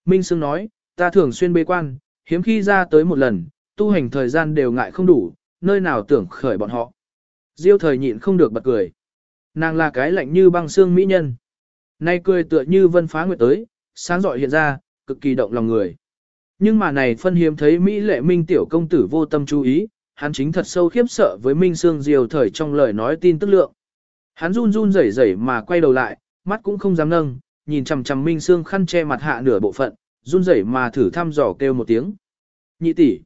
Minh Sương nói, ta thường xuyên bế quan, hiếm khi ra tới một lần, tu hành thời gian đều ngại không đủ, nơi nào tưởng khởi bọn họ. Diêu thời nhịn không được bật cười. Nàng là cái lạnh như băng xương mỹ nhân. Nay cười tựa như vân phá nguyệt tới, sáng rọi hiện ra, cực kỳ động lòng người. Nhưng mà này phân hiếm thấy Mỹ lệ minh tiểu công tử vô tâm chú ý, hắn chính thật sâu khiếp sợ với minh Sương diều thời trong lời nói tin tức lượng. Hắn run run rẩy rẩy mà quay đầu lại, mắt cũng không dám nâng, nhìn chằm chằm minh xương khăn che mặt hạ nửa bộ phận, run rẩy mà thử thăm dò kêu một tiếng. Nhị tỷ,